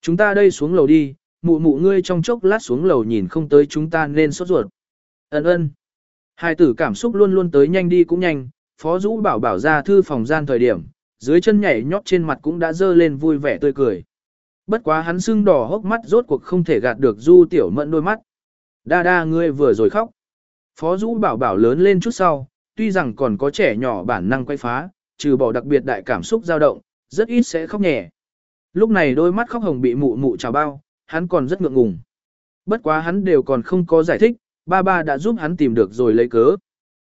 Chúng ta đây xuống lầu đi, mụ mụ ngươi trong chốc lát xuống lầu nhìn không tới chúng ta nên sốt ruột. Ấn ơn. Hai tử cảm xúc luôn luôn tới nhanh đi cũng nhanh, phó Dũ bảo bảo ra thư phòng gian thời điểm, dưới chân nhảy nhót trên mặt cũng đã dơ lên vui vẻ tươi cười. Bất quá hắn sưng đỏ hốc mắt rốt cuộc không thể gạt được du tiểu mẫn đôi mắt. Đa đa ngươi vừa rồi khóc. Phó Dũ bảo bảo lớn lên chút sau, tuy rằng còn có trẻ nhỏ bản năng quay phá, trừ bỏ đặc biệt đại cảm xúc dao động, rất ít sẽ khóc nhẹ. Lúc này đôi mắt khóc hồng bị mụ mụ trào bao, hắn còn rất ngượng ngùng. Bất quá hắn đều còn không có giải thích, ba ba đã giúp hắn tìm được rồi lấy cớ.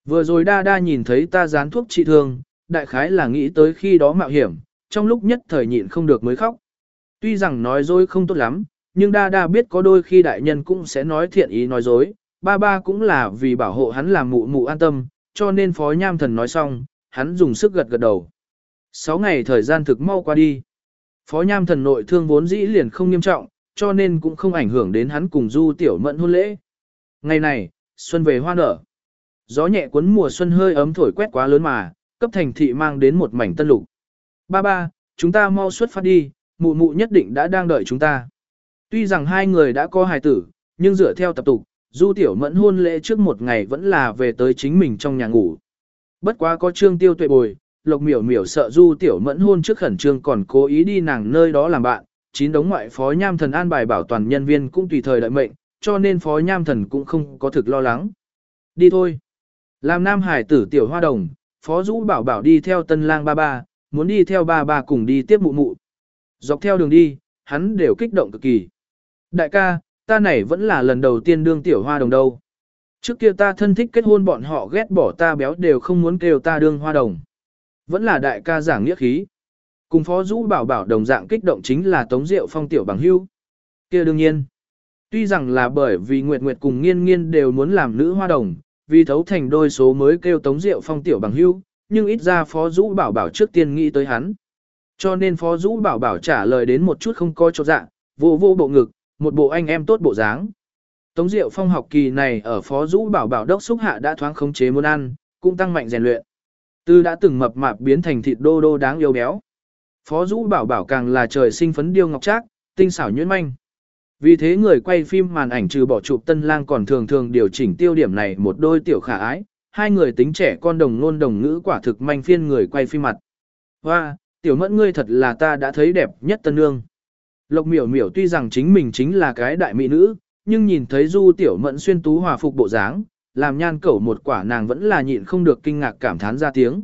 Vừa rồi đa đa nhìn thấy ta dán thuốc trị thương, đại khái là nghĩ tới khi đó mạo hiểm, trong lúc nhất thời nhịn không được mới khóc. Tuy rằng nói dối không tốt lắm, nhưng đa đa biết có đôi khi đại nhân cũng sẽ nói thiện ý nói dối, ba ba cũng là vì bảo hộ hắn làm mụ mụ an tâm, cho nên phó nham thần nói xong, hắn dùng sức gật gật đầu. Sáu ngày thời gian thực mau qua đi. Phó nham thần nội thương vốn dĩ liền không nghiêm trọng, cho nên cũng không ảnh hưởng đến hắn cùng du tiểu mẫn hôn lễ. Ngày này, xuân về hoa nở. Gió nhẹ cuốn mùa xuân hơi ấm thổi quét quá lớn mà, cấp thành thị mang đến một mảnh tân lục. Ba ba, chúng ta mau xuất phát đi, mụ mụ nhất định đã đang đợi chúng ta. Tuy rằng hai người đã có hài tử, nhưng dựa theo tập tục, du tiểu mẫn hôn lễ trước một ngày vẫn là về tới chính mình trong nhà ngủ. Bất quá có trương tiêu tuệ bồi, lộc miểu miểu sợ du tiểu mẫn hôn trước khẩn trương còn cố ý đi nàng nơi đó làm bạn, chín đống ngoại phó nham thần an bài bảo toàn nhân viên cũng tùy thời đợi mệnh, cho nên phó nham thần cũng không có thực lo lắng. Đi thôi. Làm nam hải tử tiểu hoa đồng, phó rũ bảo bảo đi theo tân lang ba ba, muốn đi theo ba ba cùng đi tiếp mụ mụ. Dọc theo đường đi, hắn đều kích động cực kỳ. Đại ca, ta này vẫn là lần đầu tiên đương tiểu hoa đồng đâu. Trước kia ta thân thích kết hôn bọn họ ghét bỏ ta béo đều không muốn kêu ta đương hoa đồng. Vẫn là đại ca giảng nghĩa khí. Cùng phó rũ bảo bảo đồng dạng kích động chính là tống diệu phong tiểu bằng hưu. kia đương nhiên. Tuy rằng là bởi vì Nguyệt Nguyệt cùng nghiên nghiên đều muốn làm nữ hoa đồng, vì thấu thành đôi số mới kêu tống diệu phong tiểu bằng hưu, nhưng ít ra phó Dũ bảo bảo trước tiên nghĩ tới hắn. Cho nên phó Dũ bảo bảo trả lời đến một chút không coi cho dạ, vô vô bộ ngực, một bộ anh em tốt bộ dáng. Tống Diệu Phong học kỳ này ở Phó Dũ Bảo Bảo đốc xúc hạ đã thoáng khống chế muốn ăn, cũng tăng mạnh rèn luyện. Từ đã từng mập mạp biến thành thịt đô đô đáng yêu béo. Phó Dũ Bảo Bảo càng là trời sinh phấn điêu ngọc trác, tinh xảo nhuyễn manh. Vì thế người quay phim màn ảnh trừ bỏ chụp Tân Lang còn thường thường điều chỉnh tiêu điểm này một đôi tiểu khả ái, hai người tính trẻ con đồng ngôn đồng ngữ quả thực manh phiên người quay phim mặt. Hoa, tiểu mẫn ngươi thật là ta đã thấy đẹp nhất tân nương. Lộc miểu miểu tuy rằng chính mình chính là cái đại mỹ nữ, nhưng nhìn thấy du tiểu mẫn xuyên tú hòa phục bộ dáng, làm nhan cẩu một quả nàng vẫn là nhịn không được kinh ngạc cảm thán ra tiếng.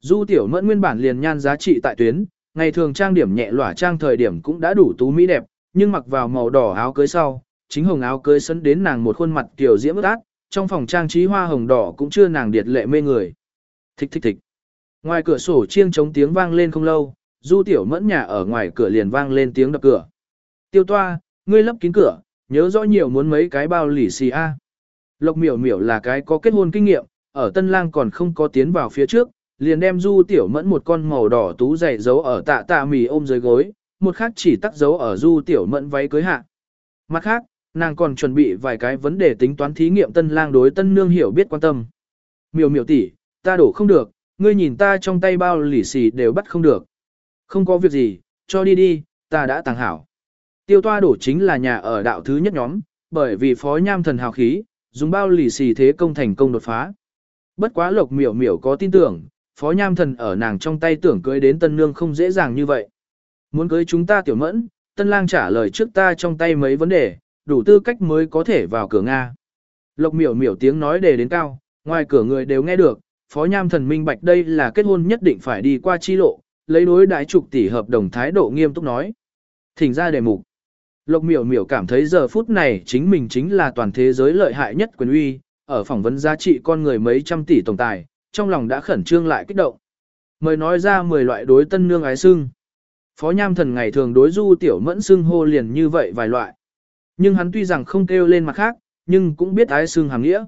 Du tiểu mẫn nguyên bản liền nhan giá trị tại tuyến, ngày thường trang điểm nhẹ lỏa trang thời điểm cũng đã đủ tú mỹ đẹp, nhưng mặc vào màu đỏ áo cưới sau, chính hồng áo cưới sấn đến nàng một khuôn mặt tiểu diễm ướt át, trong phòng trang trí hoa hồng đỏ cũng chưa nàng điệt lệ mê người. Thích thích thích. Ngoài cửa sổ chiêng chống tiếng vang lên không lâu, du tiểu mẫn nhà ở ngoài cửa liền vang lên tiếng đập cửa. Tiêu toa, ngươi lấp kín cửa, nhớ rõ nhiều muốn mấy cái bao lì xì a. Lộc miểu miểu là cái có kết hôn kinh nghiệm, ở tân lang còn không có tiến vào phía trước, liền đem du tiểu mẫn một con màu đỏ tú dày giấu ở tạ tạ mì ôm dưới gối, một khác chỉ tắc giấu ở du tiểu mẫn váy cưới hạ. Mặt khác, nàng còn chuẩn bị vài cái vấn đề tính toán thí nghiệm tân lang đối tân nương hiểu biết quan tâm. Miểu miểu tỷ, ta đổ không được, ngươi nhìn ta trong tay bao lì xì đều bắt không được. Không có việc gì, cho đi đi, ta đã tàng hảo. Tiêu toa đổ chính là nhà ở đạo thứ nhất nhóm, bởi vì phó nham thần hào khí, dùng bao lì xì thế công thành công đột phá. Bất quá lộc miểu miểu có tin tưởng, phó nham thần ở nàng trong tay tưởng cưới đến tân nương không dễ dàng như vậy. Muốn cưới chúng ta tiểu mẫn, tân lang trả lời trước ta trong tay mấy vấn đề, đủ tư cách mới có thể vào cửa Nga. Lộc miểu miểu tiếng nói đề đến cao, ngoài cửa người đều nghe được, phó nham thần minh bạch đây là kết hôn nhất định phải đi qua chi lộ, lấy đối đại trục tỷ hợp đồng thái độ nghiêm túc nói. Thỉnh ra đề mục. Lộc miểu miểu cảm thấy giờ phút này chính mình chính là toàn thế giới lợi hại nhất quyền uy, ở phỏng vấn giá trị con người mấy trăm tỷ tổng tài, trong lòng đã khẩn trương lại kích động. Mời nói ra 10 loại đối tân nương ái sưng. Phó Nham Thần ngày thường đối du tiểu mẫn sưng hô liền như vậy vài loại. Nhưng hắn tuy rằng không kêu lên mặt khác, nhưng cũng biết ái sưng hàng nghĩa.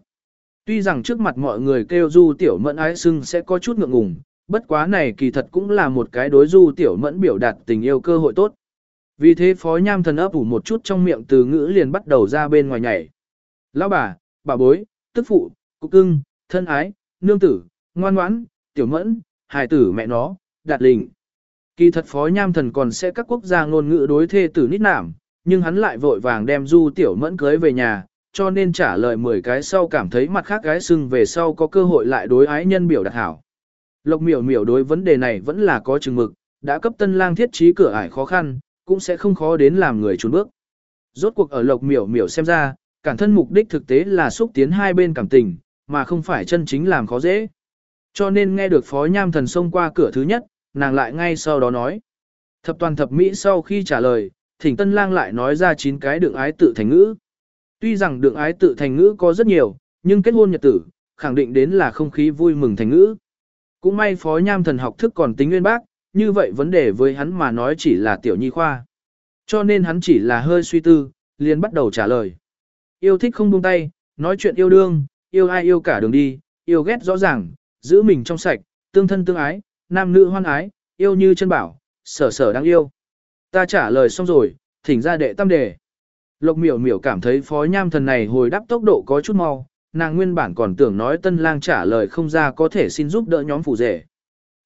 Tuy rằng trước mặt mọi người kêu du tiểu mẫn ái sưng sẽ có chút ngượng ngùng, bất quá này kỳ thật cũng là một cái đối du tiểu mẫn biểu đạt tình yêu cơ hội tốt. Vì thế phó nham thần ấp ủ một chút trong miệng từ ngữ liền bắt đầu ra bên ngoài nhảy. Lão bà, bà bối, tức phụ, cục cưng, thân ái, nương tử, ngoan ngoãn, tiểu mẫn, hài tử mẹ nó, đạt lình. Kỳ thật phó nham thần còn sẽ các quốc gia ngôn ngữ đối thê tử nít nảm, nhưng hắn lại vội vàng đem du tiểu mẫn cưới về nhà, cho nên trả lời 10 cái sau cảm thấy mặt khác gái sưng về sau có cơ hội lại đối ái nhân biểu đạt hảo. Lộc miểu miểu đối vấn đề này vẫn là có chừng mực, đã cấp tân lang thiết trí cửa ải khó khăn, cũng sẽ không khó đến làm người trốn bước. Rốt cuộc ở lộc miểu miểu xem ra, cản thân mục đích thực tế là xúc tiến hai bên cảm tình, mà không phải chân chính làm khó dễ. Cho nên nghe được phó nham thần xông qua cửa thứ nhất, nàng lại ngay sau đó nói. Thập toàn thập mỹ sau khi trả lời, thỉnh tân lang lại nói ra 9 cái đường ái tự thành ngữ. Tuy rằng đường ái tự thành ngữ có rất nhiều, nhưng kết hôn nhật tử, khẳng định đến là không khí vui mừng thành ngữ. Cũng may phó nham thần học thức còn tính nguyên bác, như vậy vấn đề với hắn mà nói chỉ là tiểu nhi khoa. Cho nên hắn chỉ là hơi suy tư, liền bắt đầu trả lời. Yêu thích không buông tay, nói chuyện yêu đương, yêu ai yêu cả đường đi, yêu ghét rõ ràng, giữ mình trong sạch, tương thân tương ái, nam nữ hoan ái, yêu như chân bảo, sở sở đáng yêu. Ta trả lời xong rồi, thỉnh ra đệ tam đề. Lộc miểu miểu cảm thấy phó nham thần này hồi đáp tốc độ có chút mau, nàng nguyên bản còn tưởng nói tân lang trả lời không ra có thể xin giúp đỡ nhóm phụ rể.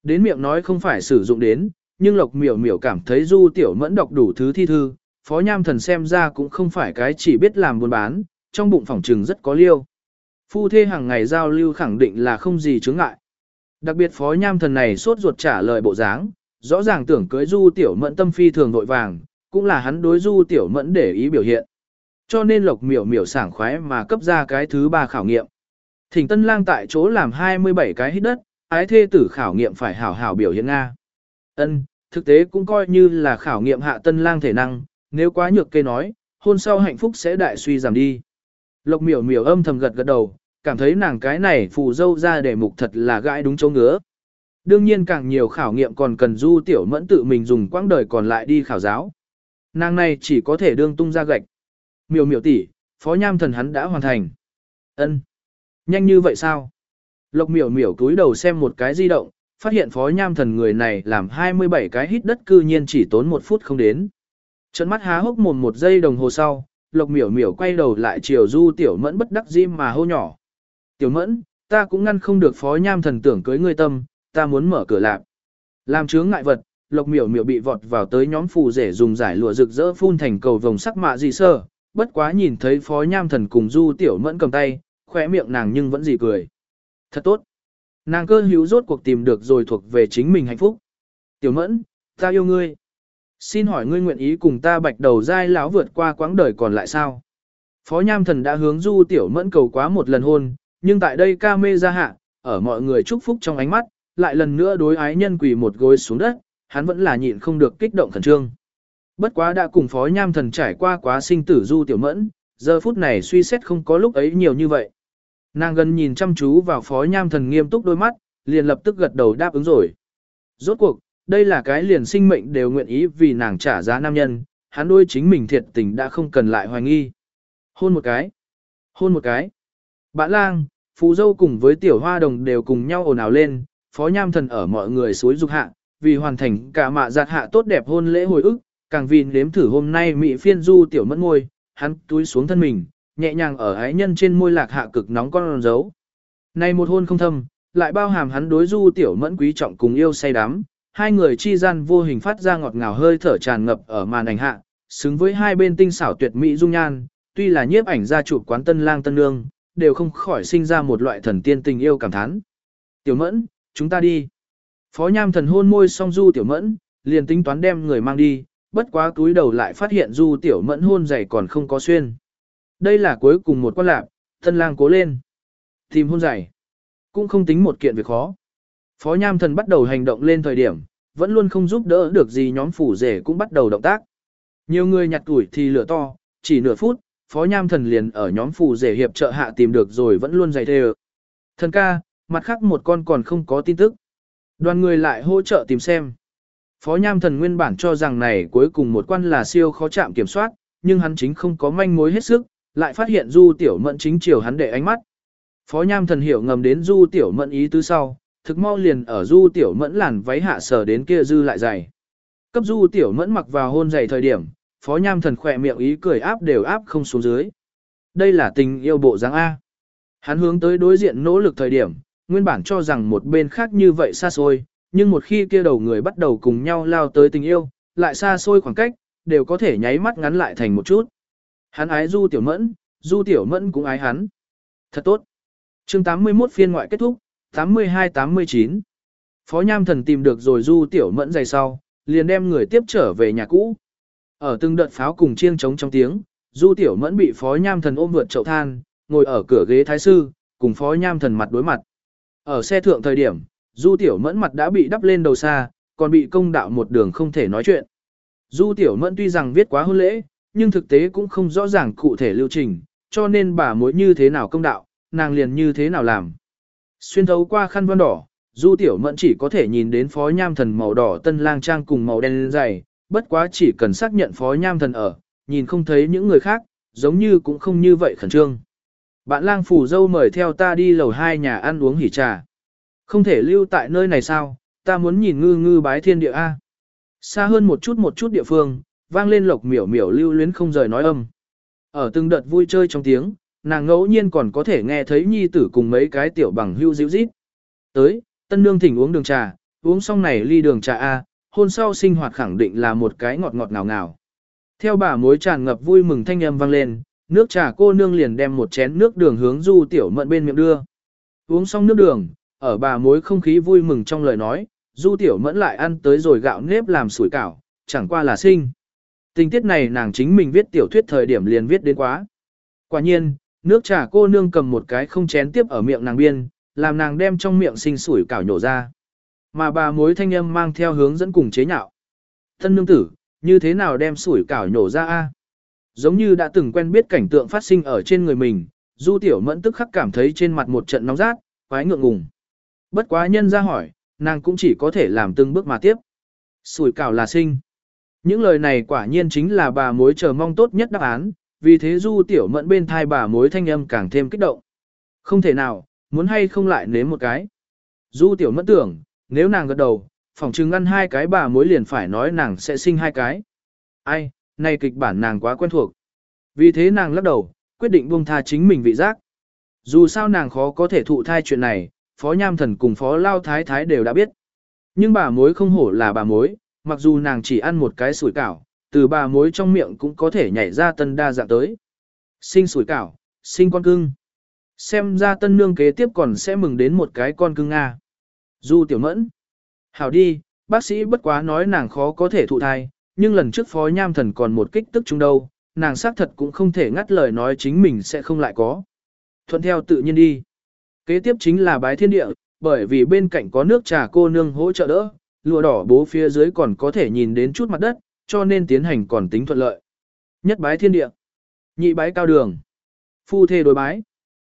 Đến miệng nói không phải sử dụng đến, nhưng lộc miểu miểu cảm thấy du tiểu mẫn đọc đủ thứ thi thư, phó nham thần xem ra cũng không phải cái chỉ biết làm buôn bán, trong bụng phòng trừng rất có liêu. Phu thê hàng ngày giao lưu khẳng định là không gì chướng ngại. Đặc biệt phó nham thần này suốt ruột trả lời bộ dáng, rõ ràng tưởng cưới du tiểu mẫn tâm phi thường nội vàng, cũng là hắn đối du tiểu mẫn để ý biểu hiện. Cho nên lộc miểu miểu sảng khoái mà cấp ra cái thứ ba khảo nghiệm. Thỉnh tân lang tại chỗ làm 27 cái hít đất, ái thê tử khảo nghiệm phải hảo hảo biểu hiện Nga. Ân, thực tế cũng coi như là khảo nghiệm hạ tân lang thể năng, nếu quá nhược kê nói, hôn sau hạnh phúc sẽ đại suy giảm đi. Lộc miểu miểu âm thầm gật gật đầu, cảm thấy nàng cái này phù dâu ra để mục thật là gãi đúng chỗ ngứa. Đương nhiên càng nhiều khảo nghiệm còn cần du tiểu mẫn tự mình dùng quãng đời còn lại đi khảo giáo. Nàng này chỉ có thể đương tung ra gạch. Miểu miểu tỷ, phó nham thần hắn đã hoàn thành. Ân, Nhanh như vậy sao? Lộc miểu miểu túi đầu xem một cái di động, phát hiện phó nham thần người này làm 27 cái hít đất cư nhiên chỉ tốn một phút không đến. Trận mắt há hốc mồm một giây đồng hồ sau, lộc miểu miểu quay đầu lại chiều du tiểu mẫn bất đắc dĩ mà hô nhỏ. Tiểu mẫn, ta cũng ngăn không được phó nham thần tưởng cưới ngươi tâm, ta muốn mở cửa lạc. Làm chướng ngại vật, lộc miểu miểu bị vọt vào tới nhóm phù rể dùng giải lụa rực rỡ phun thành cầu vồng sắc mạ gì sơ, bất quá nhìn thấy phó nham thần cùng du tiểu mẫn cầm tay, khỏe miệng nàng nhưng vẫn gì cười. Thật tốt. Nàng cơ hữu rốt cuộc tìm được rồi thuộc về chính mình hạnh phúc. Tiểu mẫn, ta yêu ngươi. Xin hỏi ngươi nguyện ý cùng ta bạch đầu dai lão vượt qua quãng đời còn lại sao? Phó Nham Thần đã hướng Du Tiểu Mẫn cầu quá một lần hôn, nhưng tại đây ca mê ra hạ, ở mọi người chúc phúc trong ánh mắt, lại lần nữa đối ái nhân quỳ một gối xuống đất, hắn vẫn là nhịn không được kích động khẩn trương. Bất quá đã cùng Phó Nham Thần trải qua quá sinh tử Du Tiểu Mẫn, giờ phút này suy xét không có lúc ấy nhiều như vậy. Nàng gần nhìn chăm chú vào Phó Nham Thần nghiêm túc đôi mắt, liền lập tức gật đầu đáp ứng rồi. Rốt cuộc, đây là cái liền sinh mệnh đều nguyện ý vì nàng trả giá nam nhân, hắn đôi chính mình thiệt tình đã không cần lại hoài nghi. Hôn một cái. Hôn một cái. Bạn lang, phú dâu cùng với tiểu hoa đồng đều cùng nhau ồn ào lên, phó nham thần ở mọi người suối dục hạ, vì hoàn thành cả mạ giạt hạ tốt đẹp hôn lễ hồi ức, càng vì nếm thử hôm nay mỹ phiên du tiểu mất môi, hắn túi xuống thân mình, nhẹ nhàng ở ái nhân trên môi lạc hạ cực nóng con dấu. Này một hôn không thâm, lại bao hàm hắn đối du tiểu mẫn quý trọng cùng yêu say đắm, hai người chi gian vô hình phát ra ngọt ngào hơi thở tràn ngập ở màn ảnh hạ, xứng với hai bên tinh xảo tuyệt mỹ dung nhan, tuy là nhiếp ảnh gia chủ quán tân lang tân nương, đều không khỏi sinh ra một loại thần tiên tình yêu cảm thán. Tiểu mẫn, chúng ta đi. Phó nham thần hôn môi song du tiểu mẫn, liền tính toán đem người mang đi, bất quá túi đầu lại phát hiện du tiểu mẫn hôn dày còn không có xuyên. Đây là cuối cùng một quan lạc, thân lang cố lên. Tìm hôn dày. Cũng không tính một kiện việc khó. Phó Nham Thần bắt đầu hành động lên thời điểm, vẫn luôn không giúp đỡ được gì nhóm phủ rể cũng bắt đầu động tác. Nhiều người nhặt tuổi thì lửa to, chỉ nửa phút, Phó Nham Thần liền ở nhóm phù rể hiệp trợ hạ tìm được rồi vẫn luôn dày thề. Thần ca, mặt khác một con còn không có tin tức. Đoàn người lại hỗ trợ tìm xem. Phó Nham Thần nguyên bản cho rằng này cuối cùng một quan là siêu khó chạm kiểm soát, nhưng hắn chính không có manh mối hết sức, lại phát hiện Du Tiểu Mẫn chính chiều hắn để ánh mắt. Phó Nham Thần hiểu ngầm đến Du Tiểu Mẫn ý tứ sau, thực mau liền ở du tiểu mẫn làn váy hạ sở đến kia dư lại dày. Cấp du tiểu mẫn mặc vào hôn giày thời điểm, phó nham thần khỏe miệng ý cười áp đều áp không xuống dưới. Đây là tình yêu bộ dáng A. Hắn hướng tới đối diện nỗ lực thời điểm, nguyên bản cho rằng một bên khác như vậy xa xôi, nhưng một khi kia đầu người bắt đầu cùng nhau lao tới tình yêu, lại xa xôi khoảng cách, đều có thể nháy mắt ngắn lại thành một chút. Hắn ái Du Tiểu Mẫn, Du Tiểu Mẫn cũng ái hắn. Thật tốt. chương 81 phiên ngoại kết thúc, 82-89. Phó Nham Thần tìm được rồi Du Tiểu Mẫn giày sau, liền đem người tiếp trở về nhà cũ. Ở từng đợt pháo cùng chiêng trống trong tiếng, Du Tiểu Mẫn bị Phó Nham Thần ôm vượt chậu than, ngồi ở cửa ghế thái sư, cùng Phó Nham Thần mặt đối mặt. Ở xe thượng thời điểm, Du Tiểu Mẫn mặt đã bị đắp lên đầu xa, còn bị công đạo một đường không thể nói chuyện. Du Tiểu Mẫn tuy rằng viết quá hôn lễ, nhưng thực tế cũng không rõ ràng cụ thể lưu trình, cho nên bà mối như thế nào công đạo, nàng liền như thế nào làm. Xuyên thấu qua khăn vân đỏ, Du Tiểu Mẫn chỉ có thể nhìn đến phó nham thần màu đỏ tân lang trang cùng màu đen dày, bất quá chỉ cần xác nhận phó nham thần ở, nhìn không thấy những người khác, giống như cũng không như vậy khẩn trương. Bạn lang phủ dâu mời theo ta đi lầu hai nhà ăn uống hỉ trà. Không thể lưu tại nơi này sao, ta muốn nhìn ngư ngư bái thiên địa A. Xa hơn một chút một chút địa phương, vang lên lộc miểu miểu lưu luyến không rời nói âm. Ở từng đợt vui chơi trong tiếng, nàng ngẫu nhiên còn có thể nghe thấy nhi tử cùng mấy cái tiểu bằng hưu dịu rít. Tới, tân nương thỉnh uống đường trà, uống xong này ly đường trà A, hôn sau sinh hoạt khẳng định là một cái ngọt ngọt ngào ngào. Theo bà mối tràn ngập vui mừng thanh âm vang lên, nước trà cô nương liền đem một chén nước đường hướng du tiểu mận bên miệng đưa. Uống xong nước đường, ở bà mối không khí vui mừng trong lời nói, du tiểu mẫn lại ăn tới rồi gạo nếp làm sủi cảo, chẳng qua là sinh. Tình tiết này nàng chính mình viết tiểu thuyết thời điểm liền viết đến quá. Quả nhiên, nước trà cô nương cầm một cái không chén tiếp ở miệng nàng biên, làm nàng đem trong miệng sinh sủi cảo nhổ ra. Mà bà mối thanh âm mang theo hướng dẫn cùng chế nhạo. Thân nương tử, như thế nào đem sủi cảo nhổ ra a? Giống như đã từng quen biết cảnh tượng phát sinh ở trên người mình, du tiểu mẫn tức khắc cảm thấy trên mặt một trận nóng rát, quái ngượng ngùng. Bất quá nhân ra hỏi, nàng cũng chỉ có thể làm từng bước mà tiếp. Sủi cảo là sinh. Những lời này quả nhiên chính là bà mối chờ mong tốt nhất đáp án, vì thế du tiểu mẫn bên thai bà mối thanh âm càng thêm kích động. Không thể nào, muốn hay không lại nếm một cái. Du tiểu mẫn tưởng, nếu nàng gật đầu, phòng trừng ăn hai cái bà mối liền phải nói nàng sẽ sinh hai cái. Ai, này kịch bản nàng quá quen thuộc. Vì thế nàng lắc đầu, quyết định buông tha chính mình vị giác. Dù sao nàng khó có thể thụ thai chuyện này, Phó Nham Thần cùng Phó Lao Thái Thái đều đã biết. Nhưng bà mối không hổ là bà mối, mặc dù nàng chỉ ăn một cái sủi cảo, từ bà mối trong miệng cũng có thể nhảy ra tân đa dạng tới. Sinh sủi cảo, sinh con cưng. Xem ra tân nương kế tiếp còn sẽ mừng đến một cái con cưng Nga. Du tiểu mẫn. Hảo đi, bác sĩ bất quá nói nàng khó có thể thụ thai, nhưng lần trước phó nham thần còn một kích tức chúng đâu, nàng xác thật cũng không thể ngắt lời nói chính mình sẽ không lại có. Thuận theo tự nhiên đi. Kế tiếp chính là bái thiên địa, bởi vì bên cạnh có nước trà cô nương hỗ trợ đỡ, lụa đỏ bố phía dưới còn có thể nhìn đến chút mặt đất, cho nên tiến hành còn tính thuận lợi. Nhất bái thiên địa, nhị bái cao đường, phu thê đối bái.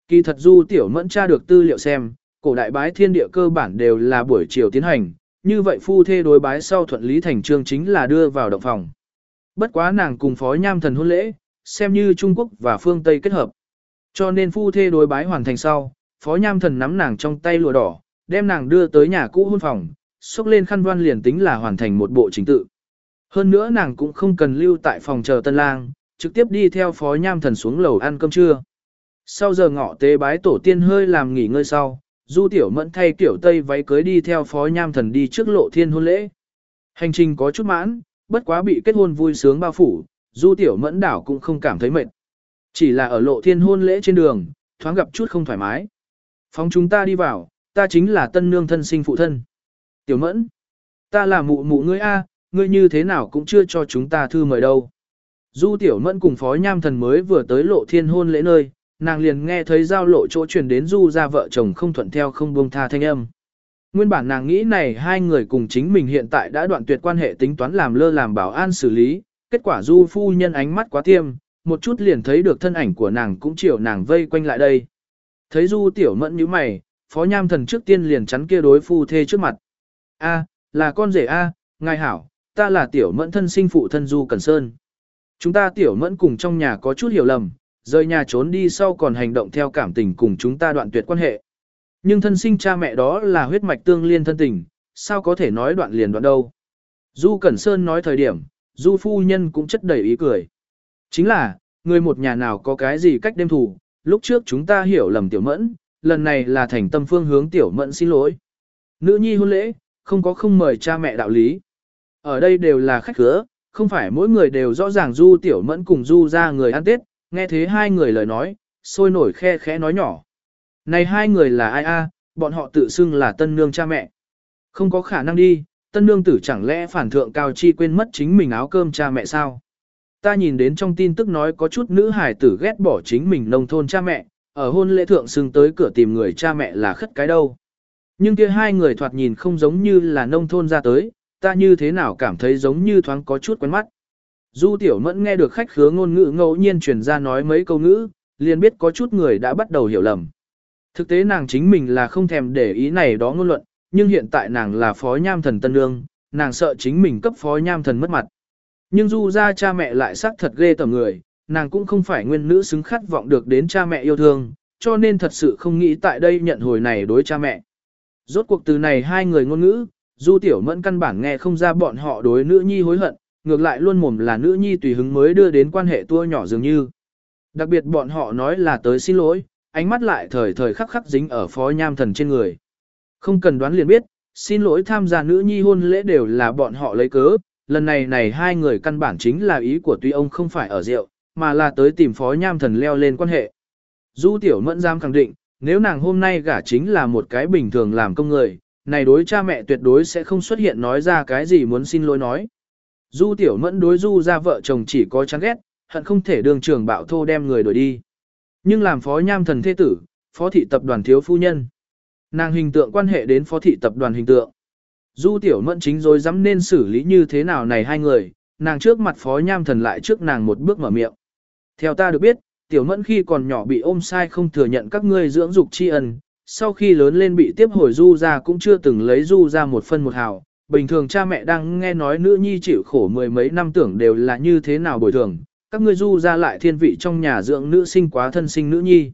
Kỳ thật du tiểu mẫn tra được tư liệu xem, cổ đại bái thiên địa cơ bản đều là buổi chiều tiến hành, như vậy phu thê đối bái sau thuận lý thành trương chính là đưa vào động phòng. Bất quá nàng cùng phó nham thần hôn lễ, xem như Trung Quốc và phương Tây kết hợp. Cho nên phu thê đối bái hoàn thành sau, phó nham thần nắm nàng trong tay lụa đỏ, đem nàng đưa tới nhà cũ hôn phòng, xúc lên khăn voan liền tính là hoàn thành một bộ chính tự. Hơn nữa nàng cũng không cần lưu tại phòng chờ tân lang, trực tiếp đi theo phó nham thần xuống lầu ăn cơm trưa. Sau giờ ngọ tế bái tổ tiên hơi làm nghỉ ngơi sau, du tiểu mẫn thay kiểu tây váy cưới đi theo phó nham thần đi trước lộ thiên hôn lễ. Hành trình có chút mãn, bất quá bị kết hôn vui sướng bao phủ, du tiểu mẫn đảo cũng không cảm thấy mệt. Chỉ là ở lộ thiên hôn lễ trên đường, thoáng gặp chút không thoải mái. Phóng chúng ta đi vào, ta chính là tân nương thân sinh phụ thân. Tiểu mẫn, ta là mụ mụ ngươi A, ngươi như thế nào cũng chưa cho chúng ta thư mời đâu. Du tiểu mẫn cùng phó nham thần mới vừa tới lộ thiên hôn lễ nơi, nàng liền nghe thấy giao lộ chỗ truyền đến du ra vợ chồng không thuận theo không buông tha thanh âm. Nguyên bản nàng nghĩ này hai người cùng chính mình hiện tại đã đoạn tuyệt quan hệ tính toán làm lơ làm bảo an xử lý, kết quả du phu nhân ánh mắt quá tiêm, một chút liền thấy được thân ảnh của nàng cũng chiều nàng vây quanh lại đây. Thấy du tiểu mẫn như mày, phó nham thần trước tiên liền chắn kia đối phu thê trước mặt. A, là con rể A, ngài hảo, ta là tiểu mẫn thân sinh phụ thân du Cẩn Sơn. Chúng ta tiểu mẫn cùng trong nhà có chút hiểu lầm, rời nhà trốn đi sau còn hành động theo cảm tình cùng chúng ta đoạn tuyệt quan hệ. Nhưng thân sinh cha mẹ đó là huyết mạch tương liên thân tình, sao có thể nói đoạn liền đoạn đâu. Du Cẩn Sơn nói thời điểm, Du phu nhân cũng chất đầy ý cười. Chính là, người một nhà nào có cái gì cách đêm thủ, lúc trước chúng ta hiểu lầm tiểu mẫn, lần này là thành tâm phương hướng tiểu mẫn xin lỗi. Nữ nhi hôn lễ, không có không mời cha mẹ đạo lý. Ở đây đều là khách khứa, không phải mỗi người đều rõ ràng du tiểu mẫn cùng du ra người ăn tết, nghe thế hai người lời nói, sôi nổi khe khẽ nói nhỏ. Này hai người là ai a? bọn họ tự xưng là tân nương cha mẹ. Không có khả năng đi, tân nương tử chẳng lẽ phản thượng cao chi quên mất chính mình áo cơm cha mẹ sao? Ta nhìn đến trong tin tức nói có chút nữ hải tử ghét bỏ chính mình nông thôn cha mẹ, ở hôn lễ thượng xưng tới cửa tìm người cha mẹ là khất cái đâu. Nhưng kia hai người thoạt nhìn không giống như là nông thôn ra tới, ta như thế nào cảm thấy giống như thoáng có chút quen mắt. Du tiểu mẫn nghe được khách khứa ngôn ngữ ngẫu nhiên truyền ra nói mấy câu ngữ, liền biết có chút người đã bắt đầu hiểu lầm. Thực tế nàng chính mình là không thèm để ý này đó ngôn luận, nhưng hiện tại nàng là phó nham thần tân lương, nàng sợ chính mình cấp phó nham thần mất mặt. Nhưng du ra cha mẹ lại sắc thật ghê tầm người, nàng cũng không phải nguyên nữ xứng khát vọng được đến cha mẹ yêu thương, cho nên thật sự không nghĩ tại đây nhận hồi này đối cha mẹ. Rốt cuộc từ này hai người ngôn ngữ, du tiểu mẫn căn bản nghe không ra bọn họ đối nữ nhi hối hận, ngược lại luôn mồm là nữ nhi tùy hứng mới đưa đến quan hệ tua nhỏ dường như. Đặc biệt bọn họ nói là tới xin lỗi, ánh mắt lại thời thời khắc khắc dính ở phó nham thần trên người. Không cần đoán liền biết, xin lỗi tham gia nữ nhi hôn lễ đều là bọn họ lấy cớ, lần này này hai người căn bản chính là ý của tuy ông không phải ở rượu, mà là tới tìm phó nham thần leo lên quan hệ. Du tiểu mẫn giam khẳng định, nếu nàng hôm nay gả chính là một cái bình thường làm công người, này đối cha mẹ tuyệt đối sẽ không xuất hiện nói ra cái gì muốn xin lỗi nói. Du tiểu mẫn đối du ra vợ chồng chỉ có chán ghét, hận không thể đường trường bạo thô đem người đuổi đi. Nhưng làm phó nham thần thế tử, phó thị tập đoàn thiếu phu nhân. Nàng hình tượng quan hệ đến phó thị tập đoàn hình tượng. Du tiểu mẫn chính rồi dám nên xử lý như thế nào này hai người, nàng trước mặt phó nham thần lại trước nàng một bước mở miệng. Theo ta được biết, tiểu mẫn khi còn nhỏ bị ôm sai không thừa nhận các ngươi dưỡng dục tri ân, sau khi lớn lên bị tiếp hồi du ra cũng chưa từng lấy du ra một phân một hào. Bình thường cha mẹ đang nghe nói nữ nhi chịu khổ mười mấy năm tưởng đều là như thế nào bồi thường, các ngươi du ra lại thiên vị trong nhà dưỡng nữ sinh quá thân sinh nữ nhi.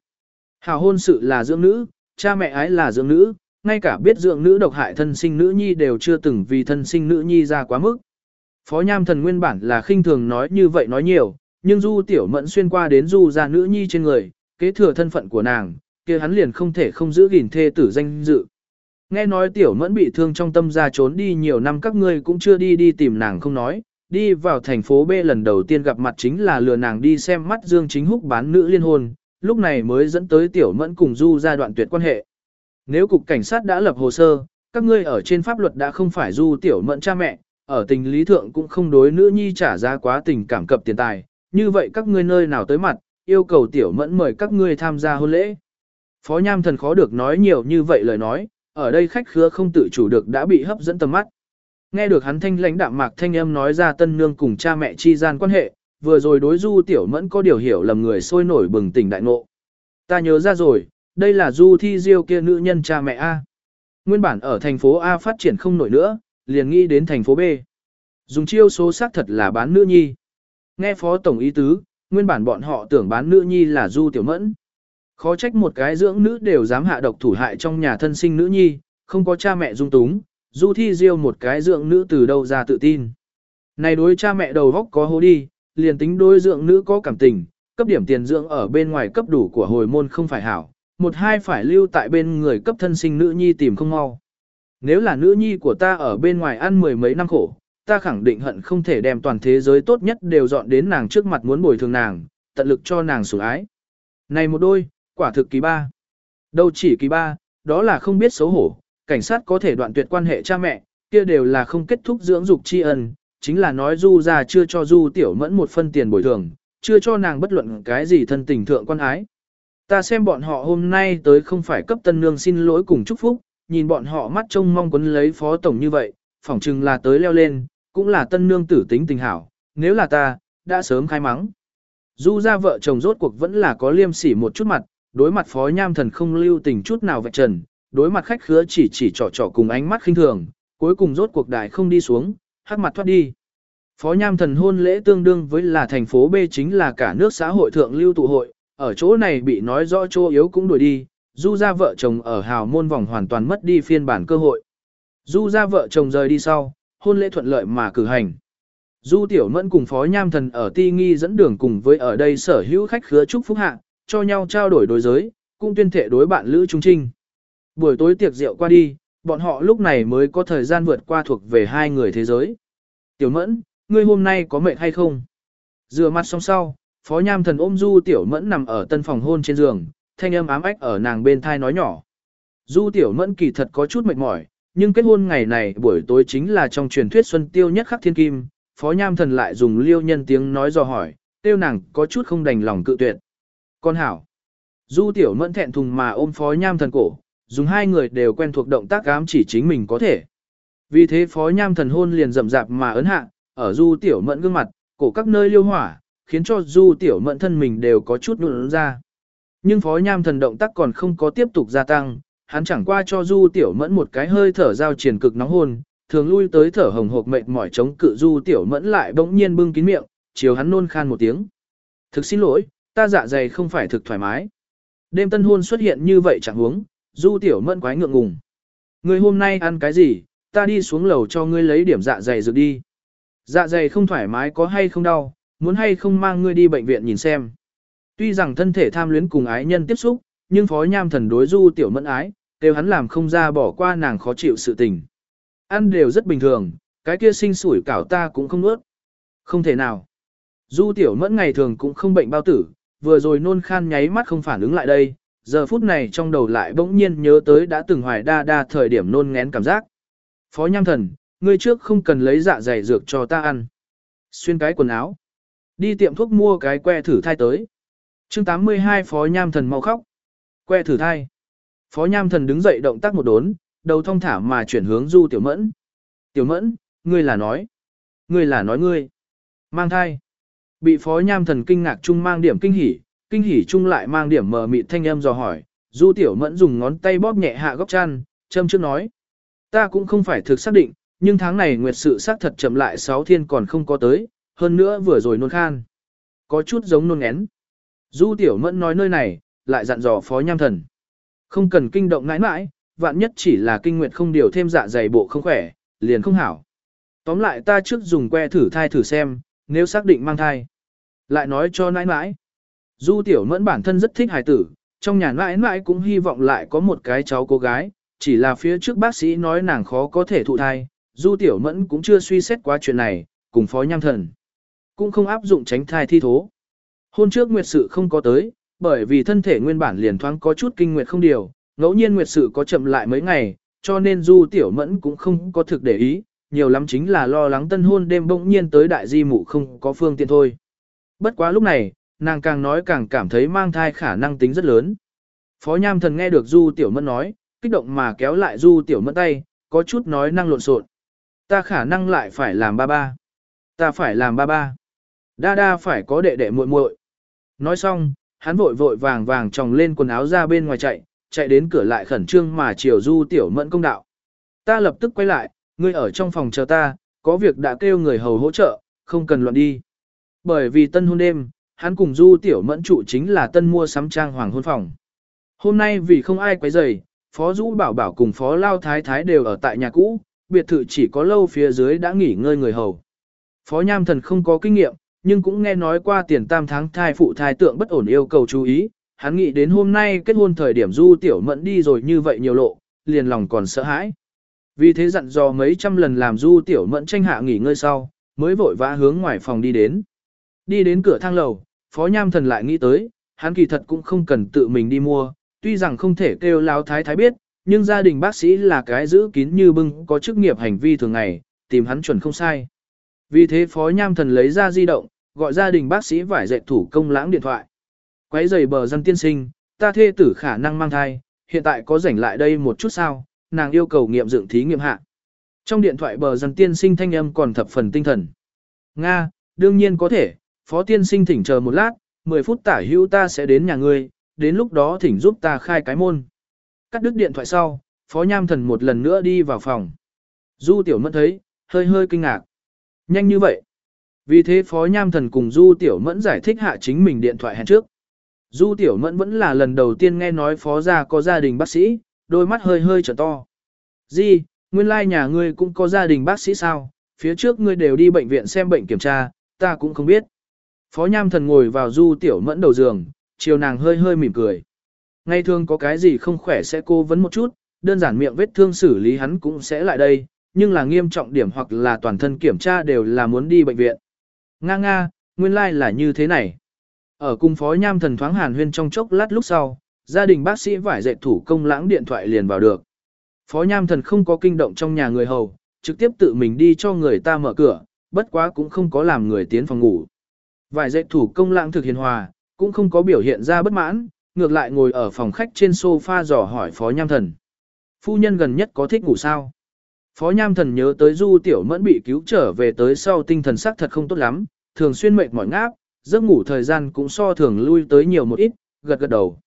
Hào hôn sự là dưỡng nữ, cha mẹ ái là dưỡng nữ, ngay cả biết dưỡng nữ độc hại thân sinh nữ nhi đều chưa từng vì thân sinh nữ nhi ra quá mức. Phó Nham Thần nguyên bản là khinh thường nói như vậy nói nhiều, nhưng Du Tiểu Mẫn xuyên qua đến Du ra nữ nhi trên người, kế thừa thân phận của nàng, kia hắn liền không thể không giữ gìn thê tử danh dự. Nghe nói Tiểu Mẫn bị thương trong tâm ra trốn đi nhiều năm các ngươi cũng chưa đi đi tìm nàng không nói, đi vào thành phố B lần đầu tiên gặp mặt chính là lừa nàng đi xem mắt Dương Chính Húc bán nữ liên hôn, lúc này mới dẫn tới Tiểu Mẫn cùng Du ra đoạn tuyệt quan hệ. Nếu cục cảnh sát đã lập hồ sơ, các ngươi ở trên pháp luật đã không phải Du Tiểu Mẫn cha mẹ, ở tình lý thượng cũng không đối nữ nhi trả giá quá tình cảm cập tiền tài, như vậy các ngươi nơi nào tới mặt, yêu cầu Tiểu Mẫn mời các ngươi tham gia hôn lễ. Phó Nham Thần khó được nói nhiều như vậy lời nói, ở đây khách khứa không tự chủ được đã bị hấp dẫn tầm mắt. Nghe được hắn thanh lãnh đạm mạc thanh âm nói ra tân nương cùng cha mẹ chi gian quan hệ, vừa rồi đối du tiểu mẫn có điều hiểu lầm người sôi nổi bừng tỉnh đại ngộ. Ta nhớ ra rồi, đây là du thi diêu kia nữ nhân cha mẹ A. Nguyên bản ở thành phố A phát triển không nổi nữa, liền nghĩ đến thành phố B. Dùng chiêu số xác thật là bán nữ nhi. Nghe phó tổng ý tứ, nguyên bản bọn họ tưởng bán nữ nhi là du tiểu mẫn. Khó trách một cái dưỡng nữ đều dám hạ độc thủ hại trong nhà thân sinh nữ nhi, không có cha mẹ dung túng, du thi diêu một cái dưỡng nữ từ đâu ra tự tin. Này đối cha mẹ đầu góc có hố đi, liền tính đối dưỡng nữ có cảm tình, cấp điểm tiền dưỡng ở bên ngoài cấp đủ của hồi môn không phải hảo, một hai phải lưu tại bên người cấp thân sinh nữ nhi tìm không mau. Nếu là nữ nhi của ta ở bên ngoài ăn mười mấy năm khổ, ta khẳng định hận không thể đem toàn thế giới tốt nhất đều dọn đến nàng trước mặt muốn bồi thường nàng, tận lực cho nàng sủng ái. Này một đôi, quả thực kỳ ba. Đâu chỉ kỳ ba, đó là không biết xấu hổ, cảnh sát có thể đoạn tuyệt quan hệ cha mẹ, kia đều là không kết thúc dưỡng dục tri ân, chính là nói Du ra chưa cho Du tiểu mẫn một phân tiền bồi thường, chưa cho nàng bất luận cái gì thân tình thượng quan ái. Ta xem bọn họ hôm nay tới không phải cấp tân nương xin lỗi cùng chúc phúc, nhìn bọn họ mắt trông mong quấn lấy phó tổng như vậy, phỏng chừng là tới leo lên, cũng là tân nương tử tính tình hảo, nếu là ta, đã sớm khai mắng. Du ra vợ chồng rốt cuộc vẫn là có liêm sỉ một chút mặt, đối mặt phó nham thần không lưu tình chút nào vạch trần, đối mặt khách khứa chỉ chỉ trỏ trỏ cùng ánh mắt khinh thường, cuối cùng rốt cuộc đại không đi xuống, hắc mặt thoát đi. Phó Nham Thần hôn lễ tương đương với là thành phố B chính là cả nước xã hội thượng lưu tụ hội, ở chỗ này bị nói rõ chỗ yếu cũng đuổi đi, du ra vợ chồng ở hào môn vòng hoàn toàn mất đi phiên bản cơ hội. Du ra vợ chồng rời đi sau, hôn lễ thuận lợi mà cử hành. Du Tiểu Mẫn cùng Phó Nham Thần ở Ti Nghi dẫn đường cùng với ở đây sở hữu khách khứa chúc phúc hạ, cho nhau trao đổi đối giới, cũng tuyên thệ đối bạn Lữ Trung Trinh. Buổi tối tiệc rượu qua đi, bọn họ lúc này mới có thời gian vượt qua thuộc về hai người thế giới. Tiểu Mẫn, ngươi hôm nay có mệt hay không? Rửa mặt xong sau, Phó Nham Thần ôm Du Tiểu Mẫn nằm ở tân phòng hôn trên giường, thanh âm ám ách ở nàng bên thai nói nhỏ. Du Tiểu Mẫn kỳ thật có chút mệt mỏi, nhưng kết hôn ngày này buổi tối chính là trong truyền thuyết Xuân Tiêu nhất khắc thiên kim, Phó Nham Thần lại dùng liêu nhân tiếng nói dò hỏi, tiêu nàng có chút không đành lòng cự tuyệt. Con hảo. Du Tiểu Mẫn thẹn thùng mà ôm Phó Nham Thần cổ, dùng hai người đều quen thuộc động tác ám chỉ chính mình có thể. Vì thế Phó Nham Thần hôn liền rậm rạp mà ấn hạ, ở Du Tiểu Mẫn gương mặt, cổ các nơi liêu hỏa, khiến cho Du Tiểu Mẫn thân mình đều có chút nụn ra. Nhưng Phó Nham Thần động tác còn không có tiếp tục gia tăng, hắn chẳng qua cho Du Tiểu Mẫn một cái hơi thở giao triển cực nóng hôn, thường lui tới thở hồng hộc mệt mỏi chống cự Du Tiểu Mẫn lại bỗng nhiên bưng kín miệng, chiều hắn nôn khan một tiếng. Thực xin lỗi, ta dạ dày không phải thực thoải mái. Đêm tân hôn xuất hiện như vậy chẳng huống, Du Tiểu Mẫn quái ngượng ngùng. Ngươi hôm nay ăn cái gì, ta đi xuống lầu cho ngươi lấy điểm dạ dày dược đi. Dạ dày không thoải mái có hay không đau, muốn hay không mang ngươi đi bệnh viện nhìn xem. Tuy rằng thân thể tham luyến cùng ái nhân tiếp xúc, nhưng phó nham thần đối du tiểu mẫn ái, đều hắn làm không ra bỏ qua nàng khó chịu sự tình. Ăn đều rất bình thường, cái kia sinh sủi cảo ta cũng không nuốt. Không thể nào. Du tiểu mẫn ngày thường cũng không bệnh bao tử, vừa rồi nôn khan nháy mắt không phản ứng lại đây, giờ phút này trong đầu lại bỗng nhiên nhớ tới đã từng hoài đa đa thời điểm nôn ngén cảm giác. Phó nham thần, ngươi trước không cần lấy dạ dày dược cho ta ăn. Xuyên cái quần áo. Đi tiệm thuốc mua cái que thử thai tới. chương 82 Phó Nham Thần mau khóc. Que thử thai. Phó Nham Thần đứng dậy động tác một đốn, đầu thông thả mà chuyển hướng Du Tiểu Mẫn. Tiểu Mẫn, ngươi là nói. Ngươi là nói ngươi. Mang thai. Bị Phó Nham Thần kinh ngạc chung mang điểm kinh hỉ, kinh hỉ chung lại mang điểm mờ mịt thanh âm dò hỏi. Du Tiểu Mẫn dùng ngón tay bóp nhẹ hạ góc chăn, châm trước nói. Ta cũng không phải thực xác định, nhưng tháng này nguyệt sự xác thật chậm lại 6 thiên còn không có tới, hơn nữa vừa rồi nôn khan. Có chút giống nôn ngén. Du Tiểu Mẫn nói nơi này, lại dặn dò Phó Nham Thần. Không cần kinh động ngãi mãi, vạn nhất chỉ là kinh nguyệt không điều thêm dạ dày bộ không khỏe, liền không hảo. Tóm lại ta trước dùng que thử thai thử xem, nếu xác định mang thai. Lại nói cho nãi nãi. Du Tiểu Mẫn bản thân rất thích hài tử, trong nhà nãi nãi cũng hy vọng lại có một cái cháu cô gái, chỉ là phía trước bác sĩ nói nàng khó có thể thụ thai, Du Tiểu Mẫn cũng chưa suy xét quá chuyện này, cùng Phó Nham Thần. Cũng không áp dụng tránh thai thi thố. Hôn trước nguyệt sự không có tới, bởi vì thân thể nguyên bản liền thoáng có chút kinh nguyệt không điều, ngẫu nhiên nguyệt sự có chậm lại mấy ngày, cho nên Du Tiểu Mẫn cũng không có thực để ý, nhiều lắm chính là lo lắng tân hôn đêm bỗng nhiên tới đại di mụ không có phương tiện thôi. Bất quá lúc này, nàng càng nói càng cảm thấy mang thai khả năng tính rất lớn. Phó Nham Thần nghe được Du Tiểu Mẫn nói, kích động mà kéo lại Du Tiểu Mẫn tay, có chút nói năng lộn xộn. Ta khả năng lại phải làm ba ba. Ta phải làm ba ba. Đa đa phải có đệ đệ muội muội. Nói xong, hắn vội vội vàng vàng tròng lên quần áo ra bên ngoài chạy, chạy đến cửa lại khẩn trương mà chiều du tiểu mẫn công đạo. Ta lập tức quay lại, ngươi ở trong phòng chờ ta, có việc đã kêu người hầu hỗ trợ, không cần loạn đi. Bởi vì tân hôn đêm, hắn cùng du tiểu mẫn trụ chính là tân mua sắm trang hoàng hôn phòng. Hôm nay vì không ai quấy rầy, Phó Dũ Bảo Bảo cùng Phó Lao Thái Thái đều ở tại nhà cũ, biệt thự chỉ có lâu phía dưới đã nghỉ ngơi người hầu. Phó Nham Thần không có kinh nghiệm, nhưng cũng nghe nói qua tiền tam tháng thai phụ thai tượng bất ổn yêu cầu chú ý, hắn nghĩ đến hôm nay kết hôn thời điểm du tiểu mẫn đi rồi như vậy nhiều lộ, liền lòng còn sợ hãi. Vì thế dặn dò mấy trăm lần làm du tiểu mẫn tranh hạ nghỉ ngơi sau, mới vội vã hướng ngoài phòng đi đến. Đi đến cửa thang lầu, Phó Nham Thần lại nghĩ tới, hắn kỳ thật cũng không cần tự mình đi mua, tuy rằng không thể kêu lao thái thái biết, nhưng gia đình bác sĩ là cái giữ kín như bưng có chức nghiệp hành vi thường ngày, tìm hắn chuẩn không sai. Vì thế Phó Nham Thần lấy ra di động, gọi gia đình bác sĩ vải dạy thủ công lãng điện thoại. Quấy giày bờ dân tiên sinh, ta thê tử khả năng mang thai, hiện tại có rảnh lại đây một chút sao, nàng yêu cầu nghiệm dựng thí nghiệm hạ. Trong điện thoại bờ dân tiên sinh thanh âm còn thập phần tinh thần. Nga, đương nhiên có thể, phó tiên sinh thỉnh chờ một lát, 10 phút tả hữu ta sẽ đến nhà ngươi, đến lúc đó thỉnh giúp ta khai cái môn. Cắt đứt điện thoại sau, phó nham thần một lần nữa đi vào phòng. Du tiểu mẫn thấy, hơi hơi kinh ngạc. Nhanh như vậy. Vì thế Phó Nham Thần cùng Du Tiểu Mẫn giải thích hạ chính mình điện thoại hẹn trước. Du Tiểu Mẫn vẫn là lần đầu tiên nghe nói Phó gia có gia đình bác sĩ, đôi mắt hơi hơi trở to. Di, nguyên lai like nhà ngươi cũng có gia đình bác sĩ sao, phía trước ngươi đều đi bệnh viện xem bệnh kiểm tra, ta cũng không biết. Phó Nham Thần ngồi vào Du Tiểu Mẫn đầu giường, chiều nàng hơi hơi mỉm cười. Ngày thường có cái gì không khỏe sẽ cô vấn một chút, đơn giản miệng vết thương xử lý hắn cũng sẽ lại đây, nhưng là nghiêm trọng điểm hoặc là toàn thân kiểm tra đều là muốn đi bệnh viện. Nga nga, nguyên lai like là như thế này. Ở cung phó nham thần thoáng hàn huyên trong chốc lát lúc sau, gia đình bác sĩ vải dệt thủ công lãng điện thoại liền vào được. Phó nham thần không có kinh động trong nhà người hầu, trực tiếp tự mình đi cho người ta mở cửa, bất quá cũng không có làm người tiến phòng ngủ. Vải dệt thủ công lãng thực hiền hòa, cũng không có biểu hiện ra bất mãn, ngược lại ngồi ở phòng khách trên sofa dò hỏi phó nham thần. Phu nhân gần nhất có thích ngủ sao? Phó nham thần nhớ tới du tiểu mẫn bị cứu trở về tới sau tinh thần sắc thật không tốt lắm, thường xuyên mệt mỏi ngáp, giấc ngủ thời gian cũng so thường lui tới nhiều một ít, gật gật đầu.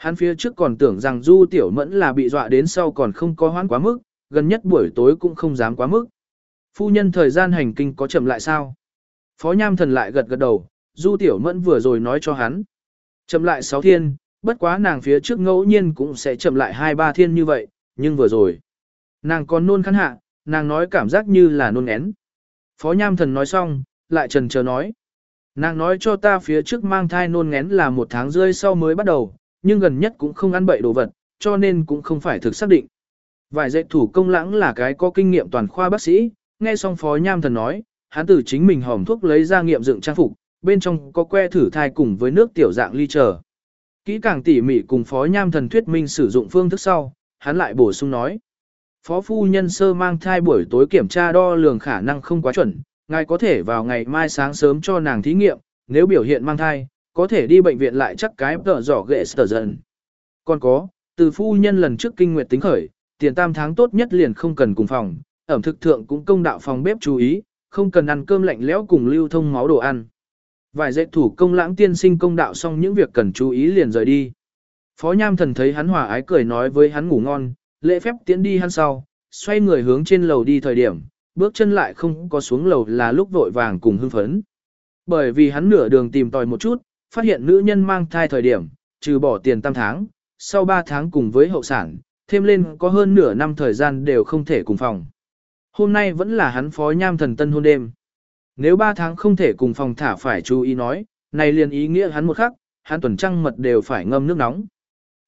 Hắn phía trước còn tưởng rằng du tiểu mẫn là bị dọa đến sau còn không có hoãn quá mức, gần nhất buổi tối cũng không dám quá mức. Phu nhân thời gian hành kinh có chậm lại sao? Phó nham thần lại gật gật đầu, du tiểu mẫn vừa rồi nói cho hắn. Chậm lại 6 thiên, bất quá nàng phía trước ngẫu nhiên cũng sẽ chậm lại 2-3 thiên như vậy, nhưng vừa rồi. Nàng còn nôn khăn hạ, nàng nói cảm giác như là nôn én. Phó nham thần nói xong, lại trần chờ nói. Nàng nói cho ta phía trước mang thai nôn ngén là một tháng rơi sau mới bắt đầu, nhưng gần nhất cũng không ăn bậy đồ vật, cho nên cũng không phải thực xác định. Vài dạy thủ công lãng là cái có kinh nghiệm toàn khoa bác sĩ, nghe xong phó nham thần nói, hắn từ chính mình hòm thuốc lấy ra nghiệm dựng trang phục, bên trong có que thử thai cùng với nước tiểu dạng ly chờ. Kỹ càng tỉ mỉ cùng phó nham thần thuyết minh sử dụng phương thức sau, hắn lại bổ sung nói. Phó phu nhân sơ mang thai buổi tối kiểm tra đo lường khả năng không quá chuẩn, ngài có thể vào ngày mai sáng sớm cho nàng thí nghiệm, nếu biểu hiện mang thai, có thể đi bệnh viện lại chắc cái tờ giỏ ghệ sờ dần. Còn có, từ phu nhân lần trước kinh nguyệt tính khởi, tiền tam tháng tốt nhất liền không cần cùng phòng, ẩm thực thượng cũng công đạo phòng bếp chú ý, không cần ăn cơm lạnh lẽo cùng lưu thông máu đồ ăn. Vài dạy thủ công lãng tiên sinh công đạo xong những việc cần chú ý liền rời đi. Phó Nham Thần thấy hắn hòa ái cười nói với hắn ngủ ngon, lễ phép tiến đi hắn sau, xoay người hướng trên lầu đi thời điểm, bước chân lại không có xuống lầu là lúc vội vàng cùng hưng phấn. Bởi vì hắn nửa đường tìm tòi một chút, phát hiện nữ nhân mang thai thời điểm, trừ bỏ tiền tam tháng, sau 3 tháng cùng với hậu sản, thêm lên có hơn nửa năm thời gian đều không thể cùng phòng. Hôm nay vẫn là hắn phó nham thần tân hôn đêm. Nếu 3 tháng không thể cùng phòng thả phải chú ý nói, này liền ý nghĩa hắn một khắc, hắn tuần trăng mật đều phải ngâm nước nóng.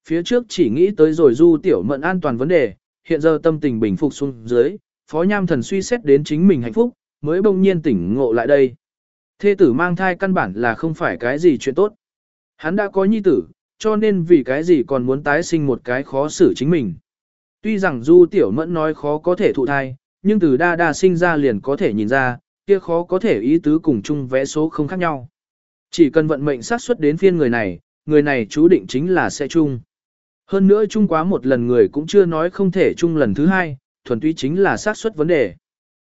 Phía trước chỉ nghĩ tới rồi du tiểu mận an toàn vấn đề, hiện giờ tâm tình bình phục xuống dưới, phó nham thần suy xét đến chính mình hạnh phúc, mới bỗng nhiên tỉnh ngộ lại đây. Thê tử mang thai căn bản là không phải cái gì chuyện tốt. Hắn đã có nhi tử, cho nên vì cái gì còn muốn tái sinh một cái khó xử chính mình. Tuy rằng du tiểu mẫn nói khó có thể thụ thai, nhưng từ đa đa sinh ra liền có thể nhìn ra, kia khó có thể ý tứ cùng chung vẽ số không khác nhau. Chỉ cần vận mệnh sát xuất đến phiên người này, người này chú định chính là sẽ chung. Hơn nữa chung quá một lần người cũng chưa nói không thể chung lần thứ hai, thuần túy chính là sát xuất vấn đề.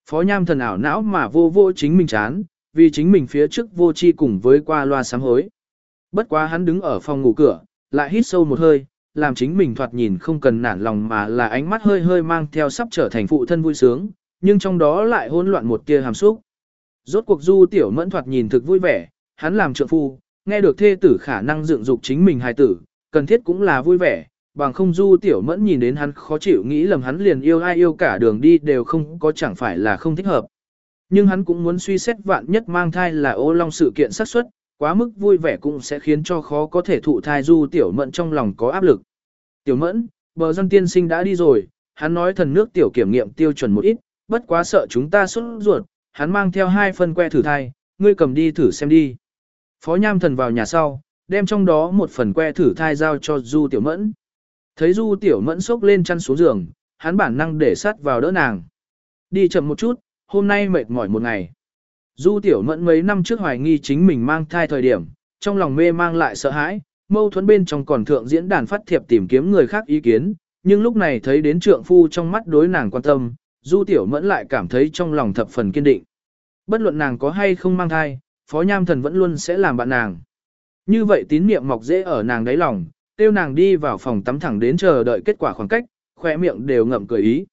Phó nham thần ảo não mà vô vô chính mình chán, vì chính mình phía trước vô chi cùng với qua loa sám hối. Bất quá hắn đứng ở phòng ngủ cửa, lại hít sâu một hơi, làm chính mình thoạt nhìn không cần nản lòng mà là ánh mắt hơi hơi mang theo sắp trở thành phụ thân vui sướng, nhưng trong đó lại hỗn loạn một tia hàm xúc. Rốt cuộc du tiểu mẫn thoạt nhìn thực vui vẻ, hắn làm trượng phu, nghe được thê tử khả năng dựng dục chính mình hài tử, cần thiết cũng là vui vẻ, bằng không du tiểu mẫn nhìn đến hắn khó chịu nghĩ lầm hắn liền yêu ai yêu cả đường đi đều không có chẳng phải là không thích hợp. Nhưng hắn cũng muốn suy xét vạn nhất mang thai là ô long sự kiện xác suất, quá mức vui vẻ cũng sẽ khiến cho khó có thể thụ thai du tiểu mẫn trong lòng có áp lực. Tiểu mẫn, bờ dân tiên sinh đã đi rồi, hắn nói thần nước tiểu kiểm nghiệm tiêu chuẩn một ít, bất quá sợ chúng ta xuất ruột, hắn mang theo hai phân que thử thai, ngươi cầm đi thử xem đi. Phó nham thần vào nhà sau, đem trong đó một phần que thử thai giao cho du tiểu mẫn. Thấy du tiểu mẫn sốc lên chăn xuống giường, hắn bản năng để sát vào đỡ nàng. Đi chậm một chút, hôm nay mệt mỏi một ngày. Du tiểu mẫn mấy năm trước hoài nghi chính mình mang thai thời điểm, trong lòng mê mang lại sợ hãi, mâu thuẫn bên trong còn thượng diễn đàn phát thiệp tìm kiếm người khác ý kiến, nhưng lúc này thấy đến trượng phu trong mắt đối nàng quan tâm, du tiểu mẫn lại cảm thấy trong lòng thập phần kiên định. Bất luận nàng có hay không mang thai, phó nham thần vẫn luôn sẽ làm bạn nàng. Như vậy tín niệm mọc dễ ở nàng đáy lòng, tiêu nàng đi vào phòng tắm thẳng đến chờ đợi kết quả khoảng cách, khỏe miệng đều ngậm cười ý.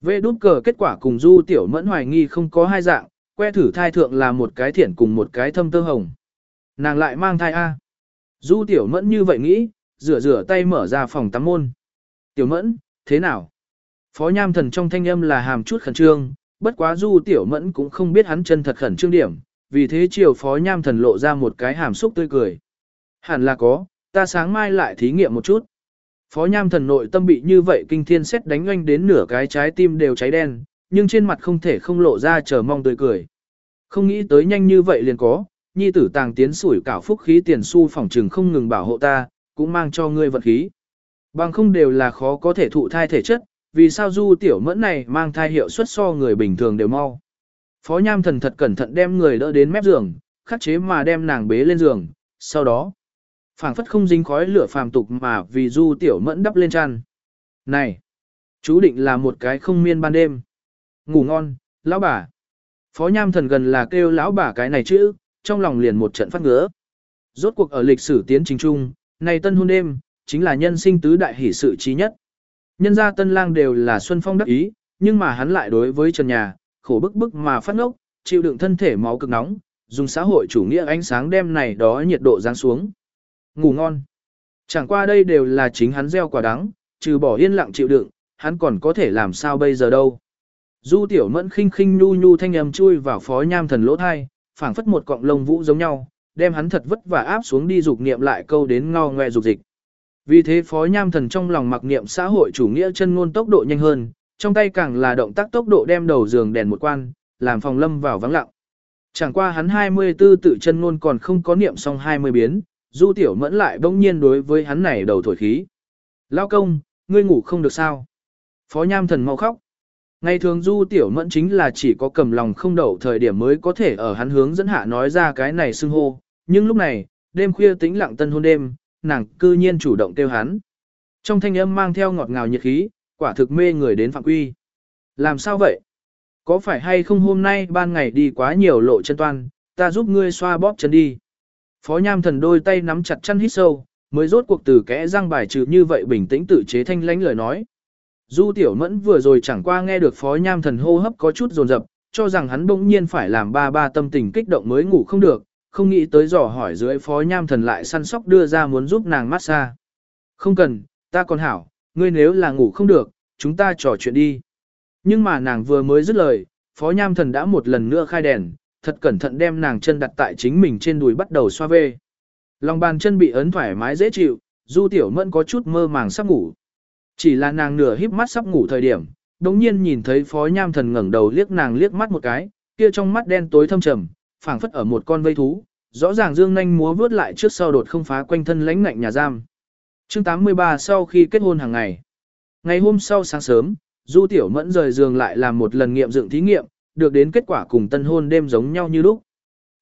Vê đút cờ kết quả cùng du tiểu mẫn hoài nghi không có hai dạng, que thử thai thượng là một cái thiển cùng một cái thâm tơ hồng. Nàng lại mang thai A. Du tiểu mẫn như vậy nghĩ, rửa rửa tay mở ra phòng tắm môn. Tiểu mẫn, thế nào? Phó nham thần trong thanh âm là hàm chút khẩn trương, bất quá du tiểu mẫn cũng không biết hắn chân thật khẩn trương điểm, vì thế chiều phó nham thần lộ ra một cái hàm xúc tươi cười. Hẳn là có, ta sáng mai lại thí nghiệm một chút. Phó Nham thần nội tâm bị như vậy kinh thiên xét đánh oanh đến nửa cái trái tim đều cháy đen, nhưng trên mặt không thể không lộ ra chờ mong tươi cười. Không nghĩ tới nhanh như vậy liền có, nhi tử tàng tiến sủi cảo phúc khí tiền xu phòng trừng không ngừng bảo hộ ta, cũng mang cho ngươi vật khí. Bằng không đều là khó có thể thụ thai thể chất, vì sao du tiểu mẫn này mang thai hiệu suất so người bình thường đều mau. Phó Nham thần thật cẩn thận đem người đỡ đến mép giường, khắc chế mà đem nàng bế lên giường, sau đó, phảng phất không dính khói lửa phàm tục mà vì du tiểu mẫn đắp lên chăn. Này, chú định là một cái không miên ban đêm. Ngủ ngon, lão bà. Phó Nham thần gần là kêu lão bà cái này chứ, trong lòng liền một trận phát ngứa. Rốt cuộc ở lịch sử tiến trình chung, này tân hôn đêm, chính là nhân sinh tứ đại hỷ sự trí nhất. Nhân gia tân lang đều là xuân phong đắc ý, nhưng mà hắn lại đối với trần nhà, khổ bức bức mà phát ngốc, chịu đựng thân thể máu cực nóng, dùng xã hội chủ nghĩa ánh sáng đem này đó nhiệt độ giáng xuống. Ngủ ngon. Chẳng qua đây đều là chính hắn gieo quả đắng, trừ bỏ yên lặng chịu đựng, hắn còn có thể làm sao bây giờ đâu. Du tiểu mẫn khinh khinh nhu nhu thanh âm chui vào phó nham thần lỗ thai, phảng phất một cọng lông vũ giống nhau, đem hắn thật vất vả áp xuống đi dục niệm lại câu đến ngao ngoe dục dịch. Vì thế phó nham thần trong lòng mặc niệm xã hội chủ nghĩa chân ngôn tốc độ nhanh hơn, trong tay càng là động tác tốc độ đem đầu giường đèn một quan, làm phòng lâm vào vắng lặng. Chẳng qua hắn 24 tự chân ngôn còn không có niệm xong 20 biến, du tiểu mẫn lại bỗng nhiên đối với hắn này đầu thổi khí. Lao công, ngươi ngủ không được sao? Phó nham thần mau khóc. Ngày thường du tiểu mẫn chính là chỉ có cầm lòng không đậu thời điểm mới có thể ở hắn hướng dẫn hạ nói ra cái này xưng hô, nhưng lúc này, đêm khuya tĩnh lặng tân hôn đêm, nàng cư nhiên chủ động kêu hắn. Trong thanh âm mang theo ngọt ngào nhiệt khí, quả thực mê người đến phạm quy. Làm sao vậy? Có phải hay không hôm nay ban ngày đi quá nhiều lộ chân toan, ta giúp ngươi xoa bóp chân đi. Phó nham thần đôi tay nắm chặt chân hít sâu, mới rốt cuộc từ kẽ răng bài trừ như vậy bình tĩnh tự chế thanh lãnh lời nói. Du tiểu mẫn vừa rồi chẳng qua nghe được phó nham thần hô hấp có chút rồn rập, cho rằng hắn bỗng nhiên phải làm ba ba tâm tình kích động mới ngủ không được, không nghĩ tới dò hỏi dưới phó nham thần lại săn sóc đưa ra muốn giúp nàng massage. Không cần, ta còn hảo, ngươi nếu là ngủ không được, chúng ta trò chuyện đi. Nhưng mà nàng vừa mới dứt lời, phó nham thần đã một lần nữa khai đèn, thật cẩn thận đem nàng chân đặt tại chính mình trên đùi bắt đầu xoa vê. Lòng bàn chân bị ấn thoải mái dễ chịu, du tiểu mẫn có chút mơ màng sắp ngủ. Chỉ là nàng nửa híp mắt sắp ngủ thời điểm, đống nhiên nhìn thấy phó nham thần ngẩng đầu liếc nàng liếc mắt một cái, kia trong mắt đen tối thâm trầm, phảng phất ở một con vây thú, rõ ràng dương nhanh múa vướt lại trước sau đột không phá quanh thân lãnh ngạnh nhà giam. Chương 83 sau khi kết hôn hàng ngày. Ngày hôm sau sáng sớm, Du Tiểu Mẫn rời giường lại làm một lần nghiệm dựng thí nghiệm, được đến kết quả cùng tân hôn đêm giống nhau như lúc.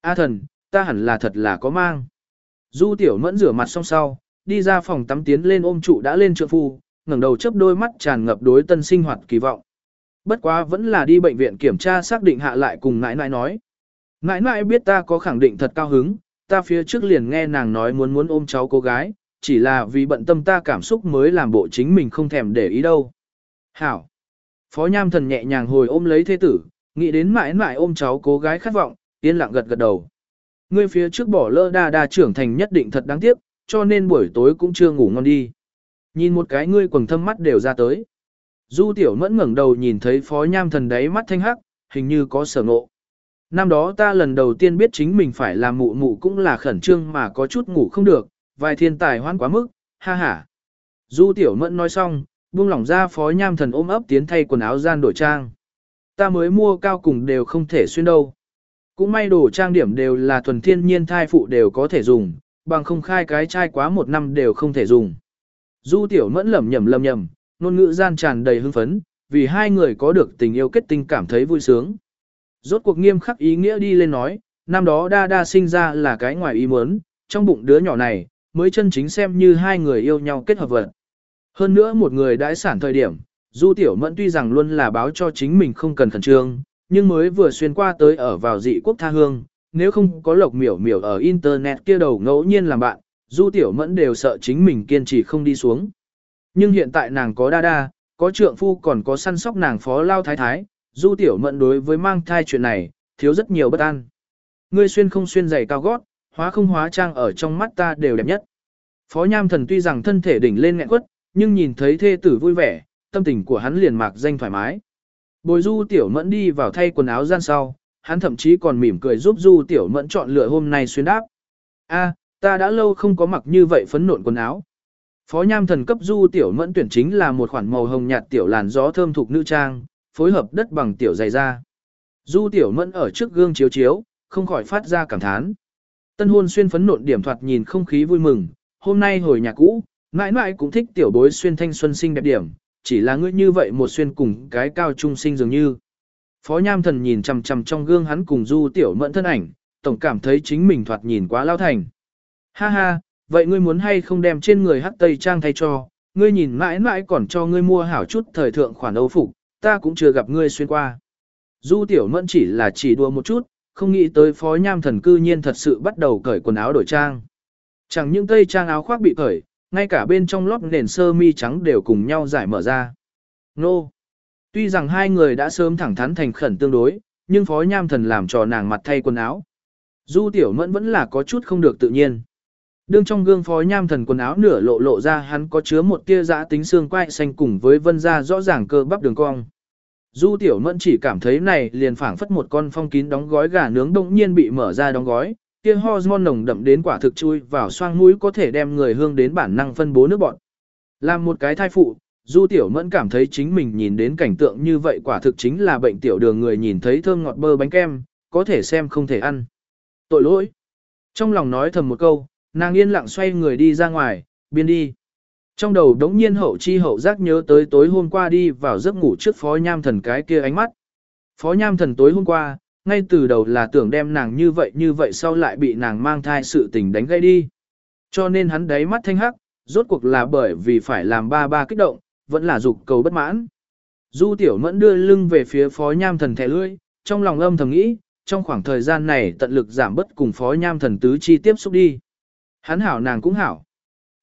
A thần, ta hẳn là thật là có mang. Du Tiểu Mẫn rửa mặt xong sau, đi ra phòng tắm tiến lên ôm trụ đã lên trượng phu, ngẩng đầu chớp đôi mắt tràn ngập đối tân sinh hoạt kỳ vọng. Bất quá vẫn là đi bệnh viện kiểm tra xác định hạ lại cùng ngãi nãi nói. Ngãi nãi biết ta có khẳng định thật cao hứng, ta phía trước liền nghe nàng nói muốn muốn ôm cháu cô gái, chỉ là vì bận tâm ta cảm xúc mới làm bộ chính mình không thèm để ý đâu. Hảo. Phó Nham Thần nhẹ nhàng hồi ôm lấy thế tử, nghĩ đến mãi mãi ôm cháu cô gái khát vọng, yên lặng gật gật đầu. Ngươi phía trước bỏ lỡ đa đa trưởng thành nhất định thật đáng tiếc, cho nên buổi tối cũng chưa ngủ ngon đi. Nhìn một cái ngươi quầng thâm mắt đều ra tới. Du tiểu mẫn ngẩng đầu nhìn thấy phó nham thần đáy mắt thanh hắc, hình như có sở ngộ. Năm đó ta lần đầu tiên biết chính mình phải làm mụ mụ cũng là khẩn trương mà có chút ngủ không được, vài thiên tài hoan quá mức, ha ha. Du tiểu mẫn nói xong, buông lỏng ra phó nham thần ôm ấp tiến thay quần áo gian đổi trang. Ta mới mua cao cùng đều không thể xuyên đâu. Cũng may đồ trang điểm đều là thuần thiên nhiên thai phụ đều có thể dùng, bằng không khai cái chai quá một năm đều không thể dùng. Du tiểu mẫn lẩm nhẩm lẩm nhẩm, ngôn ngữ gian tràn đầy hưng phấn, vì hai người có được tình yêu kết tinh cảm thấy vui sướng. Rốt cuộc nghiêm khắc ý nghĩa đi lên nói, năm đó đa đa sinh ra là cái ngoài ý muốn, trong bụng đứa nhỏ này, mới chân chính xem như hai người yêu nhau kết hợp vật. Hơn nữa một người đãi sản thời điểm, Du Tiểu Mẫn tuy rằng luôn là báo cho chính mình không cần khẩn trương, nhưng mới vừa xuyên qua tới ở vào dị quốc tha hương, nếu không có lộc miểu miểu ở internet kia đầu ngẫu nhiên làm bạn, Du Tiểu Mẫn đều sợ chính mình kiên trì không đi xuống. Nhưng hiện tại nàng có đa đa, có trượng phu còn có săn sóc nàng phó lao thái thái, Du Tiểu Mẫn đối với mang thai chuyện này, thiếu rất nhiều bất an. Ngươi xuyên không xuyên giày cao gót, hóa không hóa trang ở trong mắt ta đều đẹp nhất. Phó Nham Thần tuy rằng thân thể đỉnh lên nghẹn quất, nhưng nhìn thấy thê tử vui vẻ, tâm tình của hắn liền mạc danh thoải mái. Bồi Du Tiểu Mẫn đi vào thay quần áo gian sau, hắn thậm chí còn mỉm cười giúp Du Tiểu Mẫn chọn lựa hôm nay xuyên đáp. A, ta đã lâu không có mặc như vậy phấn nộn quần áo. Phó Nham Thần cấp Du Tiểu Mẫn tuyển chính là một khoản màu hồng nhạt tiểu làn gió thơm thuộc nữ trang, phối hợp đất bằng tiểu dày da. Du Tiểu Mẫn ở trước gương chiếu chiếu, không khỏi phát ra cảm thán. Tân hôn xuyên phấn nộn điểm thoạt nhìn không khí vui mừng, hôm nay hồi nhà cũ, mãi mãi cũng thích tiểu bối xuyên thanh xuân sinh đẹp điểm, chỉ là ngươi như vậy một xuyên cùng cái cao trung sinh dường như. Phó Nham Thần nhìn chằm chằm trong gương hắn cùng Du Tiểu Mẫn thân ảnh, tổng cảm thấy chính mình thoạt nhìn quá lao thành. Ha ha, vậy ngươi muốn hay không đem trên người hắc tây trang thay cho, ngươi nhìn mãi mãi còn cho ngươi mua hảo chút thời thượng khoản âu phục, ta cũng chưa gặp ngươi xuyên qua. Du Tiểu Mẫn chỉ là chỉ đùa một chút, không nghĩ tới Phó Nham Thần cư nhiên thật sự bắt đầu cởi quần áo đổi trang. Chẳng những tây trang áo khoác bị cởi, ngay cả bên trong lót nền sơ mi trắng đều cùng nhau giải mở ra. Nô! Tuy rằng hai người đã sớm thẳng thắn thành khẩn tương đối, nhưng Phó Nham Thần làm trò nàng mặt thay quần áo. Du Tiểu Mẫn vẫn là có chút không được tự nhiên. Đương trong gương Phó Nham Thần quần áo nửa lộ lộ ra hắn có chứa một tia dã tính xương quai xanh cùng với vân da rõ ràng cơ bắp đường cong. Du Tiểu Mẫn chỉ cảm thấy này liền phảng phất một con phong kín đóng gói gà nướng đông nhiên bị mở ra đóng gói, kia hormone nồng đậm đến quả thực chui vào xoang mũi có thể đem người hương đến bản năng phân bố nước bọn. Làm một cái thai phụ, Du Tiểu Mẫn cảm thấy chính mình nhìn đến cảnh tượng như vậy quả thực chính là bệnh tiểu đường người nhìn thấy thơm ngọt bơ bánh kem, có thể xem không thể ăn. Tội lỗi. Trong lòng nói thầm một câu, nàng yên lặng xoay người đi ra ngoài, biên đi. Trong đầu đống nhiên hậu chi hậu giác nhớ tới tối hôm qua đi vào giấc ngủ trước phó nham thần cái kia ánh mắt. Phó nham thần tối hôm qua, ngay từ đầu là tưởng đem nàng như vậy như vậy sau lại bị nàng mang thai sự tình đánh gây đi. Cho nên hắn đáy mắt thanh hắc, rốt cuộc là bởi vì phải làm ba ba kích động, vẫn là dục cầu bất mãn. Du tiểu mẫn đưa lưng về phía phó nham thần thẻ lưỡi, trong lòng âm thầm nghĩ, trong khoảng thời gian này tận lực giảm bất cùng phó nham thần tứ chi tiếp xúc đi. Hắn hảo nàng cũng hảo.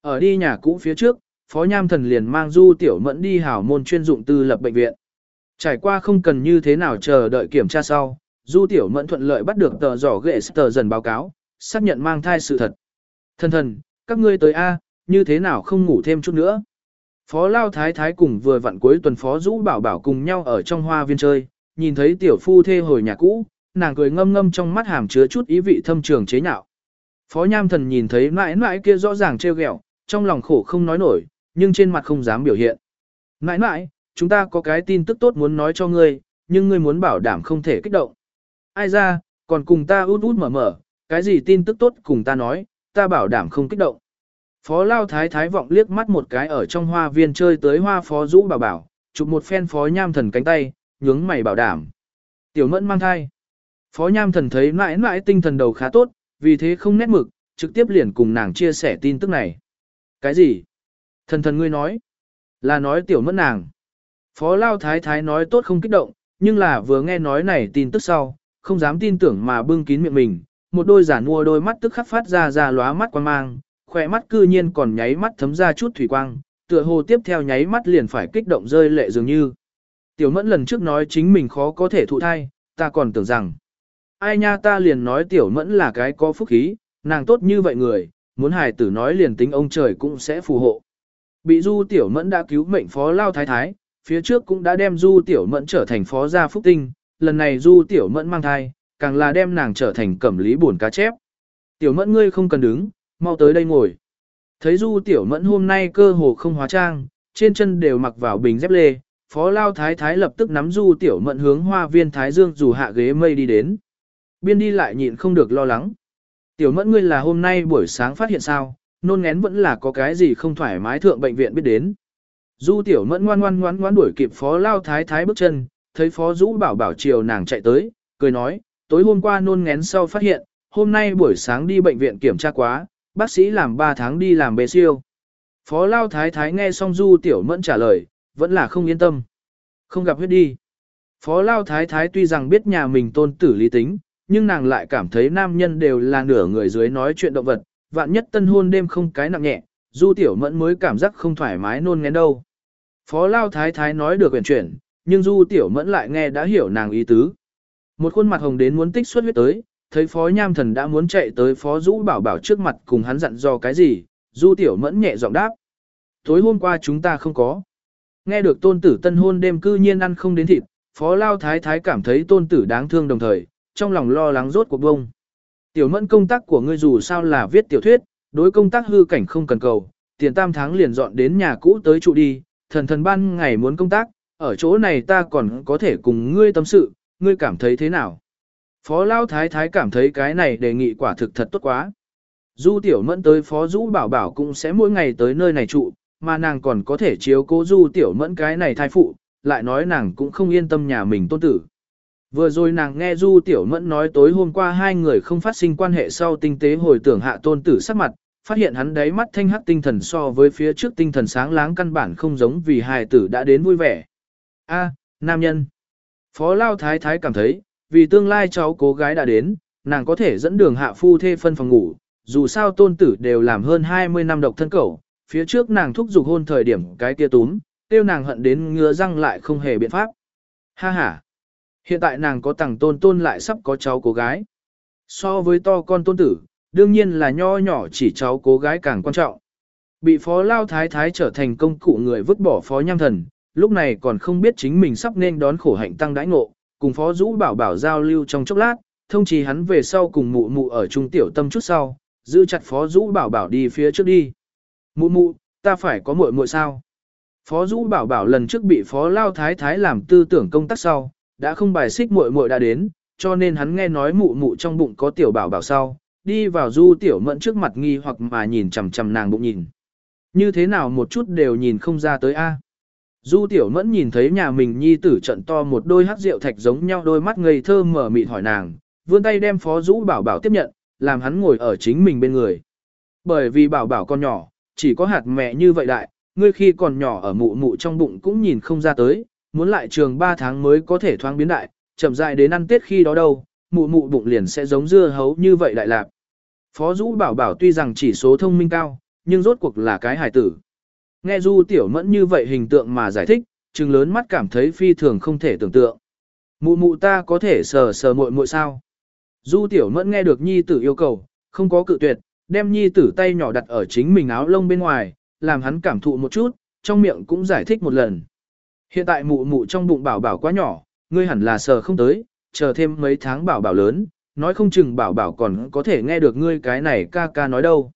Ở đi nhà cũ phía trước, phó nham thần liền mang du tiểu mẫn đi hảo môn chuyên dụng tư lập bệnh viện. Trải qua không cần như thế nào chờ đợi kiểm tra sau, du tiểu mẫn thuận lợi bắt được tờ giỏ ghệ tờ dần báo cáo, xác nhận mang thai sự thật. Thần thần, các ngươi tới A, như thế nào không ngủ thêm chút nữa. Phó Lao Thái Thái cùng vừa vặn cuối tuần Phó Dũ Bảo Bảo cùng nhau ở trong hoa viên chơi, nhìn thấy tiểu phu thê hồi nhà cũ, nàng cười ngâm ngâm trong mắt hàm chứa chút ý vị thâm trường chế nhạo. Phó Nham Thần nhìn thấy mãi mãi kia rõ ràng trêu ghẹo, trong lòng khổ không nói nổi, nhưng trên mặt không dám biểu hiện. Mãi mãi, chúng ta có cái tin tức tốt muốn nói cho ngươi, nhưng ngươi muốn bảo đảm không thể kích động. Ai ra, còn cùng ta út út mở mở, cái gì tin tức tốt cùng ta nói, ta bảo đảm không kích động. Phó Lao Thái Thái vọng liếc mắt một cái ở trong hoa viên chơi tới hoa phó rũ bảo bảo, chụp một phen phó nham thần cánh tay, nhướng mày bảo đảm. Tiểu mẫn mang thai. Phó nham thần thấy mãi mãi tinh thần đầu khá tốt, vì thế không nét mực, trực tiếp liền cùng nàng chia sẻ tin tức này. Cái gì? Thần thần ngươi nói. Là nói tiểu mẫn nàng. Phó Lao Thái Thái nói tốt không kích động, nhưng là vừa nghe nói này tin tức sau, không dám tin tưởng mà bưng kín miệng mình, một đôi giả mua đôi mắt tức khắc phát ra ra lóa mắt quan mang, khỏe mắt cư nhiên còn nháy mắt thấm ra chút thủy quang, tựa hồ tiếp theo nháy mắt liền phải kích động rơi lệ dường như. Tiểu mẫn lần trước nói chính mình khó có thể thụ thai, ta còn tưởng rằng, ai nha ta liền nói tiểu mẫn là cái có phúc khí, nàng tốt như vậy người, muốn hài tử nói liền tính ông trời cũng sẽ phù hộ. Bị du tiểu mẫn đã cứu mệnh phó lao thái thái, phía trước cũng đã đem du tiểu mẫn trở thành phó gia phúc tinh, lần này du tiểu mẫn mang thai, càng là đem nàng trở thành cẩm lý buồn cá chép. Tiểu mẫn ngươi không cần đứng, mau tới đây ngồi. Thấy du tiểu mẫn hôm nay cơ hồ không hóa trang, trên chân đều mặc vào bình dép lê, phó lao thái thái lập tức nắm du tiểu mẫn hướng hoa viên thái dương dù hạ ghế mây đi đến. Biên đi lại nhịn không được lo lắng. Tiểu mẫn ngươi là hôm nay buổi sáng phát hiện sao, nôn ngén vẫn là có cái gì không thoải mái thượng bệnh viện biết đến. Du tiểu mẫn ngoan ngoan ngoan ngoan đuổi kịp phó lao thái thái bước chân, thấy phó Dũ bảo bảo chiều nàng chạy tới, cười nói, tối hôm qua nôn ngén sau phát hiện, hôm nay buổi sáng đi bệnh viện kiểm tra quá, bác sĩ làm 3 tháng đi làm bề siêu. Phó Lao Thái Thái nghe xong Du Tiểu Mẫn trả lời, vẫn là không yên tâm. Không gặp huyết đi. Phó Lao Thái Thái tuy rằng biết nhà mình tôn tử lý tính, nhưng nàng lại cảm thấy nam nhân đều là nửa người dưới nói chuyện động vật, vạn nhất tân hôn đêm không cái nặng nhẹ, Du Tiểu Mẫn mới cảm giác không thoải mái nôn ngén đâu. Phó Lao Thái Thái nói được quyển chuyển, nhưng Du Tiểu Mẫn lại nghe đã hiểu nàng ý tứ. Một khuôn mặt hồng đến muốn tích xuất huyết tới, thấy phó nham thần đã muốn chạy tới phó dũ bảo bảo trước mặt cùng hắn dặn dò cái gì, du tiểu mẫn nhẹ giọng đáp. Tối hôm qua chúng ta không có. Nghe được tôn tử tân hôn đêm cư nhiên ăn không đến thịt, phó lao thái thái cảm thấy tôn tử đáng thương đồng thời, trong lòng lo lắng rốt cuộc bông. Tiểu mẫn công tác của ngươi dù sao là viết tiểu thuyết, đối công tác hư cảnh không cần cầu, tiền tam tháng liền dọn đến nhà cũ tới trụ đi, thần thần ban ngày muốn công tác, ở chỗ này ta còn có thể cùng ngươi tâm sự, ngươi cảm thấy thế nào? Phó Lao Thái Thái cảm thấy cái này đề nghị quả thực thật tốt quá. Du Tiểu Mẫn tới Phó Dũ Bảo Bảo cũng sẽ mỗi ngày tới nơi này trụ, mà nàng còn có thể chiếu cố Du Tiểu Mẫn cái này thai phụ, lại nói nàng cũng không yên tâm nhà mình tôn tử. Vừa rồi nàng nghe Du Tiểu Mẫn nói tối hôm qua hai người không phát sinh quan hệ sau tinh tế hồi tưởng hạ tôn tử sắc mặt, phát hiện hắn đáy mắt thanh hắc tinh thần so với phía trước tinh thần sáng láng căn bản không giống vì hài tử đã đến vui vẻ. A, nam nhân. Phó Lao Thái Thái cảm thấy, vì tương lai cháu cố gái đã đến, nàng có thể dẫn đường hạ phu thê phân phòng ngủ, dù sao tôn tử đều làm hơn 20 năm độc thân cẩu, phía trước nàng thúc giục hôn thời điểm cái kia túm, tiêu nàng hận đến ngứa răng lại không hề biện pháp. Ha ha. Hiện tại nàng có tặng tôn tôn lại sắp có cháu cố gái. So với to con tôn tử, đương nhiên là nho nhỏ chỉ cháu cố gái càng quan trọng. Bị phó lao thái thái trở thành công cụ người vứt bỏ phó nham thần, lúc này còn không biết chính mình sắp nên đón khổ hạnh tăng đãi ngộ, cùng phó rũ bảo bảo giao lưu trong chốc lát, thông chí hắn về sau cùng mụ mụ ở trung tiểu tâm chút sau, giữ chặt phó rũ bảo bảo đi phía trước đi. Mụ mụ, ta phải có muội muội sao? Phó rũ bảo bảo lần trước bị phó lao thái thái làm tư tưởng công tác sau, đã không bài xích muội muội đã đến, cho nên hắn nghe nói mụ mụ trong bụng có tiểu bảo bảo sau, đi vào du tiểu mẫn trước mặt nghi hoặc mà nhìn chằm chằm nàng bụng nhìn. Như thế nào một chút đều nhìn không ra tới a. Du tiểu mẫn nhìn thấy nhà mình nhi tử trận to một đôi hắc rượu thạch giống nhau đôi mắt ngây thơ mở mịt hỏi nàng, vươn tay đem phó rũ bảo bảo tiếp nhận, làm hắn ngồi ở chính mình bên người. Bởi vì bảo bảo con nhỏ, chỉ có hạt mẹ như vậy đại, ngươi khi còn nhỏ ở mụ mụ trong bụng cũng nhìn không ra tới, muốn lại trường 3 tháng mới có thể thoáng biến đại, chậm dại đến ăn tết khi đó đâu, mụ mụ bụng liền sẽ giống dưa hấu như vậy đại lạc. Phó Dũ bảo bảo tuy rằng chỉ số thông minh cao, nhưng rốt cuộc là cái hài tử. Nghe Du Tiểu Mẫn như vậy hình tượng mà giải thích, trừng lớn mắt cảm thấy phi thường không thể tưởng tượng. Mụ mụ ta có thể sờ sờ muội muội sao? Du Tiểu Mẫn nghe được nhi tử yêu cầu, không có cự tuyệt, đem nhi tử tay nhỏ đặt ở chính mình áo lông bên ngoài, làm hắn cảm thụ một chút, trong miệng cũng giải thích một lần. Hiện tại mụ mụ trong bụng bảo bảo quá nhỏ, ngươi hẳn là sờ không tới, chờ thêm mấy tháng bảo bảo lớn, nói không chừng bảo bảo còn có thể nghe được ngươi cái này ca ca nói đâu.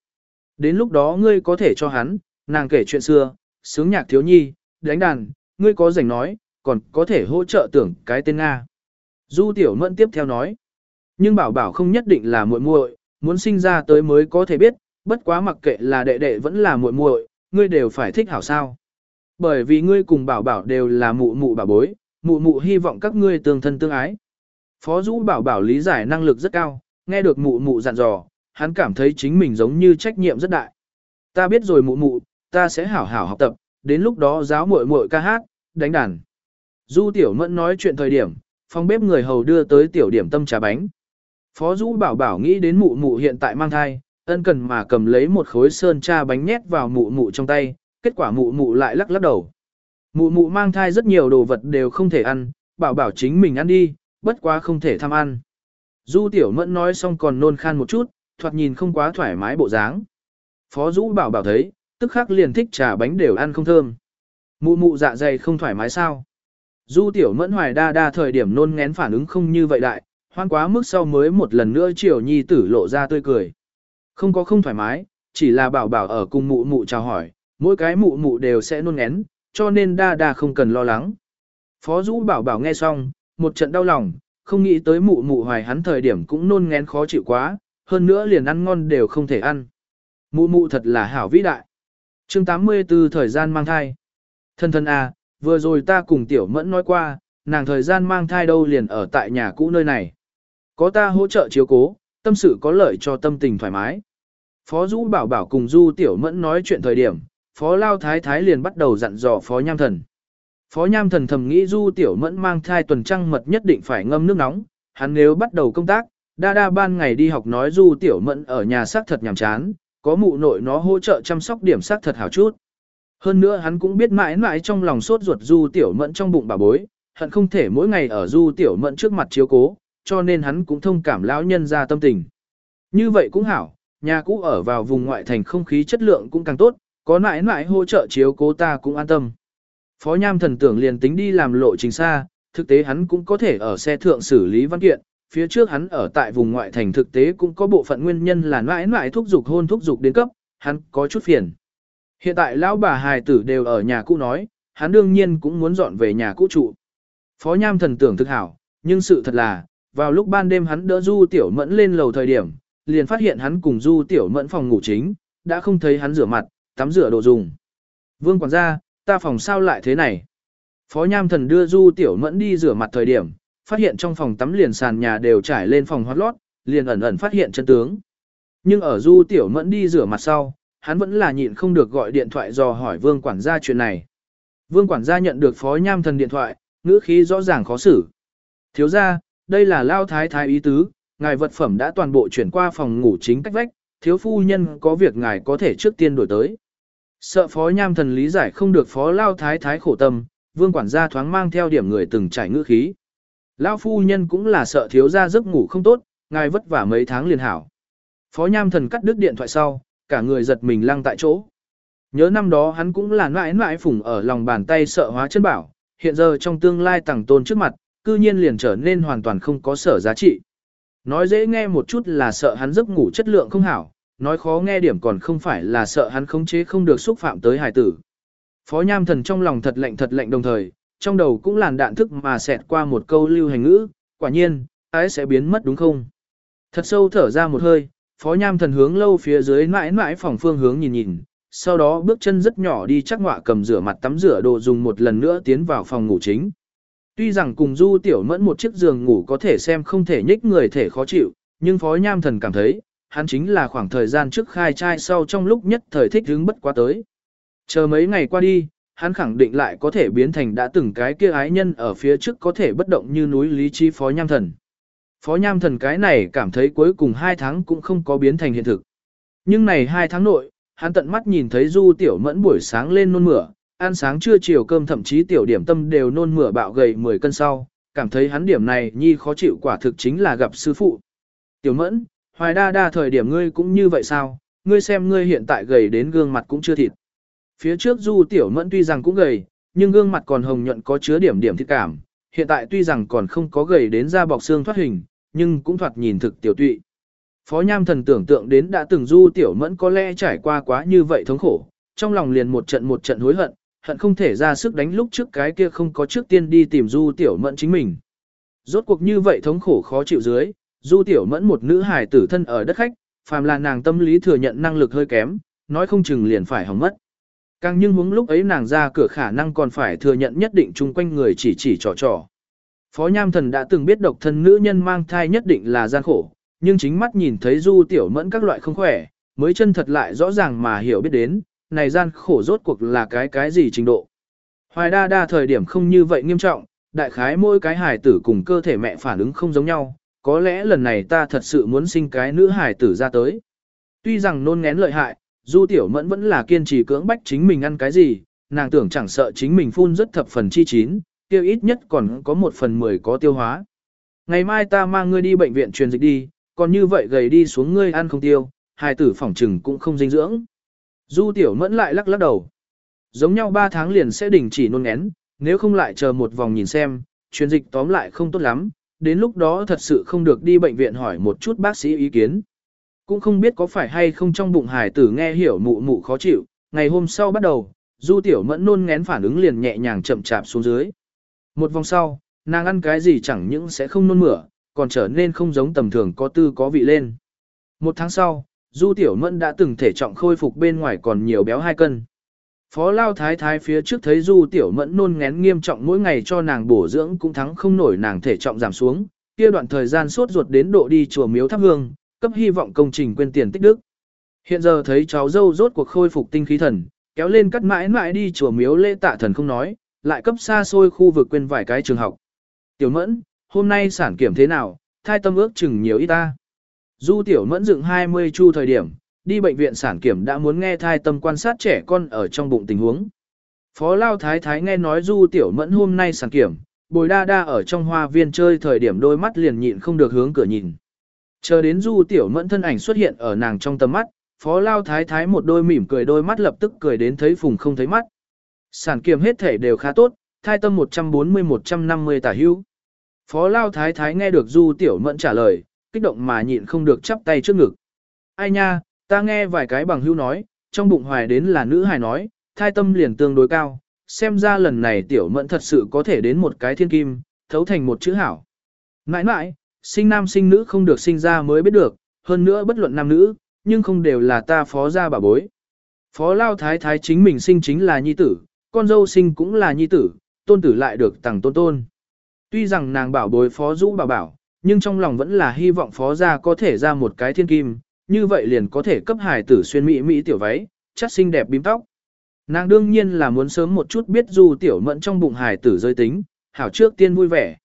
Đến lúc đó ngươi có thể cho hắn, nàng kể chuyện xưa, sướng nhạc thiếu nhi, đánh đàn, ngươi có rảnh nói, còn có thể hỗ trợ tưởng cái tên Nga. Du Tiểu Mẫn tiếp theo nói, nhưng bảo bảo không nhất định là muội muội, muốn sinh ra tới mới có thể biết, bất quá mặc kệ là đệ đệ vẫn là muội muội, ngươi đều phải thích hảo sao. Bởi vì ngươi cùng bảo bảo đều là mụ mụ bà bối, mụ mụ hy vọng các ngươi tương thân tương ái. Phó Dũ bảo bảo lý giải năng lực rất cao, nghe được mụ mụ dặn dò, hắn cảm thấy chính mình giống như trách nhiệm rất đại. Ta biết rồi mụ mụ, ta sẽ hảo hảo học tập, đến lúc đó giáo muội muội ca hát, đánh đàn. Du Tiểu Mẫn nói chuyện thời điểm, phòng bếp người hầu đưa tới tiểu điểm tâm trà bánh. Phó Dũ bảo bảo nghĩ đến mụ mụ hiện tại mang thai, ân cần mà cầm lấy một khối sơn trà bánh nhét vào mụ mụ trong tay, kết quả mụ mụ lại lắc lắc đầu. Mụ mụ mang thai rất nhiều đồ vật đều không thể ăn, bảo bảo chính mình ăn đi, bất quá không thể tham ăn. Du Tiểu Mẫn nói xong còn nôn khan một chút, thoạt nhìn không quá thoải mái bộ dáng. Phó Dũ bảo bảo thấy, tức khắc liền thích trà bánh đều ăn không thơm. Mụ mụ dạ dày không thoải mái sao? Du Tiểu Mẫn hoài đa đa thời điểm nôn ngén phản ứng không như vậy đại, hoan quá mức sau mới một lần nữa chiều nhi tử lộ ra tươi cười. Không có không thoải mái, chỉ là bảo bảo ở cùng mụ mụ chào hỏi, mỗi cái mụ mụ đều sẽ nôn ngén, cho nên đa đa không cần lo lắng. Phó Dũ bảo bảo nghe xong, một trận đau lòng, không nghĩ tới mụ mụ hoài hắn thời điểm cũng nôn ngén khó chịu quá, hơn nữa liền ăn ngon đều không thể ăn. Mụ mụ thật là hảo vĩ đại chương 84 thời gian mang thai. Thân thân à, vừa rồi ta cùng tiểu mẫn nói qua, nàng thời gian mang thai đâu liền ở tại nhà cũ nơi này. Có ta hỗ trợ chiếu cố, tâm sự có lợi cho tâm tình thoải mái. Phó Dũ bảo bảo cùng Du Tiểu Mẫn nói chuyện thời điểm, Phó Lao Thái Thái liền bắt đầu dặn dò Phó Nham Thần. Phó Nham Thần thầm nghĩ Du Tiểu Mẫn mang thai tuần trăng mật nhất định phải ngâm nước nóng, hắn nếu bắt đầu công tác, đa đa ban ngày đi học nói Du Tiểu Mẫn ở nhà xác thật nhàm chán, có mụ nội nó hỗ trợ chăm sóc điểm xác thật hảo chút. Hơn nữa hắn cũng biết mãi mãi trong lòng sốt ruột Du Tiểu Mẫn trong bụng bà bối, hận không thể mỗi ngày ở Du Tiểu Mẫn trước mặt chiếu cố, cho nên hắn cũng thông cảm lão nhân ra tâm tình. Như vậy cũng hảo, nhà cũ ở vào vùng ngoại thành không khí chất lượng cũng càng tốt, có mãi mãi hỗ trợ chiếu cố ta cũng an tâm. Phó Nham thần tưởng liền tính đi làm lộ trình xa, thực tế hắn cũng có thể ở xe thượng xử lý văn kiện, phía trước hắn ở tại vùng ngoại thành thực tế cũng có bộ phận nguyên nhân là mãi mãi thúc dục hôn thúc dục đến cấp, hắn có chút phiền. Hiện tại lão bà hài tử đều ở nhà cũ nói, hắn đương nhiên cũng muốn dọn về nhà cũ trụ. Phó Nham thần tưởng thực hảo, nhưng sự thật là, vào lúc ban đêm hắn đỡ Du Tiểu Mẫn lên lầu thời điểm, liền phát hiện hắn cùng Du Tiểu Mẫn phòng ngủ chính, đã không thấy hắn rửa mặt, tắm rửa đồ dùng. Vương quản gia, ta phòng sao lại thế này? Phó Nham thần đưa Du Tiểu Mẫn đi rửa mặt thời điểm, phát hiện trong phòng tắm liền sàn nhà đều trải lên phòng hoát lót, liền ẩn ẩn phát hiện chân tướng. Nhưng ở Du Tiểu Mẫn đi rửa mặt sau, hắn vẫn là nhịn không được gọi điện thoại dò hỏi Vương quản gia chuyện này. Vương quản gia nhận được Phó Nham thần điện thoại, ngữ khí rõ ràng khó xử. Thiếu ra, đây là lao thái thái ý tứ, ngài vật phẩm đã toàn bộ chuyển qua phòng ngủ chính cách vách, thiếu phu nhân có việc ngài có thể trước tiên đổi tới. Sợ phó nham thần lý giải không được phó lao thái thái khổ tâm, vương quản gia thoáng mang theo điểm người từng trải ngữ khí lão phu nhân cũng là sợ thiếu gia giấc ngủ không tốt, ngài vất vả mấy tháng liền hảo. Phó nham thần cắt đứt điện thoại sau, cả người giật mình lăng tại chỗ. Nhớ năm đó hắn cũng là mãi mãi phủng ở lòng bàn tay sợ hóa chân bảo, hiện giờ trong tương lai tàng tôn trước mặt, cư nhiên liền trở nên hoàn toàn không có sở giá trị. Nói dễ nghe một chút là sợ hắn giấc ngủ chất lượng không hảo, nói khó nghe điểm còn không phải là sợ hắn khống chế không được xúc phạm tới hải tử. Phó Nham Thần trong lòng thật lạnh thật lạnh đồng thời, trong đầu cũng làn đạn thức mà xẹt qua một câu lưu hành ngữ, quả nhiên, ái sẽ biến mất đúng không? Thật sâu thở ra một hơi, Phó Nham Thần hướng lâu phía dưới mãi mãi phòng phương hướng nhìn nhìn, sau đó bước chân rất nhỏ đi chắc ngọa cầm rửa mặt tắm rửa đồ dùng một lần nữa tiến vào phòng ngủ chính. Tuy rằng cùng Du Tiểu Mẫn một chiếc giường ngủ có thể xem không thể nhích người thể khó chịu, nhưng Phó Nham Thần cảm thấy, hắn chính là khoảng thời gian trước khai trai sau trong lúc nhất thời thích hứng bất quá tới. Chờ mấy ngày qua đi, hắn khẳng định lại có thể biến thành đã từng cái kia ái nhân ở phía trước có thể bất động như núi lý trí Phó Nham Thần. Phó Nham Thần cái này cảm thấy cuối cùng hai tháng cũng không có biến thành hiện thực. Nhưng này hai tháng nội, hắn tận mắt nhìn thấy Du Tiểu Mẫn buổi sáng lên nôn mửa, ăn sáng trưa chiều cơm thậm chí tiểu điểm tâm đều nôn mửa bạo gầy 10 cân sau, cảm thấy hắn điểm này nhi khó chịu quả thực chính là gặp sư phụ. Tiểu Mẫn, hoài đa đa thời điểm ngươi cũng như vậy sao, ngươi xem ngươi hiện tại gầy đến gương mặt cũng chưa thịt. Phía trước Du Tiểu Mẫn tuy rằng cũng gầy, nhưng gương mặt còn hồng nhuận có chứa điểm điểm thiết cảm, hiện tại tuy rằng còn không có gầy đến da bọc xương thoát hình, nhưng cũng thoạt nhìn thực tiểu tụy. Phó Nham Thần tưởng tượng đến đã từng Du Tiểu Mẫn có lẽ trải qua quá như vậy thống khổ, trong lòng liền một trận một trận hối hận, hận không thể ra sức đánh lúc trước cái kia không có trước tiên đi tìm Du Tiểu Mẫn chính mình. Rốt cuộc như vậy thống khổ khó chịu dưới, Du Tiểu Mẫn một nữ hài tử thân ở đất khách, phàm là nàng tâm lý thừa nhận năng lực hơi kém, nói không chừng liền phải hỏng mất. Càng nhưng hướng lúc ấy nàng ra cửa khả năng còn phải thừa nhận nhất định chung quanh người chỉ chỉ trò trò. Phó Nham Thần đã từng biết độc thân nữ nhân mang thai nhất định là gian khổ, nhưng chính mắt nhìn thấy Du Tiểu Mẫn các loại không khỏe, mới chân thật lại rõ ràng mà hiểu biết đến, này gian khổ rốt cuộc là cái cái gì trình độ. Hoài đa đa thời điểm không như vậy nghiêm trọng, đại khái mỗi cái hài tử cùng cơ thể mẹ phản ứng không giống nhau, có lẽ lần này ta thật sự muốn sinh cái nữ hài tử ra tới. Tuy rằng nôn ngén lợi hại, Du Tiểu Mẫn vẫn là kiên trì cưỡng bách chính mình ăn cái gì, nàng tưởng chẳng sợ chính mình phun rất thập phần chi chín, tiêu ít nhất còn có một phần mười có tiêu hóa. Ngày mai ta mang ngươi đi bệnh viện truyền dịch đi, còn như vậy gầy đi xuống ngươi ăn không tiêu, hài tử phỏng trừng cũng không dinh dưỡng. Du tiểu mẫn lại lắc lắc đầu. Giống nhau 3 tháng liền sẽ đình chỉ nôn ngén, nếu không lại chờ một vòng nhìn xem, truyền dịch tóm lại không tốt lắm, đến lúc đó thật sự không được đi bệnh viện hỏi một chút bác sĩ ý kiến. Cũng không biết có phải hay không trong bụng hải tử nghe hiểu mụ mụ khó chịu, ngày hôm sau bắt đầu, du tiểu mẫn nôn ngén phản ứng liền nhẹ nhàng chậm chạp xuống dưới. Một vòng sau, nàng ăn cái gì chẳng những sẽ không nôn mửa, còn trở nên không giống tầm thường có tư có vị lên. Một tháng sau, Du Tiểu Mẫn đã từng thể trọng khôi phục bên ngoài còn nhiều béo hai cân. Phó Lao Thái Thái phía trước thấy Du Tiểu Mẫn nôn ngén nghiêm trọng mỗi ngày cho nàng bổ dưỡng cũng thắng không nổi nàng thể trọng giảm xuống, kia đoạn thời gian suốt ruột đến độ đi chùa miếu thắp hương, cấp hy vọng công trình quên tiền tích đức. Hiện giờ thấy cháu dâu rốt cuộc khôi phục tinh khí thần, kéo lên cắt mãi mãi đi chùa miếu lễ tạ thần không nói, lại cấp xa xôi khu vực quên vài cái trường học. Tiểu Mẫn, hôm nay sản kiểm thế nào, thai tâm ước chừng nhiều ít ta. Du tiểu mẫn dựng 20 chu thời điểm, đi bệnh viện sản kiểm đã muốn nghe thai tâm quan sát trẻ con ở trong bụng tình huống. Phó Lao Thái Thái nghe nói Du tiểu mẫn hôm nay sản kiểm, bồi đa đa ở trong hoa viên chơi thời điểm đôi mắt liền nhịn không được hướng cửa nhìn. Chờ đến Du tiểu mẫn thân ảnh xuất hiện ở nàng trong tầm mắt, Phó Lao Thái Thái một đôi mỉm cười đôi mắt lập tức cười đến thấy phùng không thấy mắt. Sản kiểm hết thể đều khá tốt, thai tâm 140-150 tả hữu. Phó Lao Thái Thái nghe được Du Tiểu Mẫn trả lời, kích động mà nhịn không được chắp tay trước ngực. Ai nha, ta nghe vài cái bằng hữu nói, trong bụng hoài đến là nữ hài nói, thai tâm liền tương đối cao, xem ra lần này Tiểu Mẫn thật sự có thể đến một cái thiên kim, thấu thành một chữ hảo. Nãi nãi, sinh nam sinh nữ không được sinh ra mới biết được, hơn nữa bất luận nam nữ, nhưng không đều là ta phó gia bà bối. Phó Lao Thái Thái chính mình sinh chính là nhi tử, con dâu sinh cũng là nhi tử, tôn tử lại được tặng tôn tôn. Tuy rằng nàng bảo bối phó rũ bảo bảo, nhưng trong lòng vẫn là hy vọng phó gia có thể ra một cái thiên kim, như vậy liền có thể cấp hài tử xuyên mỹ mỹ tiểu váy, chắc xinh đẹp bím tóc. Nàng đương nhiên là muốn sớm một chút biết dù tiểu mẫn trong bụng hài tử giới tính, hảo trước tiên vui vẻ.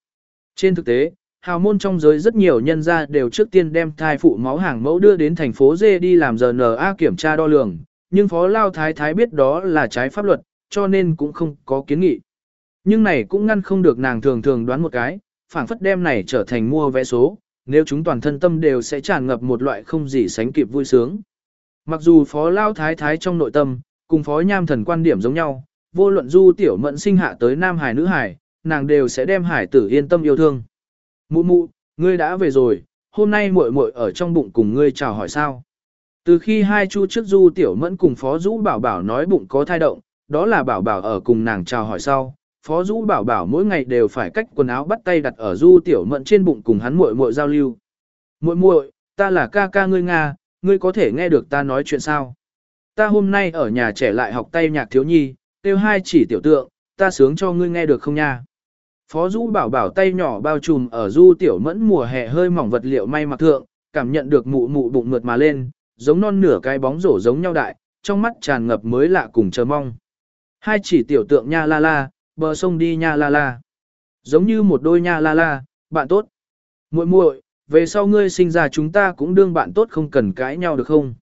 Trên thực tế, hào môn trong giới rất nhiều nhân gia đều trước tiên đem thai phụ máu hàng mẫu đưa đến thành phố Dê đi làm RNA kiểm tra đo lường, nhưng Phó Lao Thái Thái biết đó là trái pháp luật, cho nên cũng không có kiến nghị. Nhưng này cũng ngăn không được nàng thường thường đoán một cái, phảng phất đem này trở thành mua vé số, nếu chúng toàn thân tâm đều sẽ tràn ngập một loại không gì sánh kịp vui sướng. Mặc dù Phó Lao Thái Thái trong nội tâm, cùng Phó Nham Thần quan điểm giống nhau, vô luận du tiểu mẫn sinh hạ tới nam hải nữ hải, nàng đều sẽ đem hải tử yên tâm yêu thương. Mụ mụ, ngươi đã về rồi, hôm nay muội muội ở trong bụng cùng ngươi chào hỏi sao. Từ khi hai chu trước du tiểu mẫn cùng Phó Dũ Bảo Bảo nói bụng có thai động, đó là Bảo Bảo ở cùng nàng chào hỏi sau. Phó Dũ Bảo Bảo mỗi ngày đều phải cách quần áo bắt tay đặt ở du tiểu mẫn trên bụng cùng hắn muội muội giao lưu. Muội muội, ta là ca ca ngươi Nga, ngươi có thể nghe được ta nói chuyện sao? Ta hôm nay ở nhà trẻ lại học tay nhạc thiếu nhi, tiêu hai chỉ tiểu tượng, ta sướng cho ngươi nghe được không nha? Phó Dũ bảo bảo tay nhỏ bao trùm ở du tiểu mẫn mùa hè hơi mỏng vật liệu may mặc thượng, cảm nhận được mụ mụ bụng mượt mà lên, giống non nửa cái bóng rổ giống nhau đại, trong mắt tràn ngập mới lạ cùng chờ mong. Hai chỉ tiểu tượng nha la la, bờ sông đi nha la la. Giống như một đôi nha la la, bạn tốt. muội muội, về sau ngươi sinh ra chúng ta cũng đương bạn tốt không cần cãi nhau được không?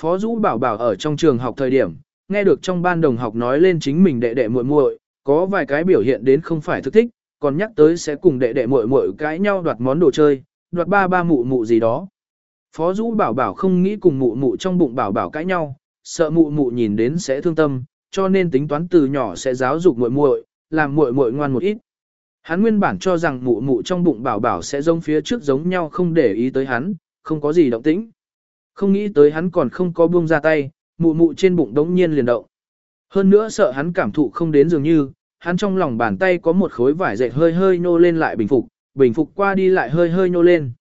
Phó Dũ bảo bảo ở trong trường học thời điểm, nghe được trong ban đồng học nói lên chính mình đệ đệ muội muội, có vài cái biểu hiện đến không phải thức thích, còn nhắc tới sẽ cùng đệ đệ muội muội cãi nhau đoạt món đồ chơi, đoạt ba ba mụ mụ gì đó. Phó Dũ bảo bảo không nghĩ cùng mụ mụ trong bụng bảo bảo cãi nhau, sợ mụ mụ nhìn đến sẽ thương tâm, cho nên tính toán từ nhỏ sẽ giáo dục muội muội, làm muội muội ngoan một ít. Hắn nguyên bản cho rằng mụ mụ trong bụng bảo bảo sẽ giống phía trước giống nhau không để ý tới hắn, không có gì động tĩnh. Không nghĩ tới hắn còn không có buông ra tay, mụ mụ trên bụng đống nhiên liền động. Hơn nữa sợ hắn cảm thụ không đến dường như, hắn trong lòng bàn tay có một khối vải dệt hơi hơi nô lên lại bình phục, bình phục qua đi lại hơi hơi nô lên.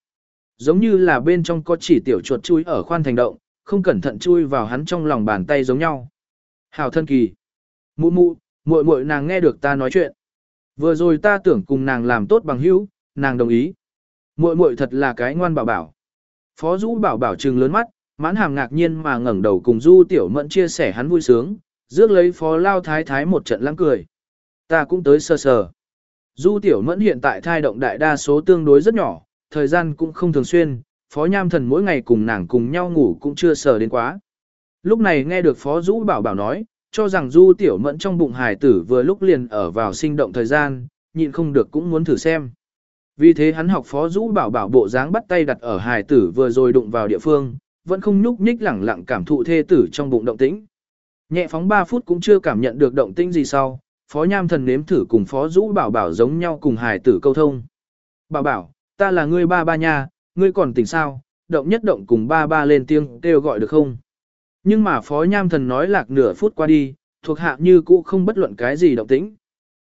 Giống như là bên trong có chỉ tiểu chuột chui ở khoan thành động, không cẩn thận chui vào hắn trong lòng bàn tay giống nhau. Hảo thân kỳ. Mụ mụ, muội muội nàng nghe được ta nói chuyện. Vừa rồi ta tưởng cùng nàng làm tốt bằng hữu, nàng đồng ý. Muội muội thật là cái ngoan bảo bảo. Phó Dũ bảo bảo trừng lớn mắt, mãn hàm ngạc nhiên mà ngẩng đầu cùng Du Tiểu Mẫn chia sẻ hắn vui sướng, rước lấy Phó Lao Thái Thái một trận lăng cười. Ta cũng tới sơ sờ. Du Tiểu Mẫn hiện tại thai động đại đa số tương đối rất nhỏ, thời gian cũng không thường xuyên, Phó Nham Thần mỗi ngày cùng nàng cùng nhau ngủ cũng chưa sờ đến quá. Lúc này nghe được Phó Dũ bảo bảo nói, cho rằng Du Tiểu Mẫn trong bụng Hải tử vừa lúc liền ở vào sinh động thời gian, nhịn không được cũng muốn thử xem. Vì thế hắn học Phó Dũ bảo bảo bộ dáng bắt tay đặt ở Hải tử vừa rồi đụng vào địa phương, vẫn không nhúc nhích lẳng lặng cảm thụ thê tử trong bụng động tĩnh. Nhẹ phóng 3 phút cũng chưa cảm nhận được động tĩnh gì sau, Phó Nham Thần nếm thử cùng Phó Dũ bảo bảo giống nhau cùng hài tử câu thông. Bảo bảo, ta là ngươi ba ba nha, ngươi còn tỉnh sao, động nhất động cùng ba ba lên tiếng kêu gọi được không? Nhưng mà Phó Nham Thần nói lạc nửa phút qua đi, thuộc hạ như cũ không bất luận cái gì động tĩnh.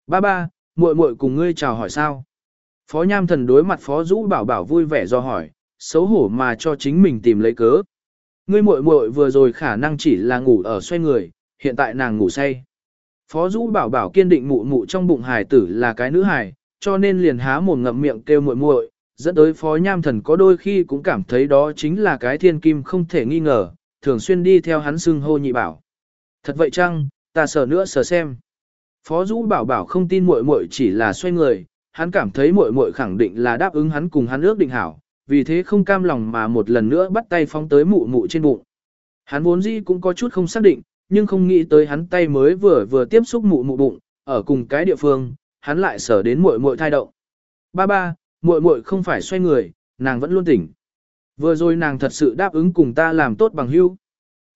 Ba ba, muội muội cùng ngươi chào hỏi sao? Phó Nham Thần đối mặt Phó Dũ Bảo Bảo vui vẻ do hỏi, xấu hổ mà cho chính mình tìm lấy cớ. Ngươi muội muội vừa rồi khả năng chỉ là ngủ ở xoay người, hiện tại nàng ngủ say. Phó Dũ Bảo Bảo kiên định mụ mụ trong bụng hài tử là cái nữ hài, cho nên liền há mồm ngậm miệng kêu muội muội, dẫn tới Phó Nham Thần có đôi khi cũng cảm thấy đó chính là cái thiên kim không thể nghi ngờ, thường xuyên đi theo hắn xưng hô nhị bảo. Thật vậy chăng, ta sợ nữa sợ xem. Phó Dũ Bảo Bảo không tin muội muội chỉ là xoay người, hắn cảm thấy muội muội khẳng định là đáp ứng hắn cùng hắn ước định hảo, vì thế không cam lòng mà một lần nữa bắt tay phóng tới mụ mụ trên bụng. Hắn vốn dĩ cũng có chút không xác định, nhưng không nghĩ tới hắn tay mới vừa vừa tiếp xúc mụ mụ bụng, ở cùng cái địa phương, hắn lại sở đến muội muội thai động. Ba ba, muội muội không phải xoay người, nàng vẫn luôn tỉnh. Vừa rồi nàng thật sự đáp ứng cùng ta làm tốt bằng hữu.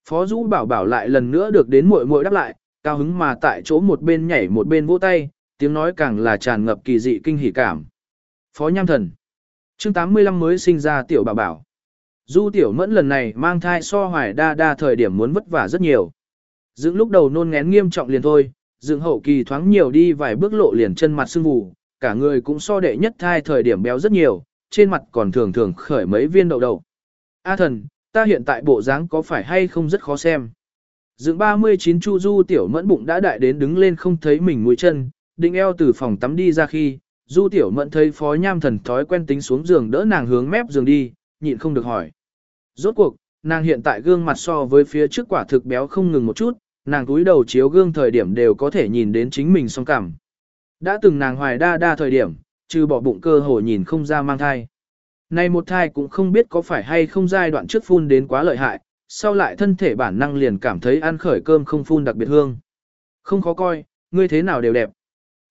Phó Dũ bảo bảo lại lần nữa được đến muội muội đáp lại, cao hứng mà tại chỗ một bên nhảy một bên vỗ tay, tiếng nói càng là tràn ngập kỳ dị kinh hỉ cảm. Phó Nham Thần. Chương 85 mới sinh ra tiểu bảo bảo. Du tiểu mẫn lần này mang thai so hoài đa đa thời điểm muốn vất vả rất nhiều. Dựng lúc đầu nôn ngén nghiêm trọng liền thôi, dựng hậu kỳ thoáng nhiều đi vài bước lộ liền chân mặt sưng vù, cả người cũng so đệ nhất thai thời điểm béo rất nhiều, trên mặt còn thường thường khởi mấy viên đậu đậu. A thần, ta hiện tại bộ dáng có phải hay không rất khó xem. Dựng 39 chu du tiểu mẫn bụng đã đại đến đứng lên không thấy mình mũi chân, định eo từ phòng tắm đi ra khi, du tiểu mẫn thấy phó nham thần thói quen tính xuống giường đỡ nàng hướng mép giường đi, nhịn không được hỏi. Rốt cuộc, nàng hiện tại gương mặt so với phía trước quả thực béo không ngừng một chút, nàng túi đầu chiếu gương thời điểm đều có thể nhìn đến chính mình song cảm. Đã từng nàng hoài đa đa thời điểm, trừ bỏ bụng cơ hồ nhìn không ra mang thai. Này một thai cũng không biết có phải hay không giai đoạn trước phun đến quá lợi hại, sau lại thân thể bản năng liền cảm thấy ăn khởi cơm không phun đặc biệt hương. Không khó coi, ngươi thế nào đều đẹp.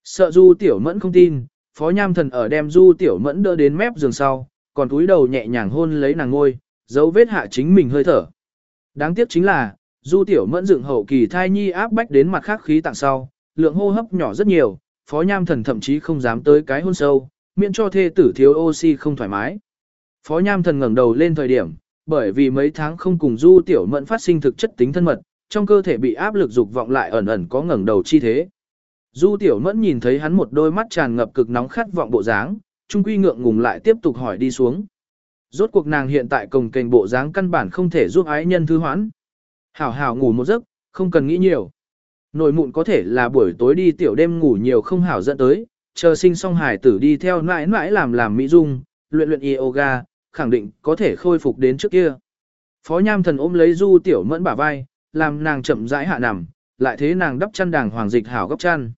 Sợ du tiểu mẫn không tin, phó nham thần ở đem du tiểu mẫn đỡ đến mép giường sau, còn túi đầu nhẹ nhàng hôn lấy nàng ngôi, dấu vết hạ chính mình hơi thở. Đáng tiếc chính là, du tiểu mẫn dựng hậu kỳ thai nhi áp bách đến mặt khác khí tạng sau, lượng hô hấp nhỏ rất nhiều, phó nham thần thậm chí không dám tới cái hôn sâu, miễn cho thê tử thiếu oxy không thoải mái. Phó nham thần ngẩng đầu lên thời điểm, bởi vì mấy tháng không cùng du tiểu mẫn phát sinh thực chất tính thân mật, trong cơ thể bị áp lực dục vọng lại ẩn ẩn có ngẩng đầu chi thế. Du tiểu mẫn nhìn thấy hắn một đôi mắt tràn ngập cực nóng khát vọng bộ dáng, trung quy ngượng ngùng lại tiếp tục hỏi đi xuống. Rốt cuộc nàng hiện tại cồng kềnh bộ dáng căn bản không thể giúp ái nhân thư hoãn. Hảo hảo ngủ một giấc, không cần nghĩ nhiều. Nổi mụn có thể là buổi tối đi tiểu đêm ngủ nhiều không hảo dẫn tới, chờ sinh xong hải tử đi theo mãi mãi làm làm mỹ dung, luyện luyện yoga, khẳng định có thể khôi phục đến trước kia. Phó Nham Thần ôm lấy Du Tiểu Mẫn bả vai, làm nàng chậm rãi hạ nằm, lại thế nàng đắp chăn đàng hoàng dịch hảo gấp chăn.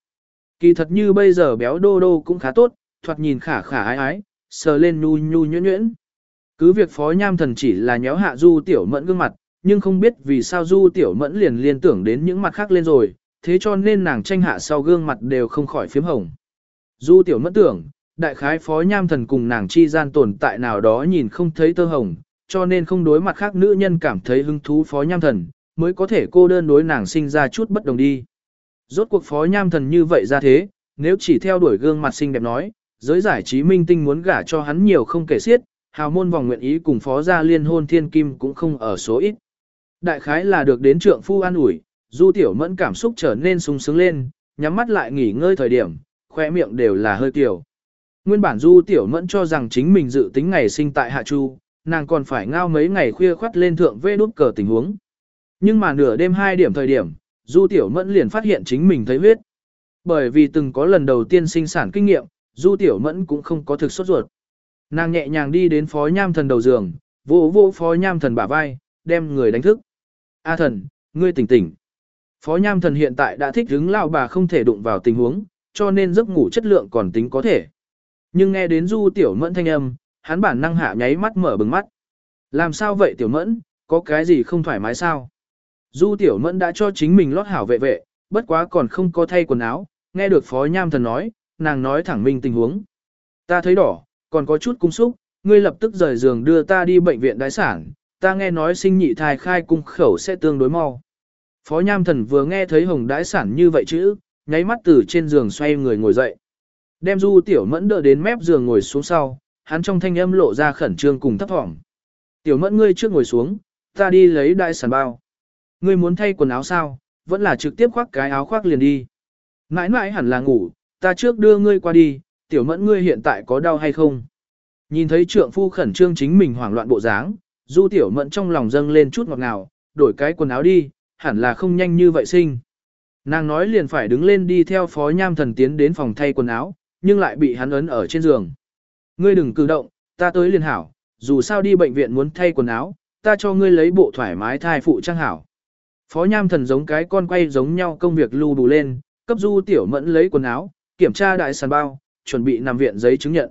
Kỳ thật như bây giờ béo đô đô cũng khá tốt, thoạt nhìn khả khả ái ái, sờ lên nhu nhu nhuyễn nhuyễn. Cứ việc Phó Nham Thần chỉ là nhéo hạ Du Tiểu Mẫn gương mặt, nhưng không biết vì sao Du Tiểu Mẫn liền liên tưởng đến những mặt khác lên rồi, thế cho nên nàng tranh hạ sau gương mặt đều không khỏi phím hồng. Du Tiểu Mẫn tưởng, đại khái Phó Nham Thần cùng nàng chi gian tồn tại nào đó nhìn không thấy tơ hồng, cho nên không đối mặt khác nữ nhân cảm thấy hứng thú Phó Nham Thần, mới có thể cô đơn đối nàng sinh ra chút bất đồng đi. Rốt cuộc Phó Nham Thần như vậy ra thế, nếu chỉ theo đuổi gương mặt xinh đẹp nói, giới giải trí minh tinh muốn gả cho hắn nhiều không kể xiết, hào môn vòng nguyện ý cùng phó gia liên hôn thiên kim cũng không ở số ít. Đại khái là được đến trượng phu an ủi, du tiểu mẫn cảm xúc trở nên sung sướng lên, nhắm mắt lại nghỉ ngơi thời điểm, khoe miệng đều là hơi tiểu. Nguyên bản du tiểu mẫn cho rằng chính mình dự tính ngày sinh tại Hạ Chu, nàng còn phải ngao mấy ngày khuya khoắt lên thượng vê đút cờ tình huống. Nhưng mà nửa đêm hai điểm thời điểm, du tiểu mẫn liền phát hiện chính mình thấy huyết. Bởi vì từng có lần đầu tiên sinh sản kinh nghiệm, du tiểu mẫn cũng không có thực sốt ruột. Nàng nhẹ nhàng đi đến phó nham thần đầu giường, vô vô phó nham thần bả vai, đem người đánh thức. A thần, ngươi tỉnh tỉnh. Phó nham thần hiện tại đã thích hứng lao bà không thể đụng vào tình huống, cho nên giấc ngủ chất lượng còn tính có thể. Nhưng nghe đến du tiểu mẫn thanh âm, hắn bản năng hạ nháy mắt mở bừng mắt. Làm sao vậy tiểu mẫn, có cái gì không thoải mái sao? Du tiểu mẫn đã cho chính mình lót hảo vệ vệ, bất quá còn không có thay quần áo, nghe được phó nham thần nói, nàng nói thẳng minh tình huống. Ta thấy đỏ, còn có chút cung xúc, ngươi lập tức rời giường đưa ta đi bệnh viện đái sản, ta nghe nói sinh nhị thai khai cung khẩu sẽ tương đối mau. Phó Nham Thần vừa nghe thấy hồng Đãi sản như vậy chứ, nháy mắt từ trên giường xoay người ngồi dậy. Đem Du Tiểu Mẫn đỡ đến mép giường ngồi xuống sau, hắn trong thanh âm lộ ra khẩn trương cùng thấp thỏm. Tiểu Mẫn ngươi trước ngồi xuống, ta đi lấy đại sản bao. Ngươi muốn thay quần áo sao, vẫn là trực tiếp khoác cái áo khoác liền đi. Mãi mãi hẳn là ngủ, ta trước đưa ngươi qua đi, tiểu mẫn ngươi hiện tại có đau hay không? Nhìn thấy trượng phu khẩn trương chính mình hoảng loạn bộ dáng, du tiểu mẫn trong lòng dâng lên chút ngọt ngào, đổi cái quần áo đi, hẳn là không nhanh như vậy sinh. Nàng nói liền phải đứng lên đi theo phó nham thần tiến đến phòng thay quần áo, nhưng lại bị hắn ấn ở trên giường. Ngươi đừng cử động, ta tới liền hảo, dù sao đi bệnh viện muốn thay quần áo, ta cho ngươi lấy bộ thoải mái thai phụ trang hảo. Phó nham thần giống cái con quay giống nhau công việc lưu đủ lên, cấp du tiểu mẫn lấy quần áo, kiểm tra đại sàn bao, chuẩn bị nằm viện giấy chứng nhận.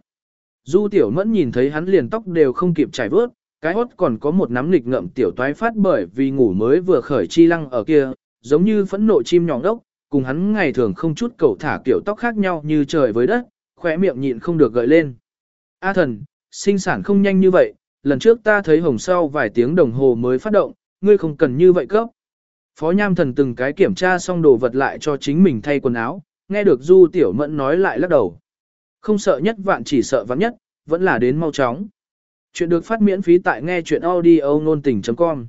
Du tiểu mẫn nhìn thấy hắn liền tóc đều không kịp trải vớt, cái hốt còn có một nắm nghịch ngậm tiểu toái phát bởi vì ngủ mới vừa khởi chi lăng ở kia, giống như phẫn nộ chim nhỏng đốc, cùng hắn ngày thường không chút cầu thả kiểu tóc khác nhau như trời với đất, khỏe miệng nhịn không được gợi lên. A thần, sinh sản không nhanh như vậy, lần trước ta thấy hồng sau vài tiếng đồng hồ mới phát động, ngươi không cần như vậy cấp. Phó Nham thần từng cái kiểm tra xong đồ vật lại cho chính mình thay quần áo, nghe được Du Tiểu Mẫn nói lại lắc đầu. không sợ nhất vạn chỉ sợ vắng nhất, vẫn là đến mau chóng. Chuyện được phát miễn phí tại nghe chuyện audio nôn tình.com